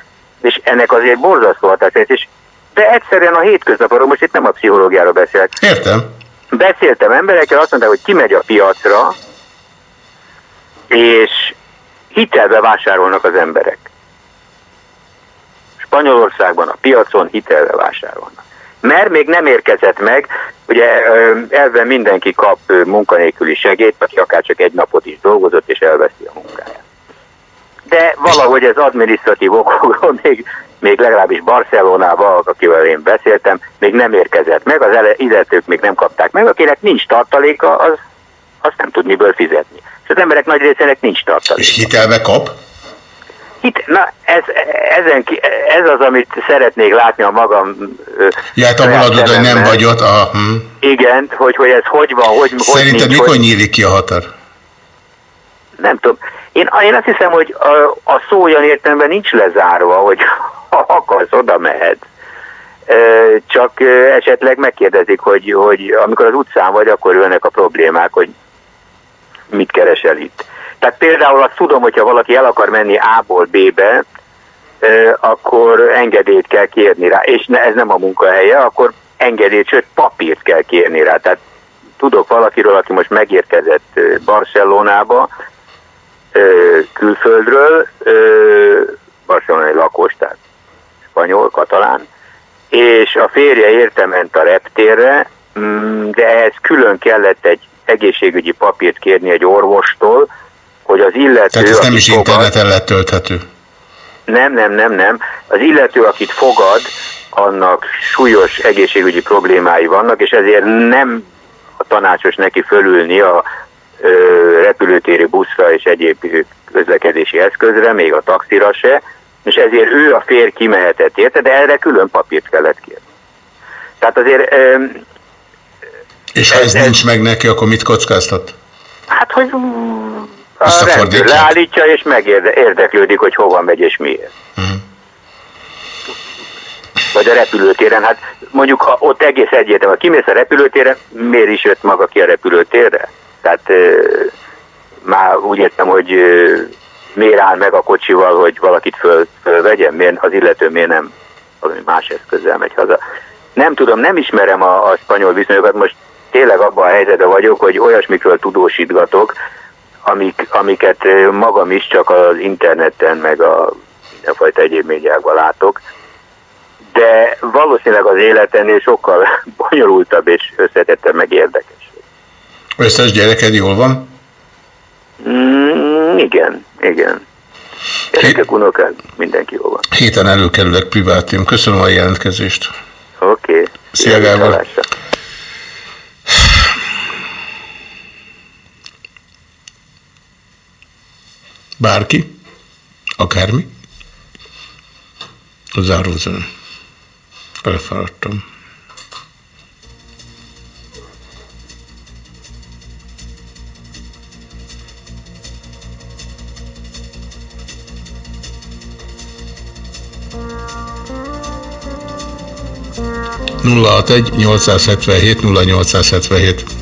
és ennek azért borzasztó hatás lesz, és de egyszerűen a hétköznapról, most itt nem a pszichológiáról beszélek. Értem. Beszéltem emberekkel, azt mondták, hogy kimegy a piacra, és hitelbe vásárolnak az emberek. Spanyolországban a piacon hitelbe vásárolnak. Mert még nem érkezett meg, ugye ö, elven mindenki kap munkanélküli segélyt, aki akár csak egy napot is dolgozott, és elveszi a munkáját. De valahogy ez adminisztratív okokról még, még legalábbis Barcelonában, akivel én beszéltem, még nem érkezett meg, az illetők még nem kapták meg, akinek nincs tartaléka, az, azt nem tud miből fizetni. És az emberek nagy részének nincs tartaléka. És hitelbe kap? Itt, na, ez, ezen ki, ez az, amit szeretnék látni a magam... Ja, hát abból adod, hogy nem vagy ott. A, hm. Igen, hogy, hogy ez hogy van, hogy, hogy Szerinted nincs, mikor hogy, nyílik ki a határ? Nem tudom. Én, én azt hiszem, hogy a, a szó olyan értelemben nincs lezárva, hogy ha akarsz, oda mehetsz. Ö, Csak esetleg megkérdezik, hogy, hogy amikor az utcán vagy, akkor jönnek a problémák, hogy mit keresel itt. Tehát például azt tudom, hogyha valaki el akar menni A-ból B-be, akkor engedélyt kell kérni rá, és ne, ez nem a munkahelye, akkor engedélyt, sőt papírt kell kérni rá. Tehát tudok valakiről, aki most megérkezett Barcelonába, külföldről, barcelonai lakos, tehát spanyol, katalán, és a férje érte ment a reptérre, mm, de ehhez külön kellett egy egészségügyi papírt kérni egy orvostól, hogy az illető, Tehát ez nem is fogad- interneten letölthető. nem, nem, nem, nem. Az illető, akit fogad, annak súlyos egészségügyi problémái vannak, és ezért nem a tanácsos neki fölülni a ö, repülőtéri buszra és egyéb közlekedési eszközre, még a taxira se, és ezért ő a fér kimehetett érte, de erre külön papírt kellett kérni. Tehát azért, ö, És ha ez nincs meg neki, akkor mit kockáztat? hát hogy Visszafordítják? rendőr leállítja és megérdeklődik, hogy hova megy és miért. vagy a repülőtéren. Hát mondjuk ha ott egész egyértelmű, ha kimész a repülőtérre, miért is jött maga ki a repülőtérre? Tehát már úgy értem, hogy miért áll meg a kocsival, hogy valakit föl, fölvegyen, miért, az illető miért nem valami más eszközzel megy haza. Nem tudom, nem ismerem a, a spanyol viszonyokat, most tényleg abban a helyzetben vagyok, hogy olyasmikről tudósítgatok, amik, amiket magam is csak az interneten, meg a mindenfajta egyéb médiákban látok, de valószínűleg az életennél sokkal bonyolultabb és összetettebb, meg érdekes. Összes gyereked jól van? Mm, igen, igen. Gyerekek, unokák, mindenki jó van. Héten előkerülök privátém. Köszönöm a jelentkezést. Oké. Okay. Szia Gábor. Bárki? Akármi? Zárózön. Elfáradtam. nulla hat egy 877 0877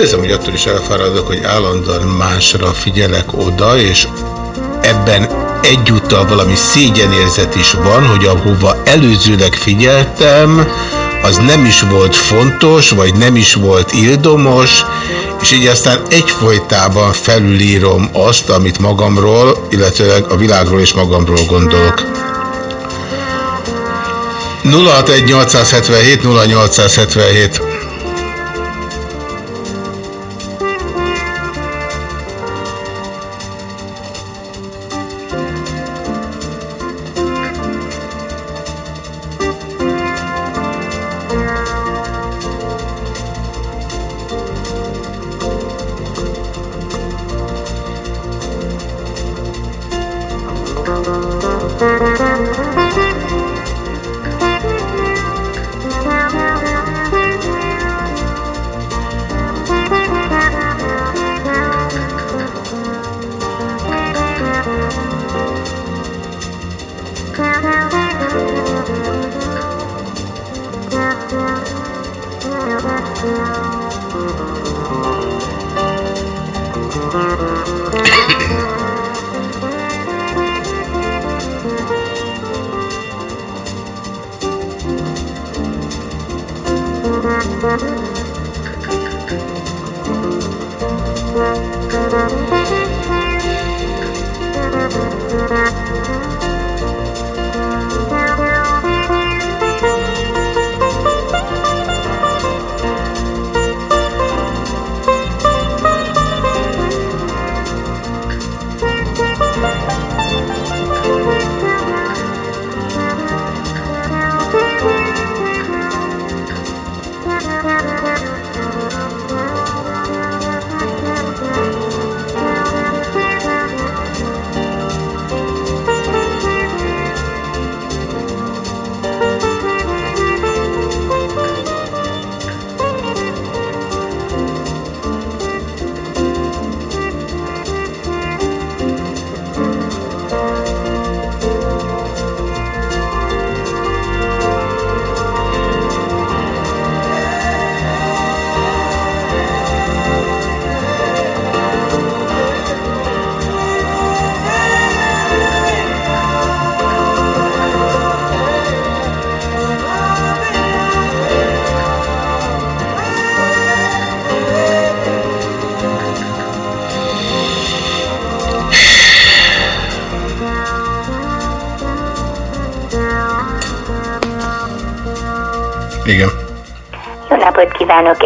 hiszem, hogy attól is elfáradok, hogy állandóan másra figyelek oda, és ebben egyúttal valami szégyenérzet is van, hogy ahova előzőleg figyeltem, az nem is volt fontos, vagy nem is volt ildomos, és így aztán egyfolytában felülírom azt, amit magamról, illetőleg a világról és magamról gondolok. 061 877 0877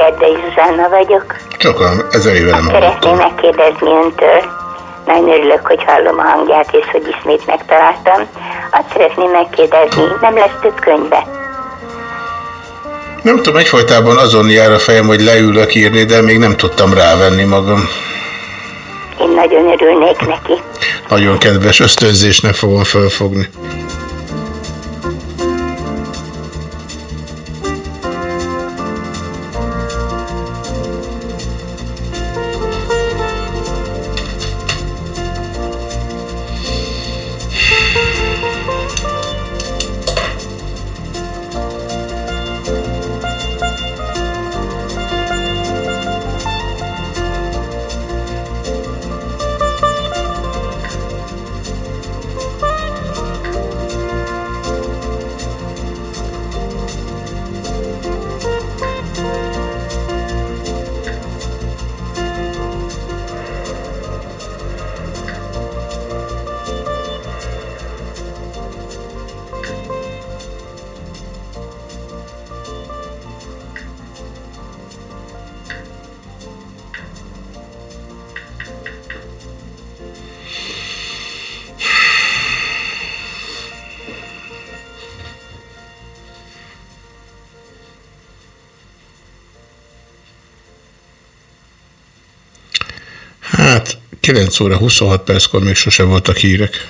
Erdei Zsuzsanna vagyok. Sokan ezer éve nem Szeretném megkérdezni öntől. Nagyon örülök, hogy hallom a hangját, és hogy ismét megtaláltam. Azt szeretném megkérdezni, nem lesz több könyve? Nem tudom, egyfolytában azon jár a fejem, hogy leülök írni, de még nem tudtam rávenni magam. Én nagyon örülnék neki. Nagyon kedves ösztönzésnek fogom felfogni. 9 óra 26 perckor még sose voltak hírek.